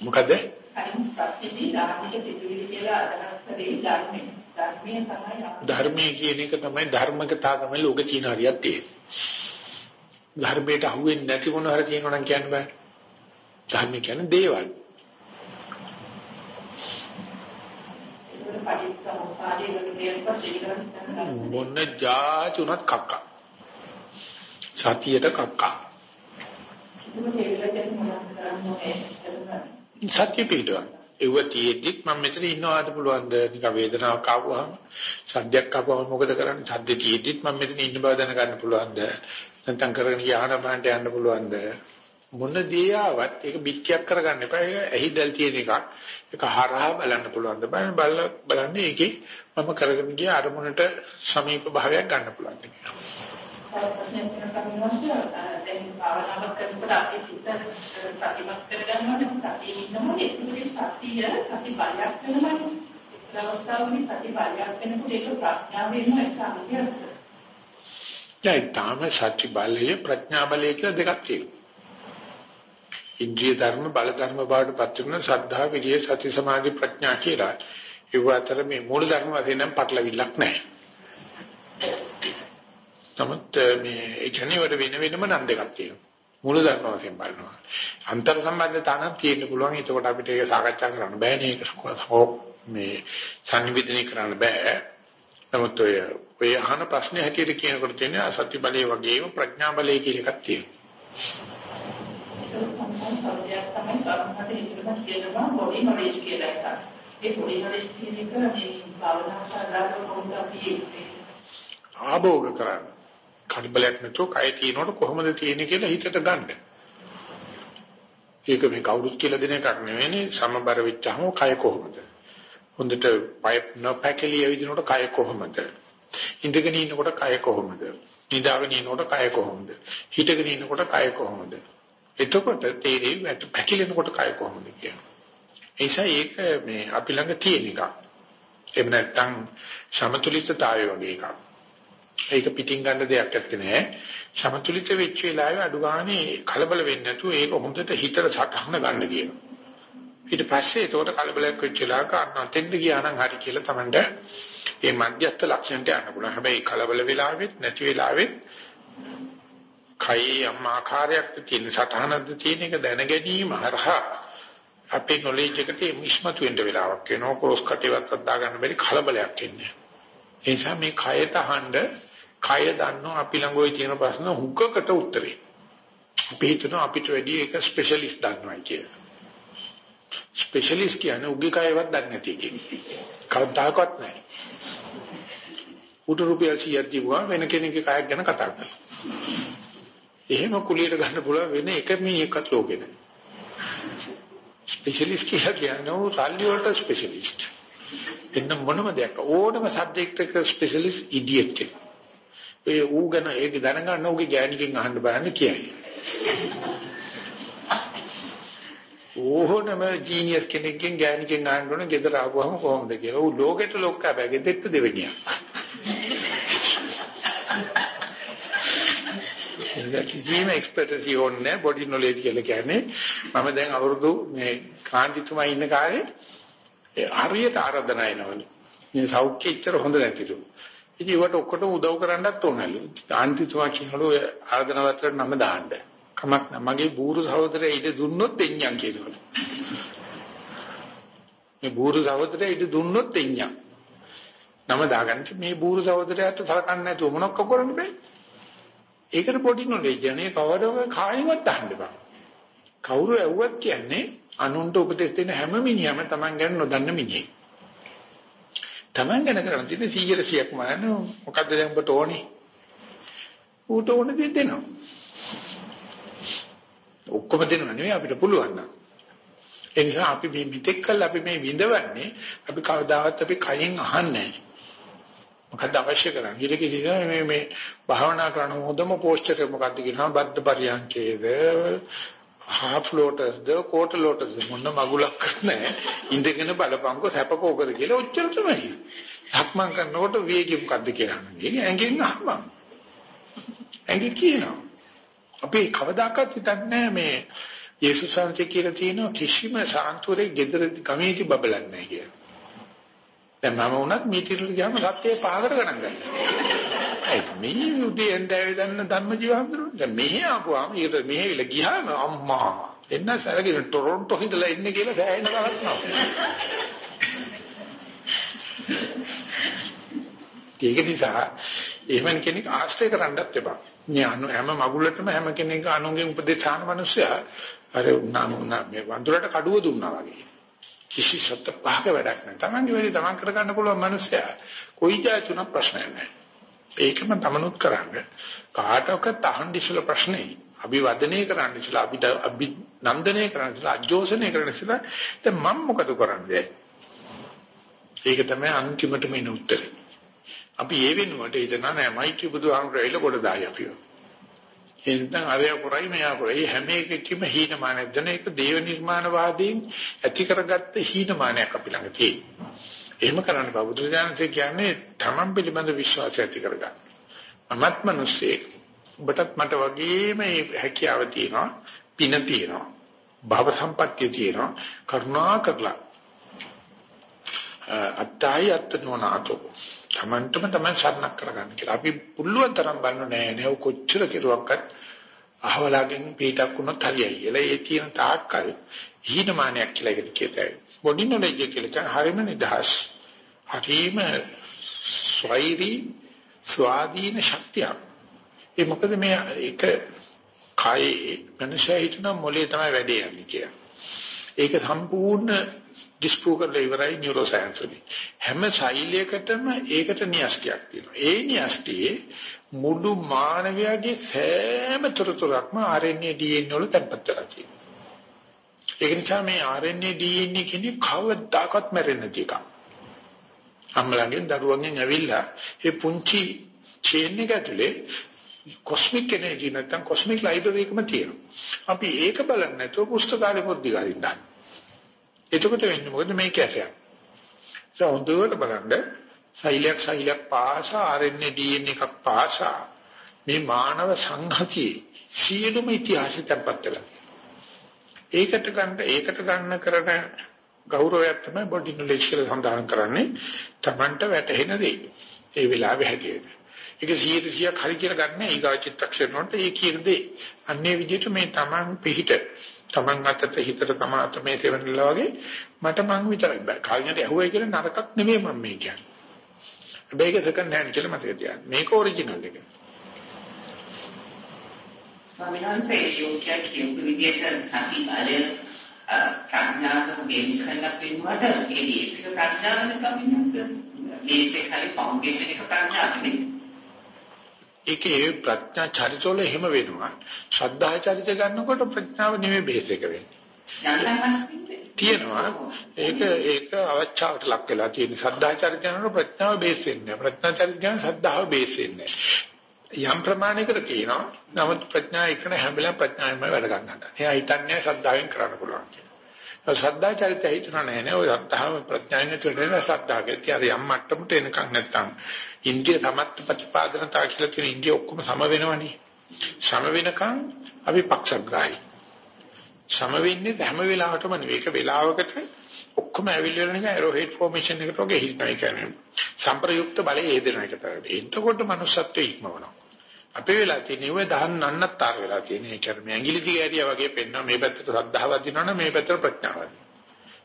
මොකද? කලින් ප්‍රශ්නේදී ධාර්මික පිටුවිලි කියලා අදහස් කරේ ධර්මයේ. ධර්මයේ තමයි ධර්මයේ කියන එක තමයි ධර්මකතාව තමයි ලෝකේ තියෙන හරියක් තියෙන්නේ. ධර්මයට අහුවෙන්නේ නැති මොන හරි කියනවා නම් කියන්න බෑ. ධර්ම කියන්නේ දේවල්. මොන උනත් කක්කා. සතියට කක්කා. සත්‍ය පිටුවා. ඒව තියෙද්දිත් මම මෙතන ඉන්නවාද පුළුවන්ද? නික වේදනාවක් ආවම සද්දයක් ආවම මොකද කරන්නේ? සද්ද තියෙද්දිත් මම මෙතන ඉන්න බව දැනගන්න පුළුවන්ද? නැත්නම් කරගෙන යහන බහන්ට යන්න පුළුවන්ද? මොන දේ ආවත් ඒක පිටියක් කරගන්න එපා. ඒක ඇහිදල් තියෙන එකක්. ඒක හරහා බලන්න පුළුවන්ද? බලන්න බලලා බලන්න ඒකේ මම කරගෙන ගිය අරමුණට සමීප භාවයක් ගන්න පුළුවන්ද කියලා ප්‍රශ්නයක් තියෙනවා දැන් භාවනාවක් කරනකොට අපි සිත ප්‍රතිමත් කරගන්නකොට සතියේ ඉන්නම ඒකේ සතිය සති බලයක් වෙනවනේ ඒ අවස්ථාවේදී සති බලයක් වෙනකොට ඒක ප්‍රඥාවෙන්ම එක අනුගමනය දැන් තාම සත්‍ය බලය ප්‍රඥා බලය කියලා දෙකක් තියෙනවා. ඉන්ද්‍රිය ධර්ම බල ධර්ම බවට පත් වෙන ශ්‍රද්ධා විරිය සති සමාධි ප්‍රඥා කියලා. ඒව අතර මේ මූල ධර්ම වශයෙන් නම් පටලවිල්ලක් නැහැ. නමුත් මේ ඒ කියන්නේ වල වෙන වෙනම නම් දෙකක් තියෙනවා. මූල ධර්ම වශයෙන් බලනවා. අන්තර් සම්බන්ධතාවක් නම් තියෙන්න පුළුවන්. ඒකෝට අපිට ඒක සාකච්ඡා කරන්න බෑනේ. ඒක මේ සංවිධානය කරන්න බෑ. නමුත් ඔය ඔය අහන ප්‍රශ්නේ හැටියට කියනකොට තියෙන සත්‍ය බලය වගේම ප්‍රඥා බලය කියලා එකක් තියෙනවා. ඒ පොඩි නොලෙජ් කියන එක මේ භාවනා කරලා කොහොමද අපි ආභෝග කරන්නේ. කඩබලයක් නැතුව කය තියෙනකොට කොහොමද තියෙන්නේ කියලා හිතට ගන්න. ඒක මේ කවුරුත් කියලා දෙන එකක් නෙවෙයි සමබර වෙච්චාම කය කොහොමද? හොඳට පය නොපැකලිය විදිනකොට කය කොහොමද? ඉඳගෙන ඉන්නකොට කය කොහොමද? නිදාගෙන ඉන්නකොට කය කොහොමද? හිටගෙන ඉන්නකොට කය කොහොමද? එතකොට තේරෙයි වැට පැකිලෙනකොට කය කොහොමද කියන්නේ. ඒසයි ඒක මේ අපි ළඟ තියෙන එකක්. එහෙම නැත්නම් සමතුලිතතාවය වගේ එකක්. ඒක පිටින් ගන්න දෙයක් නැත්තේ නෑ. සමතුලිත වෙච්ච වෙලාවේ අඩු ගානේ කලබල වෙන්නේ නැතුව ඒක හොඳට හිතට සටහන ගන්න කියනවා. ඊට පස්සේ ඒකට කලබලයක් වෙච්ච වෙලාවක අන්නතෙන්ද ගියා නම් හරි කියලා Tamanda මේ මධ්‍යස්ථ ලක්ෂණයට යන්න පුළුවන්. හැබැයි කලබල වෙලාවෙත් නැති වෙලාවෙත් කයි යම් ආකාරයක් තියෙන සතහනක්ද තියෙන එක දැන ගැනීම හරහා අපේ නොලෙජ් එකට මිස්මතු වෙන්න වෙලාවක් වෙනවා. ක්‍රොස් කටේවත් අදා ගන්න බැරි කලබලයක් එන්නේ. ඒ නිසා මේ කයට අහඬ කය දන්නෝ අපි ළඟ ওই තියෙන ප්‍රශ්න හුඟකට උත්තරේ. අපි හිතනවා අපිට වැඩි එක ස්පෙෂලිස්ට් දන්නවා කියලා. ස්පෙෂලිස්ට් කියන්නේ උගේ කයවත් දන්නේ නැති කෙනෙක්. කවදාකවත් නැහැ. උට රුපියල් 100ක් දීපුවා වෙන කෙනෙක්ගේ කයක් ගැන කතා කරනවා. එහෙම කුලියට ගන්න පුළුවන් වෙන එක මිනිහෙක්වත් ලෝකේ නැහැ. ස්පෙෂලිස්ට් කියලා කියන්නේ සල්ලි වලට ස්පෙෂලිස්ට්. එන්න මොනම දෙයක් ඕනම සබ්ජෙක්ට් එක ස්පෙෂලිස්ට් ඉඩියට් කෙනෙක්. ඒ ඌ ගැන ඒක දැනගන්න ඌගේ ගෑණිකෙන් අහන්න බලන්න කියයි. ඕනම ජීනියස් කෙනෙක්ගෙන් ගෑණිකෙන් අහන්න ඕන ගෙදර ආවම කොහොමද කියලා. ඌ ලෝකෙට ලොක්කා බෑ ගෙදෙට්ට දෙවෙනියා. ඒක කිසිම එක්ස්පර්ටසි ඕනේ බොඩි නොලෙජ් කියලා කියන්නේ මම දැන් අවුරුදු මේ කාන්තිතුමා ඉන්න කාලේ හරියට ආරාධනා එනවනේ. මේ සෞඛ්‍ය ඉච්චර හොඳ නැතිලු. ඉතින් ඒවට ඔක්කොටම උදව් කරන්නත් ඕනලු. ආන්තිතුමා කියනලු ආරාධනා වලට නම දාන්න. කමක් නැහැ. මගේ බూరు සහෝදරය ඊට දුන්නොත් එඤ්ඤම් කියනවලු. මේ බూరు සහෝදරය ඊට දුන්නොත් එඤ්ඤම්. නම දාගන්න මේ බూరు සහෝදරයාට සලකන්නේ නැතුව මොනක් කරන්න බෑ. ඒකට පොඩි නොලෙජ් යන්නේ කවදම කායිමත් දාන්න බෑ. කවුරු ඇව්වත් කියන්නේ අනුන්ට උපදෙස් දෙන හැම මිනිහම Taman ගැන නොදන්න මිනිහෙක්. Taman ගැන කරන තියෙන 100 100ක්ම නෑ මොකද්ද දැන් ඔබට ඕනේ? ඌට ඕන දේ දෙනවා. ඔක්කොම දෙනව නෙවෙයි අපිට පුළුවන් නම්. ඒ නිසා අපි මේ මිත්‍යක් කල් අපි මේ විඳවන්නේ අපි කවදාවත් අපි කයින් අහන්නේ නැහැ. මොකද්ද අවශ්‍ය කරන්නේ? ඊට කිසිම මේ මේ භාවනා කරන හොඳම පෝස්චර් එක මොකද්ද කියනවා බද්ද පරියන්කේද half lotus ද quarter lotus මොන මගුලක් නැහැ. ඉඳගෙන බලපංකෝ සැපකෝකද කියලා ඔච්චර තමයි. සක්මන් කරනකොට වේගය මොකද්ද කියලා. ඒක ඇඟෙන් අහපන්. ඇඟ කියනවා. අපි කවදාකවත් හිතන්නේ මේ යේසුස් වහන්සේ කියලා තියෙන කිසිම සාන්තුරේ gedara ගමේදී බබලන්නේ නැහැ කියලා. දැන් මම වුණත් මීටිරට ගියාම සත්‍යය පහකට ගණන් ගන්නවා. ඒ මේ උදේ එන්දෑවේ දන්න ධම්මජීවහඳුරු. දැන් මෙහෙ ආපුවාම ඊට මෙහෙවිල ගියාම අම්මා එන්න සැලකින ටොරොන්ටෝ හිටලා ඉන්නේ කියලා සෑහෙන බලනවා. ඒක නිසා එහෙම කෙනෙක් ආශ්‍රය කරන්නත් එපා. මේ අනු හැම මගුලටම හැම කෙනෙක් අනුන්ගේ උපදේශ ආන මිනිස්සයා අර උනා මේ වඳුරට කඩුව දුන්නා වගේ. කිසි සත්‍ය පහක වැඩක් නැහැ. Tamange වැඩි Taman කර ගන්න පුළුවන් මිනිස්සයා කොයි જાචුන ප්‍රශ්නයක් නැහැ. ඒකම තමනුත් කරන්න. කාටවත් අහන්න ඉස්සල ප්‍රශ්නේ. අභිවදනය කරන්න ඉස්සල අපිට අභිනන්දනය කරන්න ඉස්සල අජෝසනය කරන්න ඉස්සල දැන් මම මොකද කරන්නේ? ඒක තමයි අන්තිමටම එන උත්තරේ. අපි ඒ වෙනුවට හිතනවා නෑ මයිටි බුදුහාමුදුරේ එළ කොට දායි අපිව. එතෙන් අරය කරයි මෙයා කරයි හැම එකකෙම හීනමානයක් දෙන එක දේව නිර්මාණවාදීන් ඇති කරගත්ත හීනමානයක් අපි ළඟ තියෙනවා. එහෙම කරන්න බෑ බුදුරජාණන්සේ කියන්නේ තමන් පිළිබඳ විශ්වාසය ඇති කරගන්න. අමත් මිනිස්සේ ඔබටත් මට වගේම මේ හැකියාව තියෙනවා, පින තියෙනවා, භව සම්පත්තිය තියෙනවා, කරුණා කරලා අත්තයි අත්නෝනාතෝ තමන්ටම තමයි සරණක් කරගන්න කියලා. අපි පුළුවන් තරම් බලන්න නෑ නෑ කොච්චර කෙරුවක්වත් අහවලාගෙන් පිටක් වුණොත් හරියයි කියලා. ඒ තියෙන තාක්කල් හීනමානයක් කියලා එකට කියතයි. බොඩි නොලෙජ් කියලා කියන හරිම නිදහස්. හරිම ස්වෛරි ස්වාධීන ශක්තිය. ඒ මොකද මේ එක කයේ මනුෂ්‍යය හිතන මොලේ තමයි වැඩේ යන්නේ කියලා. ඒක සම්පූර්ණ ඩිස්ප්‍රූව් කරලා ඉවරයි නියුරෝ සයන්ස් වලින්. හැම ශෛලියකටම ඒකට න්‍යෂ්ටියක් තියෙනවා. ඒ න්‍යෂ්ටියේ මුළු මානවයාගේ සෑම තොරතුරක්ම RNA DNA වල තැන්පත් කරලා තියෙනවා. ඒක නිසා මේ RNA DNA කියන්නේ කවදාකවත් මැරෙන්නේ නැති එකක්. අම්මලගෙන් දරුවන්ගෙන් ඇවිල්ලා ඒ පුංචි චේන් එක ඇතුලේ කොස්මික් එනර්ජි නැත්නම් කොස්මික් ලයිබ්‍රරි එකම තියෙනවා. අපි ඒක බලන්නේ නැතුව පුස්තකාලේ පොත් දිගාරින්න. එතකොට වෙන්නේ මොකද මේක ඇටයක්. ඒ හොඳට බලන්න සෛලයක් සෛලයක් පාසා RNA DNA එකක් පාසා මේ මානව සංහතියේ සියලුම ඉතිහාසය තැම්පත් වෙලා. ඒකට ගන්න ඒකට ගන්න කරන ගෞරවයක් තමයි බොඩි නොලෙජ් කියලා සඳහන් කරන්නේ Tamanට වැටහෙන දේ. ඒ වෙලාවේ හැටියට. ඒක 100%ක් හරි කියලා ගන්න ඊගා චිත්තක්ෂණ වලට ඒ කියන දේ. අන්නේ විදිහට මේ Taman පිහිට Taman අතට හිතට Taman අත මේ තේරෙන්නලා වගේ මට මං විතරයි බෑ. කාගෙන්ද ඇහුවයි කියලා නරකක් නෙමෙයි මම මේ කියන්නේ. හැබැයි ඒක සෙකන්ඩ් හෑන්ඩ් කියලා මතක තියාගන්න. මේක ඔරිජිනල් එක. ස්වාමීන් වහන්සේ යෝග්‍ය කියපු විදිහට අපි අර ප්‍රඥාව ගෙන් කරලා පෙන්වුවට ඒ දේශක ප්‍රඥාවනේ කමිනුත් මේකේ හරි ෆවුන්ඩේෂන් එක ප්‍රඥාවනේ. ඒකේ ප්‍රඥා චරිතවල එහෙම වෙනවා. ශ්‍රද්ධා චරිත ගන්නකොට ප්‍රඥාව නෙමෙයි බේස් එක වෙන්නේ. තියෙනවා ඒක ඒක අවචාවට ලක් වෙලා තියෙන ශ්‍රද්ධා චරිත යනකොට ප්‍රඥාව බේස් වෙන්නේ ප්‍රඥා චරිත කියන ශ්‍රද්ධාව බේස් වෙන්නේ යම් ප්‍රමාණයකට කියනවා නමුත් ප්‍රඥා එකන හැමලෙම ප්‍රඥාවෙන්ම වැඩ ගන්නවා එයා හිතන්නේ ශ්‍රද්ධාවෙන් කරන්න පුළුවන් කියලා ශ්‍රද්ධා චරිතය හිතන නෑ නේ ඔය ශ්‍රද්ධාව ප්‍රඥාවෙන් තුරේන ශ්‍රද්ධාව කියලා යම් මට්ටමට එනකන් නැත්තම් ඉන්දිය සමත්ත ප්‍රතිපාදනතා කියලා තියෙන ඉන්දිය ඔක්කොම සම වෙනවනේ සම වෙනකන් අපි පක්ෂග්‍රාහී සම වෙන්නේ හැම වෙලාවටම නෙවෙයි. ඒක වෙලාවකට ඔක්කොම ඇවිල්ලා වෙන එක ඇරෝහෙඩ් ෆෝමේෂන් එකට වගේ හිතයි කියන්නේ. සම්ප්‍රයුක්ත බලය හේදෙන එක තමයි. එතකොට manussත්වයේ ඉක්මවනවා. අපේ වෙලා තියෙන ඉව දහන් නන්නත්තර වෙලා තියෙන. ඒ කියන්නේ ඇඟිලි දිගෑරියා වගේ පෙන්නවා මේ පැත්තට ශ්‍රද්ධාවක් දිනවනම් මේ පැත්තට ප්‍රඥාවක්.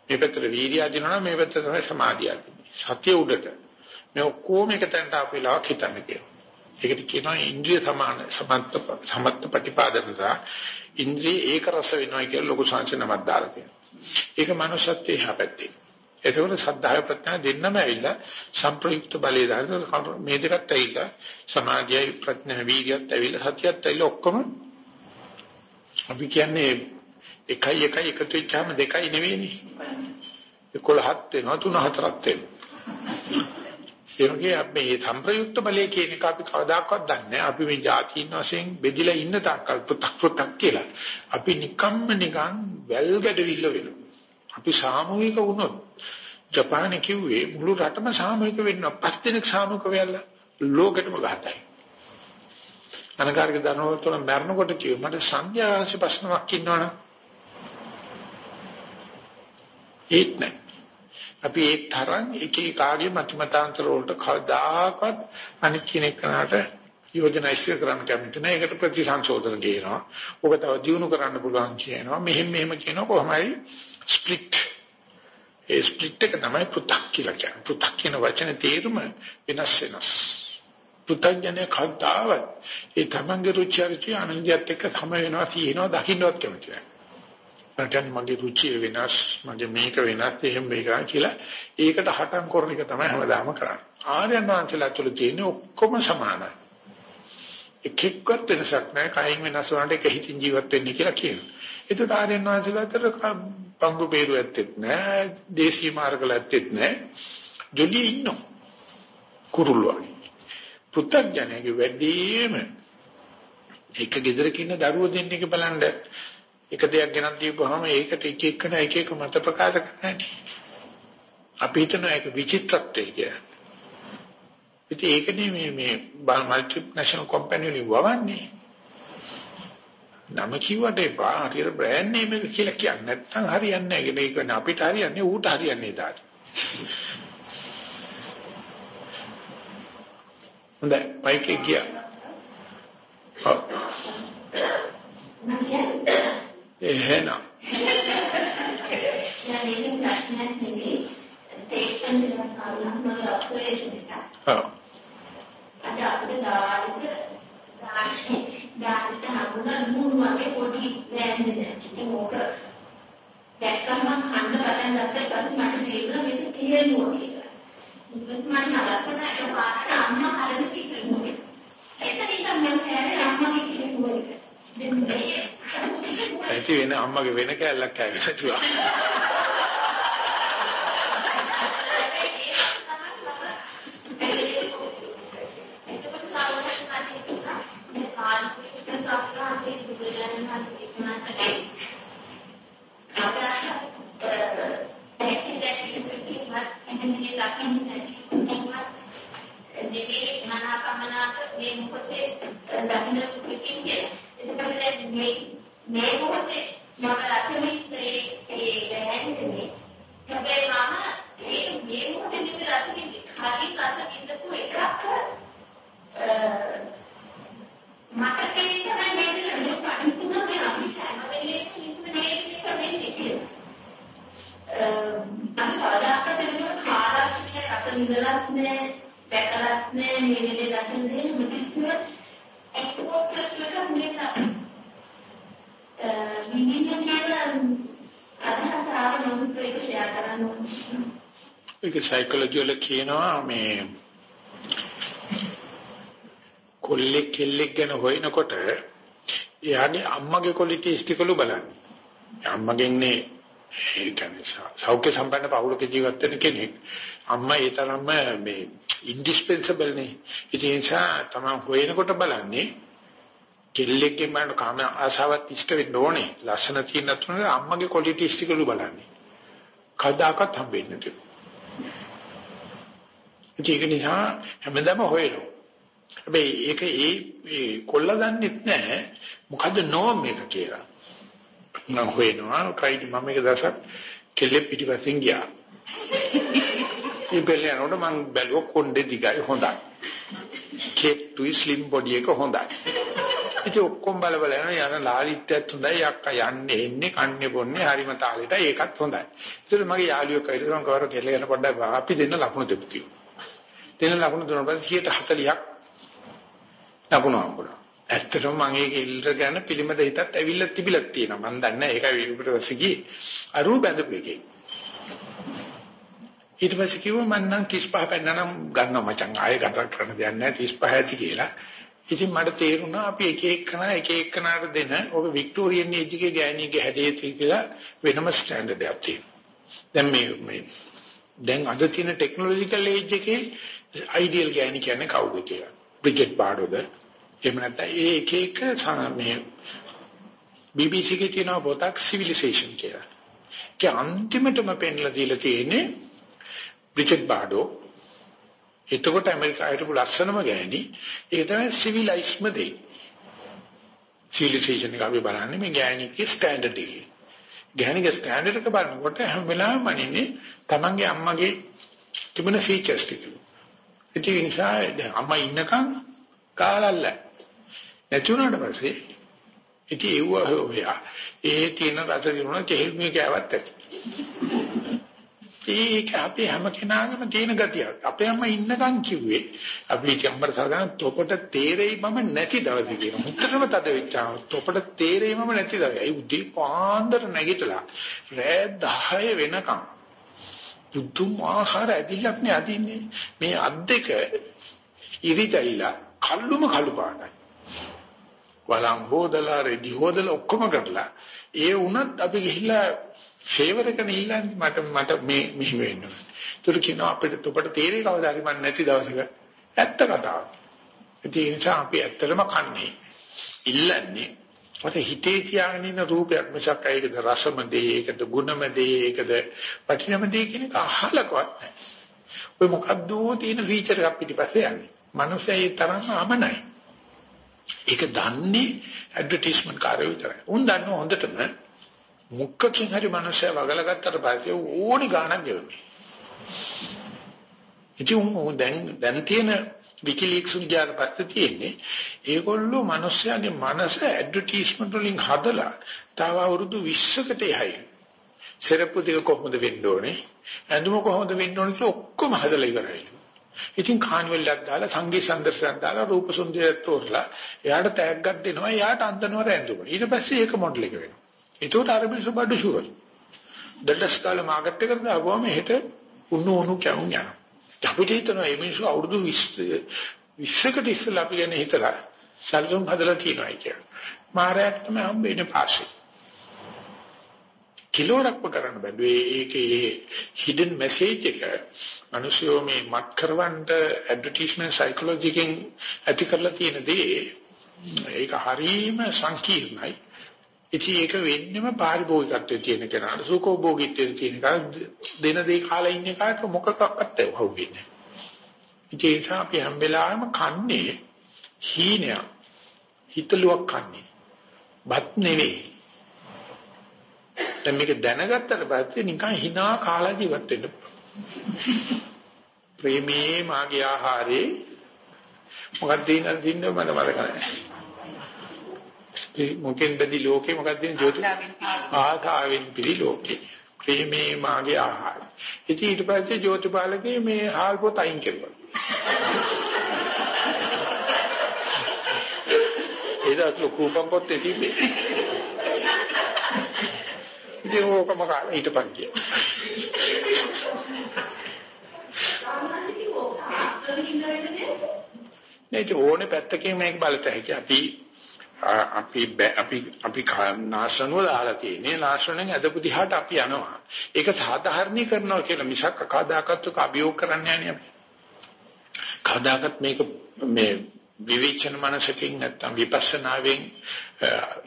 මේ පැත්තට වීර්යය දිනවනම් මේ පැත්තට තමයි සමාධියක්. සත්‍ය උඩට. මේ ඔක්කොම එකතැනට අපේ වෙලාවක් හිතන්න කියනවා. ඒකට කියනවා ඉන්ද්‍රිය සමාන සමත්ත සමත්ත ප්‍රතිපාදනතා ඉන්ද්‍රිය ඒක රස වෙනවා කියලා ලොකු සංසනමක් දාලා තියෙනවා. ඒක manussත්වයේ හැපැත්තේ. ඒකවල ශ්‍රද්ධාව ප්‍රඥා දෙන්නම ඇවිල්ලා සංප්‍රයුක්ත බලය දාන මේ දෙකත් ඇවිල්ලා සමාධියයි ප්‍රඥා වීර්යයත් ඇවිල්ලා සතියත් ඇවිල්ලා ඔක්කොම අපි කියන්නේ එකයි එකයි එකතු වෙච්චාම දෙකයි නෙවෙයිනේ. 11ක් වෙනවා 3 4ක් වෙනවා. ඒ වගේ අපි සංප්‍රයුක්ත බලය කියන එක අපි කවදාකවත් දන්නේ නැහැ. අපි මේ જાතියින් වශයෙන් බෙදිලා ඉන්න තාක්කල් පු탁 පු탁 කියලා. අපි නිකම්ම නිකන් වැල් ගැටවිල්ල වෙනවා. අපි සාමූහික වුණොත් ජපානයේ කිව්වේ මුළු රටම සාමූහික වෙන්න පස් දිනක් සාමූහික වෙලා ලෝකෙටම ගහතයි. අනකාරික දනවතුන මරනකොට කිව්ව මට සංඥාංශ ප්‍රශ්නයක් ඉන්නවනම් ඒත් නැහැ. අපි ඒ තරම් එක එකාගේ මතිමතාන්තර වලට කවදාකවත් අනික් කෙනෙක්ට යෝජනා ඉස්සර කරන්න කැමති නැහැ. ඒකට ප්‍රතිසංශෝධන කියනවා. ඔබ තව දියුණු කරන්න පුළුවන් කියනවා. මෙහෙම මෙහෙම කියනවා කොහොමයි ස්ප්ලිට් ඒ ස්ප්ලිට් එක තමයි පෘ탁 කියලා කියන්නේ. පෘ탁 කියන වචනේ තේරුම වෙනස් වෙනස්. පෘ탁ඥය කද්දාවත් ඒ තමන්ගේ රුචි අරුචි ආනන්දයත් එක්ක සම වෙනවා තියෙනවා දකින්නවත් කැමති නැහැ. දැන් මගේ රුචිය වෙනස්, මගේ මේක වෙනස්, එහෙම මේක කියලා ඒකට හටම් කරන එක තමයි හැමදාම කරන්නේ. ආර්යයන් වහන්සේලා තුළ තියෙන ඔක්කොම සමානයි. එකෙක්වත් වෙනසක් නැහැ. කයින් වෙනස් වුණාට එක හිතින් ජීවත් වෙන්න කියලා කියනවා. ඒකට ආර්යයන් වහන්සේලා අතර පංගු බේරු ඇත්තෙත් නැහැ දේශීය මාර්ගල ඇත්තෙත් නැහැ ජොලි ඉන්නෝ කුරුල්ලෝ පුත්තඥයගේ වැඩිම එක ගෙදරක ඉන්න දරුවෝ දෙන්නෙක් බලන්න. එක දෙයක් ගෙනත් දීපුවාම ඒකට එක එකන එක එක මත ප්‍රකාශ කරන්නේ අපි හිතන එක විචිත්‍රත්වය කියලා. ඉතින් ඒකනේ මේ මේ මල්ටි නැෂනල් කම්පැනි වලින් වවන්නේ. නම කිව්වට එපා. හරියට බ්‍රෑන්ඩ් නේම් එක කියලා කියන්නේ නැත්නම් හරියන්නේ නැහැ. ඒක නේ අපිට හරියන්නේ ඌට හරියන්නේ දාට. හොඳයි. පයිකේ ගියා. ඔව්. එහෙනම්. ඔව්. අද අපිට දාන්නේ දාලික හම්බුන මුළු වගේ පොඩි වැන්දේ. ඉතින් ඕක දැක්කම කන්න පටන් ගත්තා ඊපස්සේ මට තේරුණා මේක කියනවා කියලා. ඊපස්සේ මම නලපන ඒ පාට අම්මා හරිද කිව්වා. එතනින් තමයි මම අම්මා කිව්වා. ඇති වෙන අම්මගේ වෙන කැලලක් කෑගෙන හිටියා. දෙකේ මනාපමනාප මේ මොකද දකින්න පිටින් එතකොට මේ මේ මොහොතේ මම රසමිත්‍රේ ඒ වැහෙන්නේ හැබැයි මම මේ මේ මොහොතේ නිතර රසමිත්‍රේ හරි රසමිත්‍රතු එකක් මට තේරෙන්නේ මේ විදිහට පණිතුන මේ අපි හැම වෙලේම ඉන්නේ මේක වෙන්නේ කියලා. අපි කවදාකවත් ඒක කාලක්ෂණය රස විඳලත් නෑ දැකලත් නෑ මේ වෙලේ රස දෙන්නේ මුලින්ම එක්ස්පෝර්ට් කරලා මේක විඳින්න කියලා අදහස ආව නමුත් ඒක ෂෙයා කරන්න ඕනේ. ඒක සයිකොලොජි වල කියනවා මේ කොල්ලෙක් කෙල්ලෙක් ගැන හොයනකොට එයාගේ අම්මගේ ක්වොලිටිස් ටිකලු බලන්නේ. අම්මගෙන්නේ ඒ කියන්නේ සෞඛ්‍ය සම්පන්න පවුලක ජීවත් වෙන කෙනෙක් අම්මා ඒ තරම්ම මේ ඉන්ඩිස්පෙන්සබල් නේ. ඒ නිසා තමයි හොයනකොට බලන්නේ කෙල්ලෙක්ගෙන් බලන කාම ආශාවත් ඉෂ්ට වෙන්න ඕනේ. ලස්සන තියෙන තුන අම්මගේ ක්වොලිටිස් ටිකලු බලන්නේ. කවදාකවත් හම්බෙන්නේ නැතිව. ඒක නිසා හැමදාම හොයනවා. හැබැයි ඒක ඒ ඒ කොල්ල දන්නෙත් නැහැ මොකද්ද නෝම් එක කියලා. මම හොයනවා ට්‍රයිඩ් මම එක දවසක් කෙල්ලෙ පිටිපස්සෙන් ගියා. ඉබෙල්ලේ නෝඩ මං බැලුව කොණ්ඩේ දිගයි හොඳයි. කෙට්ටුයි ස්ලිම් බොඩි එක හොඳයි. ඉතින් ඔක්කොම බල බල යන යන ලාලිත්‍යත් හොඳයි යක්කා යන්නේ එන්නේ කන්නේ බොන්නේ හරිම තාලෙට ඒකත් හොඳයි. ඒතර මගේ යාළුවෙක් කයිද මම කවර කෙල්ල යන පොඩ්ඩක් අපි දෙන්න ලකුණු දෙපු කිව්වා. දෙන්න ලකුණු දුන්නා පස්සේ 140ක් ලකුණු හම්බුණා. ඇත්තටම මම ඒක ඉල්ල ගැන පිළිමද හිතත් ඇවිල්ලා තිබිලා තියෙනවා. මම දන්නේ ඒකයි විපිට පස්සේ ගියේ. අරු බැඳපු එකේ. ඊට පස්සේ කිව්වා මම නම් 35 පෙන්නනම් ගන්නවා මචං ආයෙ ගතක් කරන්න දෙයක් නැහැ 35 ඇති කියලා. ඉතින් මට තේරුණා අපි එක එකනා එක එකනාට දෙන ඔබ වික්ටෝරියන් ඒජ් එකේ ගෑණියගේ හැඩේ කියලා වෙනම ස්ටෑන්ඩඩ් එකක් තියෙනවා. දැන් මේ මේ දැන් අද තියෙන ටෙක්නොලොජිකල් ඒජ් එකේ අයිඩියල් ගෑණි කියන්නේ කවුද කියලා. බ්‍රිජට් බාඩෝද එහෙම නැත්නම් ඒ එක එක මේ BBC එකේ තියෙන පොතක් සිවිලයිසේෂන් කියලා. ඒ අන්තිමටම පෙන්ලා දීලා තියෙන්නේ බ්‍රිජට් බාඩෝ එතකොට ඇමරිකාවට පු ලස්සනම ගෑණි ඒක තමයි සිවිලයිස්ම දෙයි. සිවිලයිසේෂන් එක අපි බලන්නේ මේ ගෑණිකේ ස්ටෑන්ඩඩ් එක. ගෑණිකේ ස්ටෑන්ඩඩ් එක බලනකොට හැම වෙලාවෙම අනින්නේ තමන්ගේ අම්මගේ තිබෙන ෆීචර්ස් ටික. ඒ නිසා දැන් අම්මා ඉන්නකම් කාලල්ල. නැති වුණාට පස්සේ ඉතින් ඒව හොයා ඒ තියෙන රස දිනුන කෙහෙල් මේ කෑවත් ඇති. ඒක අපේ හැම කෙනාගේම තියෙන ගතියක්. අපේ අම්මා ඉන්නකම් කිව්වේ අපි චම්බර සාගන තොපට තේරෙයි මම නැති දවසේ කියන. මුත්‍රම තද වෙච්චා. තොපට තේරෙයි මම නැති දවසේ. ඒ උදේ පාන්දර නැගිටලා රෑ 10 වෙනකම් පුදුමාකාර ඇදිලක් නේ අදින්නේ. මේ අත් දෙක ඉරිතයිලා කල්ලුම කළු පාටයි. වලම් හොදලා රෙදි හොදලා ඔක්කොම කරලා ඒ වුණත් අපි ගිහිල්ලා ෆේවර් එක නිල්ලන්නේ මට මට මේ මෙහි වෙන්න. ඒතර කියනවා අපිට ඔබට තේරෙයි කවදා හරි මම නැති දවසක ඇත්ත කතාව. ඒ නිසා අපි ඇත්තටම කන්නේ ඉල්ලන්නේ මට හිතේ තියාගෙන ඉන්න රූපයක් මිසක් ඒකද රසම දේ ඒකද ගුණම දේ ඒකද වටිනම දේ කියන එක අහලකවත් නැහැ. ඔය මොකද්ද තියෙන ෆීචර් එකක් පිටිපස්සේ යන්නේ. මනුස්සයා ඒ තරම්ම අමනයි. ඒක දන්නේ ඇඩ්වර්ටයිස්මන්ට් කාර්ය විතරයි. උන් දන්න හොඳටම මුක්කකින් හරි මනුස්සයා වගලා ගත්තට පස්සේ ඕනි ගාණක් ගෙවන්නේ. ඉතින් උන් දැන් දැන් තියෙන විකිලීක්ස් උන්ගාන පස්සේ තියෙන්නේ ඒගොල්ලෝ මනුස්සයාගේ මනස ඇඩ්වර්ටයිස්මන්ට් වලින් හදලා තව අවුරුදු 20කට එහායි. සෙරප්පු දෙක කොහොමද වෙන්න ඕනේ? ඇඳුම කොහොමද වෙන්න ඕනේ කියලා ඔක්කොම හදලා ඉවරයි. ඉතින් කාන්වලක් දාලා සංගීත සම්දර්ශනයක් දාලා රූප සුන්දරයක් තෝරලා එයාට තෑග්ගක් දෙනවා එයාට අන්දනවර ඇඳුම. ඊට පස්සේ ඒක මොඩල් එක වෙනවා. ඒකට අර මිනිස්සු බඩු ෂුවර්. දඩස් කාලේ මාකට් එකට දාගුවම එහෙට උණු උණු කැවුම් යනවා. අපිට හිතනවා මේ මිනිස්සු අවුරුදු 20 20කට ඉස්සෙල්ලා අපි ගැන හිතලා සල්සුම් හදලා තියෙනවා කියලා. මාරයක් තමයි හම්බෙන්නේ පාසෙ. කිලෝරක්ම කරන්න බෑ. ඒකේ හිඩන් මැසේජ් එක මිනිස්සු මේ මත් කරවන්න ඇඩ්වර්ටයිස්මන්ට් සයිකොලොජි එකෙන් ඇති කරලා තියෙන දේ ඒක හරීම සංකීර්ණයි. ඉතින් ඒක වෙන්නෙම පාරිභෝගිකත්වයේ තියෙන කෙනාට සුඛෝභෝගීත්වයේ තියෙන කෙනාට දෙන දේ කාලා ඉන්න කාට මොකක්වත් හවුවෙන්නේ. ඉතින් ඒ නිසා අපි හැම වෙලාවෙම කන්නේ හීනයක්. හිතලුවක් කන්නේ. බත් නෙවෙයි. දැන් මේක දැනගත්තට පස්සේ නිකන් hina කාලා ජීවත් වෙන්න ප්‍රේමී මාගේ ආහාරේ මොකක්ද දින දින්න මම මතක නැහැ. මොකෙන්දදි ලෝකේ මොකක්ද දින ජෝති ආසාවෙන් පිළි ලෝකේ. ප්‍රේමී මාගේ ආහාර. ඉතින් ඊට පස්සේ ජෝතිපාලකේ මේ හාල් පොත අයින් කරුවා. ඒදාස් ලොකු පොත් තිබ්බේ. ඉතින් ඕකම කාලා හිටපන් කිය. නේද ඕනේ පැත්තකින් මේක බලත හැකි. අපි අපි අපි අපි නාශනවල දාලා තියෙන්නේ නාශනෙන් අදපු දිහාට අපි යනවා. ඒක සාධාරණීකරනවා කියලා මිසක් කදාකත් අභියෝග කරන්නේ නැහැ අපි. කදාකත් මේක මේ විවේචන මනසකින් නැත්තම් විපස්සනාවෙන්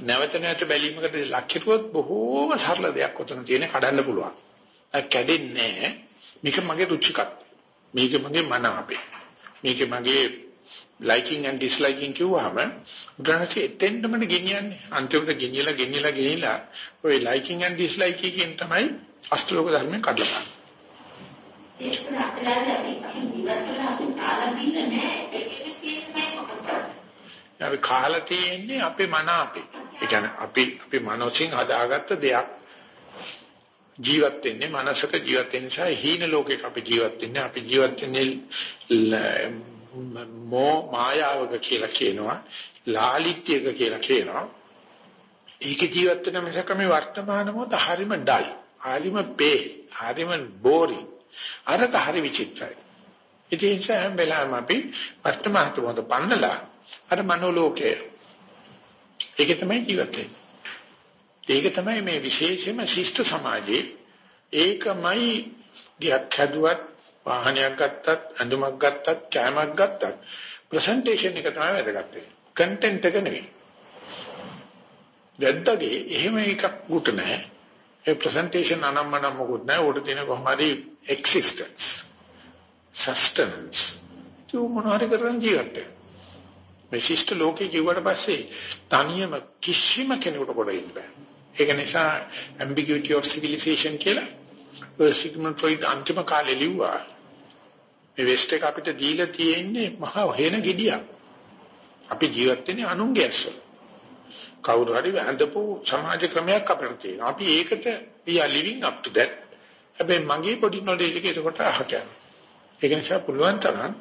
නැවත නැවත බැලීමකට ලක්ෂිතුවත් බොහෝම සරල දෙයක් උතන තියෙන කඩන්න පුළුවන්. ඒක කැඩෙන්නේ මේක මගේ රුචිකත්. මේක මගේ මන අපේ. මේක මගේ liking and disliking කිව්වහම උදාහරණයක් එතෙන්ටම ගෙනියන්නේ. අන්තිමට ගෙනියලා ගෙනියලා ගෙනියලා ওই liking and disliking කියන තමයි අෂ්ටලෝක ධර්මයෙන් කඩලා ගන්න. ඒක අපිට අපි ඉවත්ලා අපි කාලා දින්න නෑ. ඒකෙත් තියෙන්නේ මොකක්ද? අපි කාලා තියෙන්නේ අපේ මන අපේ. ඒ කියන්නේ අපි අපි මනෝසින් හදාගත්ත දෙයක් ජීවත් වෙන්නේ මනසක ජීවත් වෙන නිසා හීන ලෝකයක අපි ජීවත් වෙන්නේ. අපි ජීවත් වෙන්නේ මෝ මායාවක කියලා කියනවා ලාලිත්‍යක කියලා කියනවා. ඒක ජීවත් වෙන මිසක මේ වර්තමාන මොහොත හරිම ඩල් හරිම පේ හරිම බෝරින් අරක හරි විචිත්‍රයි. ඉතින් ඒ නිසා හැම වෙලාවෙම අපි වර්තමාන මොහොත පන්නලා අර මනෝලෝකය ඒක තමයි ජීවත් වෙන්නේ ඒක තමයි මේ විශේෂයෙන්ම ශිෂ්ට සමාජයේ ඒකමයි ගියක් හැදුවත් වාහනයක් ගත්තත් ඇඳුමක් ගත්තත් කෑමක් ගත්තත් ප්‍රසන්ටේෂන් එක තමයි වැදගත් වෙන්නේ. කන්ටෙන්ට් එක නෙවෙයි. දැද්දගේ එහෙම එකක් උට නැහැ. ඒ ප්‍රසන්ටේෂන් අනම්මනම් මොකුත් නැහැ. උඩ තියෙන කොහොමද එක්සිස්ටන්ස්. සස්ටනන්ස්. ඒ මොනවාරි කරන් ජීවත් වෙනවා. මේ ශිෂ්ට ලෝකේ ජීවට පස්සේ තනියම කිසිම කෙනෙකුට කොට ඉන්න බෑ. ඒක නිසා ambiguity of civilization කියලා සිග්මන්ඩ් ෆ්‍රොයිඩ් අන්තිම කාලේ ලිව්වා මේ වෙස්ට් එක අපිට දීලා තියෙන්නේ මහා හේන gediyak. අපි ජීවත් වෙන්නේ අනුන්ගේ ඇස්වල. කවුරු හරි වැඳපු සමාජ ක්‍රමයක් අපිට තියෙනවා. අපි ඒකට we are living up to that. හැබැයි මගේ පොඩි knowledge එක ඒකට අහක යනවා. ඒක නිසා පුළුවන් තරම්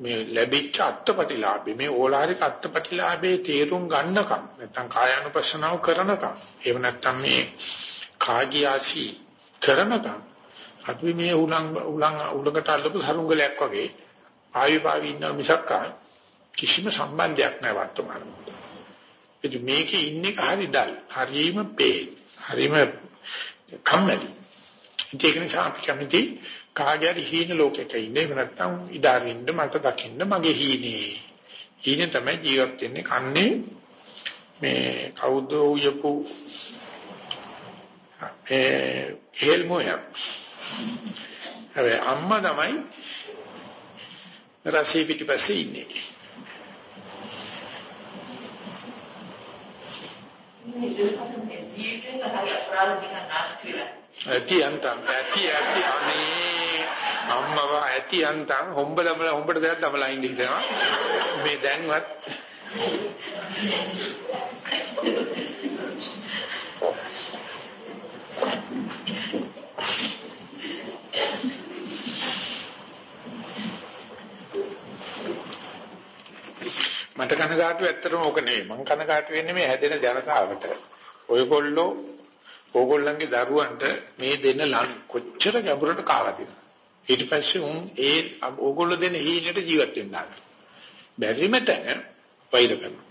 මේ ලැබිච්ච අත්පටිලාභේ මේ ඕලාරික අත්පටිලාභේ තේරුම් ගන්නකම් නැත්නම් කායානුපස්සනාව කරනකම් එහෙම නැත්නම් මේ කාගියාසි කරනකම් අපි මේ උලං උලං උලකට අල්ලපු හරුංගලයක් වගේ ආවි පාවි ඉන්න මිසක් කිසිම සම්බන්ධයක් නැහැ වර්තමාන මොහොතේ. ඒ මේකේ ඉන්නේ හරි දල්. හරිම පේ. හරිම කම්මැලි. ඒක නිසා අපි කැමති කාගේ හරි හීන ලෝකයක ඉන්නේ. නැත්නම් ඉදාරින්න මට දකින්න මගේ හීනේ. හීනේ තමයි ජීවත් වෙන්නේ. කන්නේ මේ කවුද උයපු? ඒ හෙල්මෝයක් හැබැයි අම්මා තමයි රසී පිටිපස්සේ ඉන්නේ. ඇති අන්තම්. ඇති ඇති. අනේ අම්මව ඇති අන්තම් හොම්බ දමලා හොම්බට දෙයක් දමලා ඉඳින් ඉන්නවා මේ දැන්වත් මට කනගාටු ඇත්තටම ඕක නෙවෙයි. මං කනගාටු වෙන්නේ මේ හැදෙන ජනතාවට. ඔයගොල්ලෝ ඕගොල්ලන්ගේ දරුවන්ට මේ දෙන ලන් කොච්චර ගැඹුරට කාලා දෙනවා. ඊට පස්සේ උන් ඒ ඕගොල්ලෝ දෙන හීනට ජීවත් වෙන්න ගන්න. බැරිම තැන වෛර කරනවා.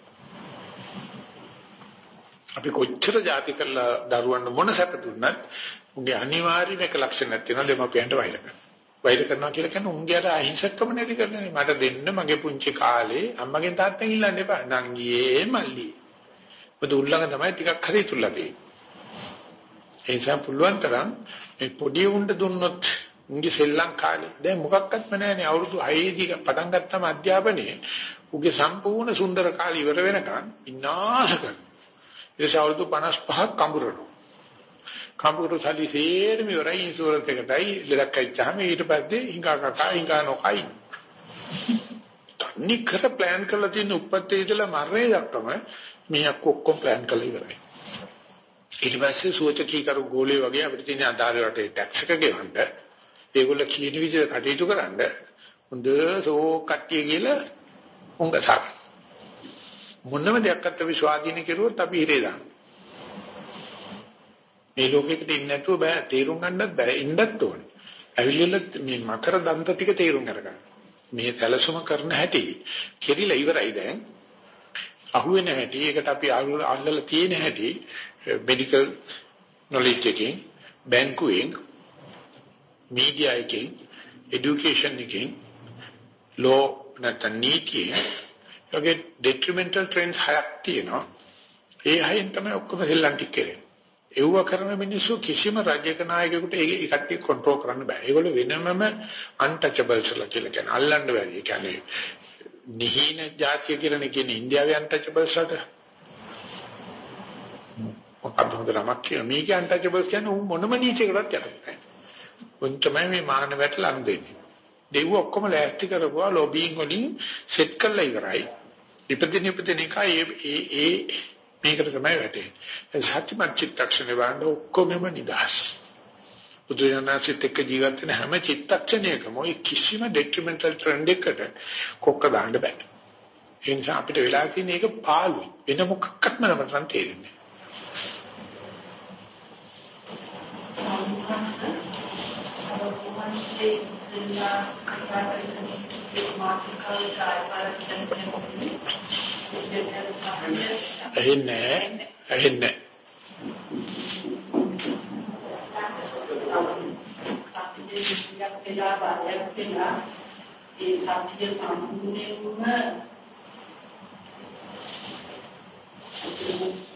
අපි කොච්චර ಜಾති කරලා දරුවන්ට මොන සැප දුන්නත් උගේ අනිවාර්යම එක ලක්ෂණයක් තියෙනවා දෙමාපියන්ට වෛර කරනවා. වෛර කරනවා කියලා කියන්නේ උන්ගේට අහිංසකම නැති කරන්නේ. මට දෙන්න මගේ පුංචි කාලේ අම්මගෙන් තාත්තෙන් ඉල්ලන්න එපා. නංගියේ මල්ලි. මොකද උල්ලංඝ තමයි ටිකක් හරි තුල්ලා තියෙන්නේ. ඒ නිසා පුළුවන් තරම් මේ පොඩි උණ්ඩ දුන්නොත් උන්ගේ සෙල්ලම් කාලේ දැන් මොකක්වත්ම නැහැනේ අවුරුදු 6 දී පටන් ගත්තම අධ්‍යාපනයේ උගේ සම්පූර්ණ සුන්දර කාලය ඉවර වෙනකන් විනාශ කරනවා. ඊට අවුරුදු 55ක් කඹරනවා. කම්පියුටර් සල්ලි සේරම ඉවරයි ඉන්ෂුරන්ස් එකටයි ලෙඩක් ඇවිච්චාම ඊට පස්සේ හිඟා කකා හිඟා නොකයි. තන්නේ කර ප්ලෑන් කරලා තියෙන උපත්තේ ඉඳලා මරණය දක්වම මේක ඔක්කොම ප්ලෑන් කරලා ඉවරයි. ඊට පස්සේ සුවචකී කරු ගෝලේ වගේ අපිට තියෙන ආධාර වලට ටැක්ස් එක ගෙවන්න ඒගොල්ල කියන විදිහට කටයුතු කරන්න හොඳ සෝ කට්ටිය කියලා උංගසක් මොනම දෙයක්වත් අපි ස්වාධීන කෙරුවොත් අපි හිරේ දානවා. මේ ලෝකෙකට ඉන්නේ නැතුව බෑ තේරුම් ගන්නත් බෑ ඉන්නත් ඕනේ. ඇවිල්ලා මේ මකර දන්ත ටික තේරුම් අරගන්න. මේ සැලසුම කරන හැටි කෙරිලා ඉවරයි දැන්. අහුවෙන හැටි ඒකට අපි අල්ලලා තියෙන හැටි මෙඩිකල් නොලෙජ් එකෙන් බැංකුවෙන් මීඩියා එකෙන් এডুকেෂන් එකෙන් ලෝ නැත්නම් නීතියේ ඔගේ ඩෙට්‍රිමෙන්ටල් ට්‍රෙන්ඩ්ස් හයක් තියෙනවා. ඒ හයෙන් තමයි ඔක්කොම හෙල්ලන්ටි කරන්නේ. ඒව කරන මිනිස්සු කිසිම රාජ්‍යක නායකයෙකුට ඒක කට්ටිය කන්ට්‍රෝල් කරන්න බෑ. ඒගොල්ලෝ වෙනමම අන්ටචබල්ස්ලා කියලා කියන අල්ලන්න බැරි. ඒ කියන්නේ නිහින ජාතිය කියලා කියන්නේ ඉන්දියාවේ අන්ටචබල්ස්ලාට. මොකක්ද හොඳ නමක් කියන මේකේ අන්ටචබල්ස් කියන්නේ මොනම නීචයකටවත් යටත් නැහැ. උන් තමයි මේ මාන වැටලා අනු දෙන්නේ. දෙව්ව ඔක්කොම ලෑස්ති කරපුවා ලොබින් වලින් සෙට් කරලා ඉවරයි. ඉපදින ඉපදින එකයි ඒ ඒ මේකට තමයි වැටෙන්නේ. සත්‍යමත් චිත්තක්ෂණේ වань ඔක්කොමම නිදහස්. බුදුරජාණන්සේත් එක්ක ජීවත් වෙන හැම චිත්තක්ෂණයකම ওই කිසිම ඩෙට්‍රිමෙන්ටල් ට්‍රෙන්ඩ් එකකට කොක්ක දාන්න බෑ. ඒ නිසා අපිට වෙලා තියෙන එක පාළුයි. වෙන මොකක්වත්ම නමතන් තේරෙන්නේ. ඇහෙන්නේ ඇහෙන්නේ වෙලා බාරයක් වෙලා ඒ සත්‍ය සම්පූර්ණයෙන්ම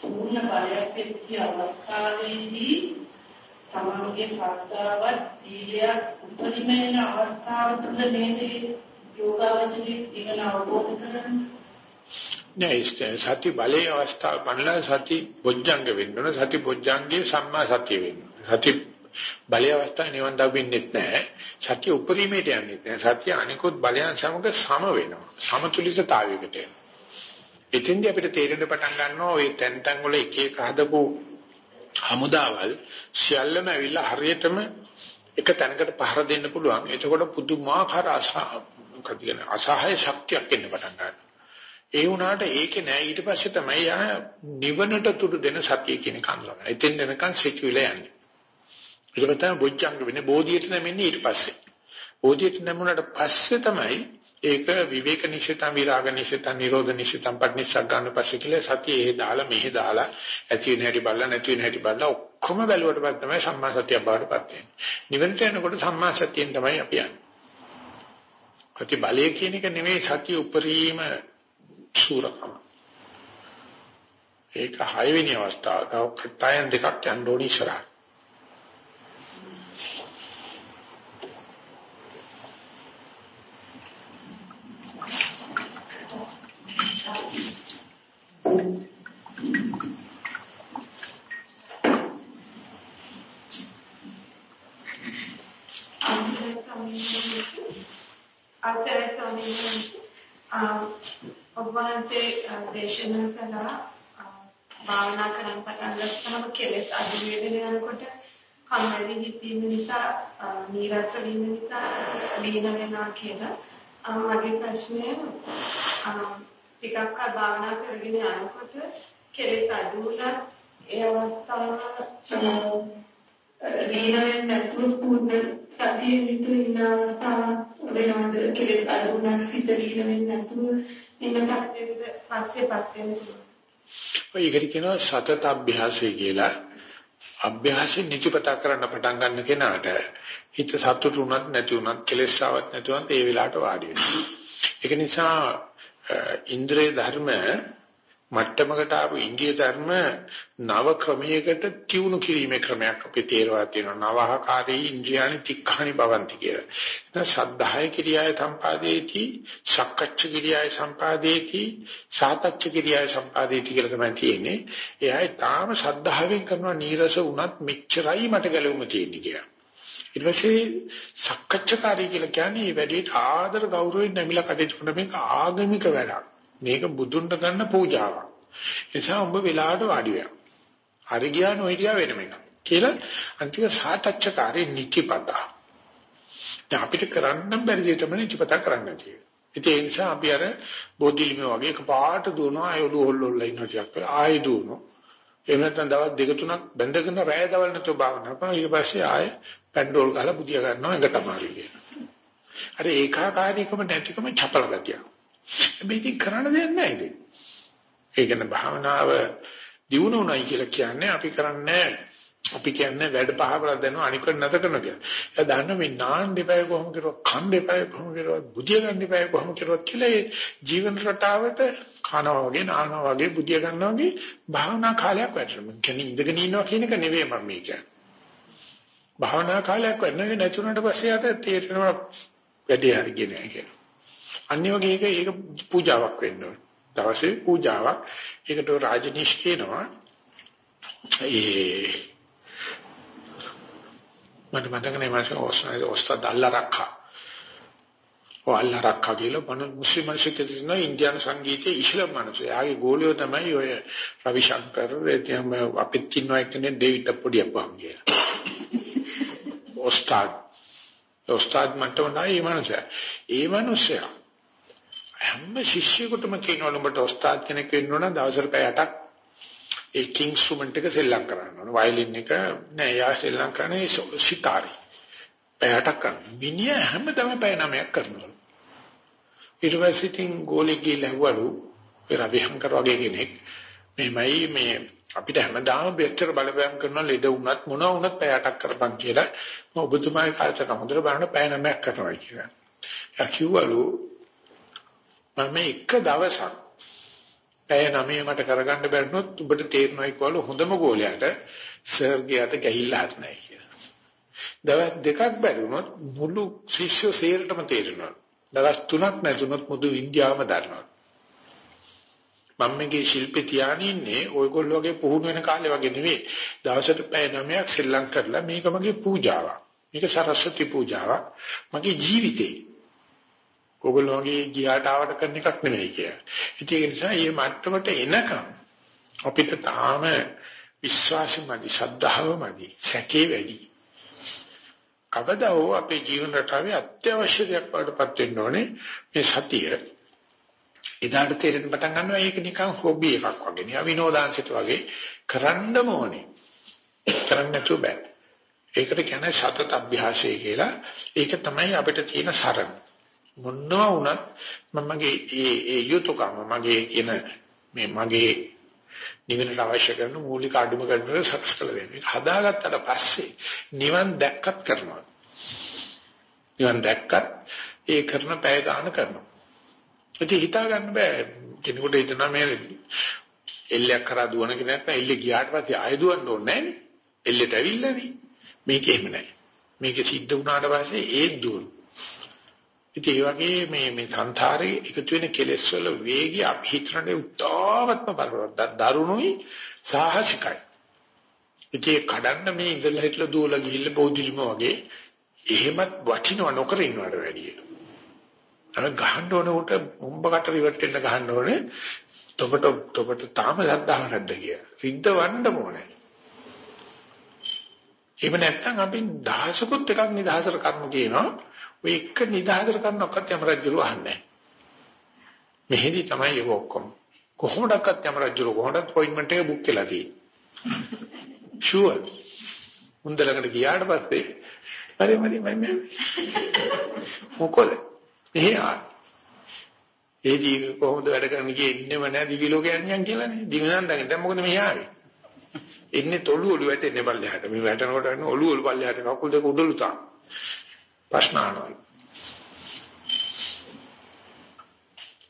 පූර්ණ බලයක් වෙච්ච අවස්ථාවේදී තමන්ගේ ශ්‍රද්ධාවත් සීලයක් උපරිම වෙන අවස්ථාව තුළ නේද යෝගාවචරයේ ඉගෙන අවබෝධ කරගන්නේ? නෑ සති බලයේ අවස්ථාව මනලා සති බොජ්ජංග වෙන්න ඕන. සති බොජ්ජංගේ සම්මා සතිය වෙන්න සති බලයේ අවස්ථාවේ නිවන් දකින්නෙත් නෑ. සතිය උපරිමයට යන්නෙත් නෑ. සතිය අනිකුත් බලයන් සමග සම වෙනවා. සමතුලිතතාවයකට එනවා. එතෙන්දී අපිට තේරෙන්න පටන් ගන්නවා ওই තැන් තැන් වල එක එක හදපු හමුදාවල් සියල්ලම ඇවිල්ලා හරියටම එක තැනකට පහර දෙන්න පුළුවන්. එතකොට පුදුමාකාර අසහාය ශක්තියක් එන්න පටන් ගන්නවා. ඒ වුණාට ඒකේ නෑ ඊට පස්සේ තමයි යා නිවනට තුරු දෙන සතිය කියන කන්ලම. එතෙන් දෙනකන් සිචුවිලා යන්නේ. ඊට පස්සේ බොජ්ජංග වෙන්නේ බෝධියට නැමෙන්නේ ඊට පස්සේ. බෝධියට නැමුණට පස්සේ තමයි ඒක විවේක නිශ්චිතං විරාග නිශ්චිතං නිරෝධ නිශ්චිතං පටිච්චසක් ගන්න පස්සේ කියලා සතිය එහෙ දාලා මෙහෙ දාලා ඇති වෙන හැටි බලලා නැති වෙන හැටි බලලා ඔක්කොම බැලුවට පස්සේ තමයි සම්මා සතිය බවට පත් වෙන්නේ. නිවනට යනකොට සම්මා සතියෙන් තමයි අපි යන්නේ. ප්‍රති බලය කියන එක නෙවෙයි සතිය උපරිම සූරකම. ඒක හයවෙනි අවස්ථාව. තව කටයන් දෙකක් යන්න ඕනි ඉස්සරහට. අවසරයි ස්වාමීන් වහන්සේ ඔබ වහන්සේ දේශනා කළා භාවනා කරන් පටන් ගත්තම කෙලෙස් අඩු වෙගෙන යනකොට කම්මැලි හිතීම නිසා නීරස වීම නිසා ලීන වෙනවා කියලා මගේ ප්‍රශ්නය ටිකක් භාවනා කරගෙන යනකොට කෙලෙස් අඩු වුණත් ඒ අවස්ථාව ලීන වෙන්නේ නැතුව පුරුදු සතියේ විතර ඉන්න අවස්ථාවක් වෙනවද කෙලෙස් අඩුණක් සිත දීන වෙන්නේ නැතුව ඉන්න තත්ත්වෙද පස්සේ පස්සේ ඔය ඉගෙන කියනවා සතත අභ්‍යාසය කියලා අභ්‍යාසෙ නිතිපතා කරන්න පටන් ගන්න කෙනාට හිත සතුටු වුණත් නැති වුණත් කෙලෙස් ආවත් නැතුවත් ඒ වෙලාවට වාඩි වෙනවා. ඒක නිසා ඉන්ද්‍රිය ධර්ම මට්ටමකට ආපු ඉන්දිය ධර්ම නව ක්‍රමයකට තියුණු කිරීමේ ක්‍රමයක් අපේ තේරවා තියෙනවා නවහකාරී ඉන්ද්‍රියානි තික්ඛානි භවಂತಿ කියලා. දැන් ශද්ධාය කිරියාය සම්පාදේති, සක්කච්ඡ කිරියාය සම්පාදේති, සාතච්ඡ කිරියාය සම්පාදේති කියලා තමයි තියෙන්නේ. එයායි තාම ශද්ධාවෙන් කරනවා නීරස වුණත් මෙච්චරයි මට ගැලවෙම තියෙන්නේ කියලා. ඊට පස්සේ සක්කච්ඡකාරී කියලා කියන්නේ මේ වැඩේට ආදර ගෞරවයෙන් නැමිලා කටයුතු කරන මේක ආගමික වැඩක්. මේක බුදුන්ට කරන පූජාවක්. ඒ නිසා ඔබ වෙලාවට වාඩි වෙනවා. හරි ගියා නොහිටියා වෙනම එකක්. කියලා අන්තිම සාතච්ඡකාරී නිතිපතා. දැන් අපිට කරන්න බැරි දේ තමයි නිතිපතා කරන්න තියෙන්නේ. ඒ නිසා අපි අර බෝධිලිම වගේ එකපාරට දුවනවා ආයොළු හොල්ලොල්ලා ඉන්න ටිකක් ආයෙ දුවනවා. එහෙම නැත්නම් දවස් දෙක තුනක් බැඳගෙන රැය දවල් නැතුව භාවනා කරනවා. ඊට පස්සේ ආයෙ පැන්ඩෝල් ගහලා බුදියා ගන්නවා එඟ තමයි කියනවා. අර ඒකාකාරීකම නැතිකම චපල ගතිය. මේ ඉතින් කරන්න දෙයක් නැහැ ඉතින්. ඒ කියන්නේ භාවනාව දියුණු උනායි කියලා කියන්නේ අපි කරන්නේ අපි කියන්නේ වැඩ පහවල දෙනවා අනික නැත කරන කියලා. එයා දන්න මේ නාන්න දෙපය කොහොම කරුවා, කන් දෙපය කොහොම කරුවා, බුදිය ගන්න දෙපය කොහොම කරුවා කියලා ඒ ජීවන රටාවට කනවා වගේ නානවා වගේ බුදිය ගන්නවා වගේ භාවනා කාලයක් වැටෙනවා. කියන්නේ ඉඳගෙන ඉන්නවා කියන එක නෙවෙයි මම මේ කියන්නේ. භාවනා කාලයක් වෙන්නේ නැතුණට පස්සේ ආත තේරෙනවා වැඩි හරියන්නේ නැහැ කියලා. අනිත් වගේ ඒක ඒක පූජාවක් වෙන්න ඕනේ. දවසේ පූජාවක්. ඒකට රාජනීෂ් කියනවා. ඒ මට මතක නැහැ මාස ඔස්නායි ඔස්තාද අල්ලාරක්ඛා. ඔය අල්ලාරක්ඛා කියලා බන මුස්ලිම් මිනිස්සු කියන ඉන්දියානු සංගීතයේ ඉස්ලාම් මිනිස්සු. යාගේ ගෝලියෝ තමයි ඔය රවිශංකර් එතන අපිත් ඉන්නවා එක්කනේ ඩේවිඩ් පොඩියප්පා කියලා. ඔස්තාද් ඔස්තාද් මට උනායි මේ මිනිසා. ඒ මිනිසා හැම ශිෂ්‍යයෙකුටම කියනවලු උඹට ඔස්තාද් කෙනෙක් වෙන්න ඕන දවසට පැය 8ක් ඒ ඉන්ස්ට්‍රුමන්ට් එක සෙල්ලම් කරන්න ඕන. වයලින් එක නෑ යා සෙල්ලම් කරන්නේ සිතාරි. පැය 8ක් කරන. මිනිහ හැමදාම පැය 9ක් කරනවා. ඊට පස්සේ තින් ගෝලෙ ගිහලා ඇහුවලු ඒ රවිහංකර වගේ කෙනෙක් මේමයි මේ අපිට හැමදාම බෙච්චර බලපෑම් කරන ලෙඩ වුණත් මොනවා වුණත් පැය 8ක් කරපන් කියලා මම ඔබතුමාගේ කාලසටහන හොඳට බලන්න පැය 9ක් කරනවා කියලා. එයා කිව්වලු මම එක දවසක් පැය 9 මට කරගන්න බැරිනොත් ඔබට තේරෙනවා එක්වල හොඳම ගෝලයට සර්ගයට ගහිල්ලා හත් නැහැ කියලා. දවස් දෙකක් බැරි වුණොත් මුළු ශිෂ්‍ය සේරටම තේරෙනවා. දවස් තුනක් නැතුනොත් මුළු ඉන්දියාවම දන්නවා. මම මේකේ ශිල්පේ තියාගෙන ඉන්නේ ඔයගොල්ලෝ වගේ පුහුණු වෙන කාලේ වගේ නෙවෙයි. දවසට පැය 9ක් ශ්‍රී කරලා මේක මගේ පූජාවක්. මේක සරස්වති පූජාවක්. මගේ ජීවිතේ. ඔයගොල්ලෝ වගේ ගියාට ආවට කරන එකක් නෙවෙයි කියලා. ඉතින් ඒ නිසා මේ මට්ටමට එනකම් අපිට තාම විශ්වාසමදි, ශ්‍රද්ධාවමදි, සැකේ වැඩි. කවදා හෝ අපේ ජීවන රටාවේ අත්‍යවශ්‍ය දෙයක් වඩපත් වෙන්න ඕනේ මේ සතිය. එදාට තේරෙන්න පටන් ගන්නවා ඒක නිකන් හොබි එකක් වගේ. නිකන් විනෝදාංශයට වගේ කරන්න ඕනේ. කරන්න නැතුව බෑ. ඒකට කියන්නේ සතත අභ්‍යාසය කියලා. ඒක තමයි අපිට තියෙන සරණ. මොනවා වුණත් මමගේ ඒ ඒ යුතුයකම මගේ කියන මේ මගේ නිවනට අවශ්‍ය කරන මූලික අඩුම කරන සකස් කළ දෙන්නේ. හදාගත්තට පස්සේ නිවන් දැක්කත් කරනවා. නිවන් දැක්කත් ඒ කරන පැය ගන්න කරනවා. ඉතින් හිතා ගන්න බෑ කෙනෙකුට හිතනවා මේ එල්ලයක් කරා දුවන කෙනෙක් නැත්නම් එල්ලේ ගියාට පස්සේ ආය දුවන්න ඕනේ නෑනේ. එල්ලේට ඇවිල්ලානේ. මේක එහෙම නෑ. මේක සිද්ධ වුණාට පස්සේ ඒ දුවන. ඉතින් ඒ වගේ මේ මේ සංසාරේ එකතු වෙන කෙලෙස් වල වේගය අපි හිතන්නේ උත්තාවත්ම බලවත් දරුණුයි සාහසිකයි. ඉතින් කඩන්න මේ ඉඳලා හිටලා දුවලා ගිහිල්ලා බෝධිලිම වගේ එහෙමත් වටිනව නොකර ඉන්නවට වැඩිය. අර ගහන්න ඕන උට උඹකට ඉවත් වෙන්න ගහන්න ඕනේ. තොපට තොපට තාම ලද්දාව නැද්ද කියලා. රිද්ද වන්න ඕනේ. එහෙම නැත්නම් අපි දහසකුත් එකක් නිදහසට කරමු කියනවා. ඔය එක නිදහසට කරනකොට යම රජුරු අහන්නේ මෙහෙදි තමයි ඒක ඔක්කොම. කොහොමඩක්වත් යම රජුරු කොහොමද අපොයින්ට්මන්ට් එක බුක් කරලා තියෙන්නේ. ෂුවර් මුන්දලකට ගියාට පස්සේ හරි මරි මම මොකද? එහේ ආ. ඒ දී කොහොමද වැඩ කරන්න ගියේ? ඉන්නේම නැහැ දිවි ලෝකේ යන්නේ කියලානේ දිනනන් දැන් මොකද මෙහි ආවේ? එන්නේ තොළු ඔලු වැටෙන්නේ පල්ලෙහාට මේ වැටෙනකොට එන්නේ ඔලු ඔලු පල්ලෙහාට කකුල් දෙක උඩලු තාම. ප්‍රශ්න අහනවා.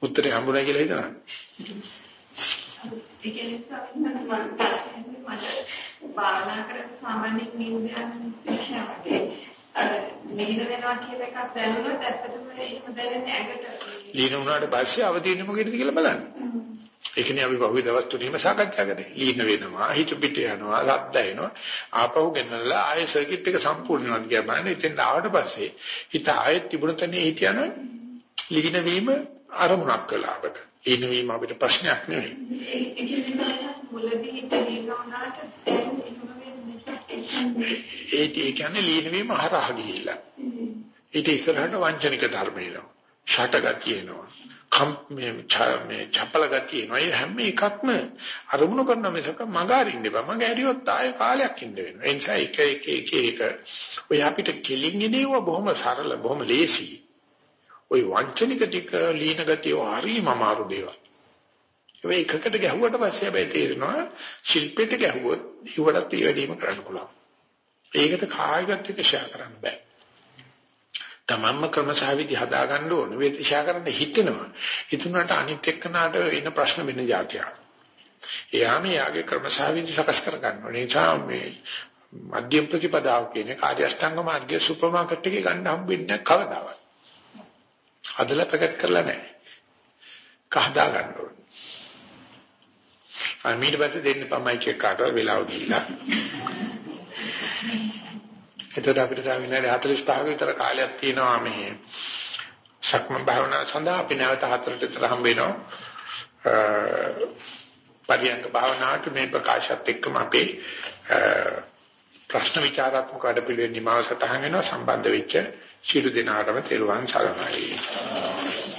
උත්තරේ හම්බුනා කියලා හිතනවා. ඒ කියන්නේ මම මට භාවනා කර සාමාන්‍ය අර නිහිර වෙනවා කියලා එකක් දැනුණොත් ඇත්තටම එහෙම දැනෙන්නේ ඇඟට. ලීන වුණාට පස්සේ අවදීන මොකේද කියලා බලන්න. ඒකනේ අපි පහුගිය දවස් තුනේම සාකච්ඡා කරේ. ලීන වෙනවා, හිත පිට යනවා, රද්ද එනවා. ආපහු ගෙනල්ලා ආයෙ සර්කිට් එක සම්පූර්ණ වෙනවා කියලා බලන්න. ඉතින් ආවට පස්සේ හිත ආයෙත් තිබුණ තැනේ හිටියන ලීන වීම අරමුණක් කළා අපිට. ලීන වීම අපිට ප්‍රශ්නයක් නෙවෙයි. ඒ කියන්නේ මුලදී හිත ලීන වුණාට දැන් එහෙම වෙන්නේ ඒ කියන්නේ ලීන වීම හරහා ගිහිල්ලා. ඊට ඉස්සරහට වංචනික ධර්ම එනවා. ෂටගතිය එනවා. මේ මේ චපල ගතිය එනවා. ඒ හැම එකක්ම අරමුණු කරන මිසක මග අරින්න බෑ. මග ඇරියොත් ආයෙ කාලයක් ඉන්න වෙනවා. ඒ නිසා එක එක එක එක ඔය අපිට කෙලින් ඉනේව බොහොම සරල බොහොම ලේසි. ওই වංචනික ටික ලීන ගතිය හරිම අමාරු දේවල්. ඒ එකකට ගැහුවට පස්සේ හැබැයි තේරෙනවා ශිල්පෙට ගැහුවොත් ඉවරත් ඒ වැඩිම කරන්න පුළුවන්. ඒකට කායිකත් එක්ක ෂෙයා කරන්න බෑ. තමන්ම ක්‍රමසහවිදි හදා ගන්න ඕන. වේදිෂා කරන්න හිතෙනවා. හිතුනට අනිත් එක්කනට එන ප්‍රශ්න වෙන જાතියක්. එයාම යාගේ ක්‍රමසහවිදි සකස් කර ගන්න ඕනේ. ඒ නිසා මේ මධ්‍යම ප්‍රතිපදාව කියන්නේ කාර්ය අෂ්ටාංග මාර්ගයේ සුපර් මාකට් එකේ ගන්න හම්බෙන්නේ කවදාවත්. හදලා පැකට් කරලා නැහැ. කහදා ගන්න ඕනේ. අර මීට පස්සේ දෙන්න පමයි චෙක් කාටවත් වෙලාව දීලා. එතකොට අපිට තව විනාඩි 45ක විතර කාලයක් තියෙනවා මේ සක්මන් භාවනාව සඳහා. අපි නැවත හතරට විතර හම්බ වෙනවා. පරියන්ක භාවනාවට මේ ප්‍රකාශات එක්කම අපේ ප්‍රශ්න විචාරාත්මක වැඩපිළිවෙල නිමාව සටහන් වෙනවා. සම්බන්ධ වෙච්ච ශිළු දිනාටම තෙරුවන් සරණයි.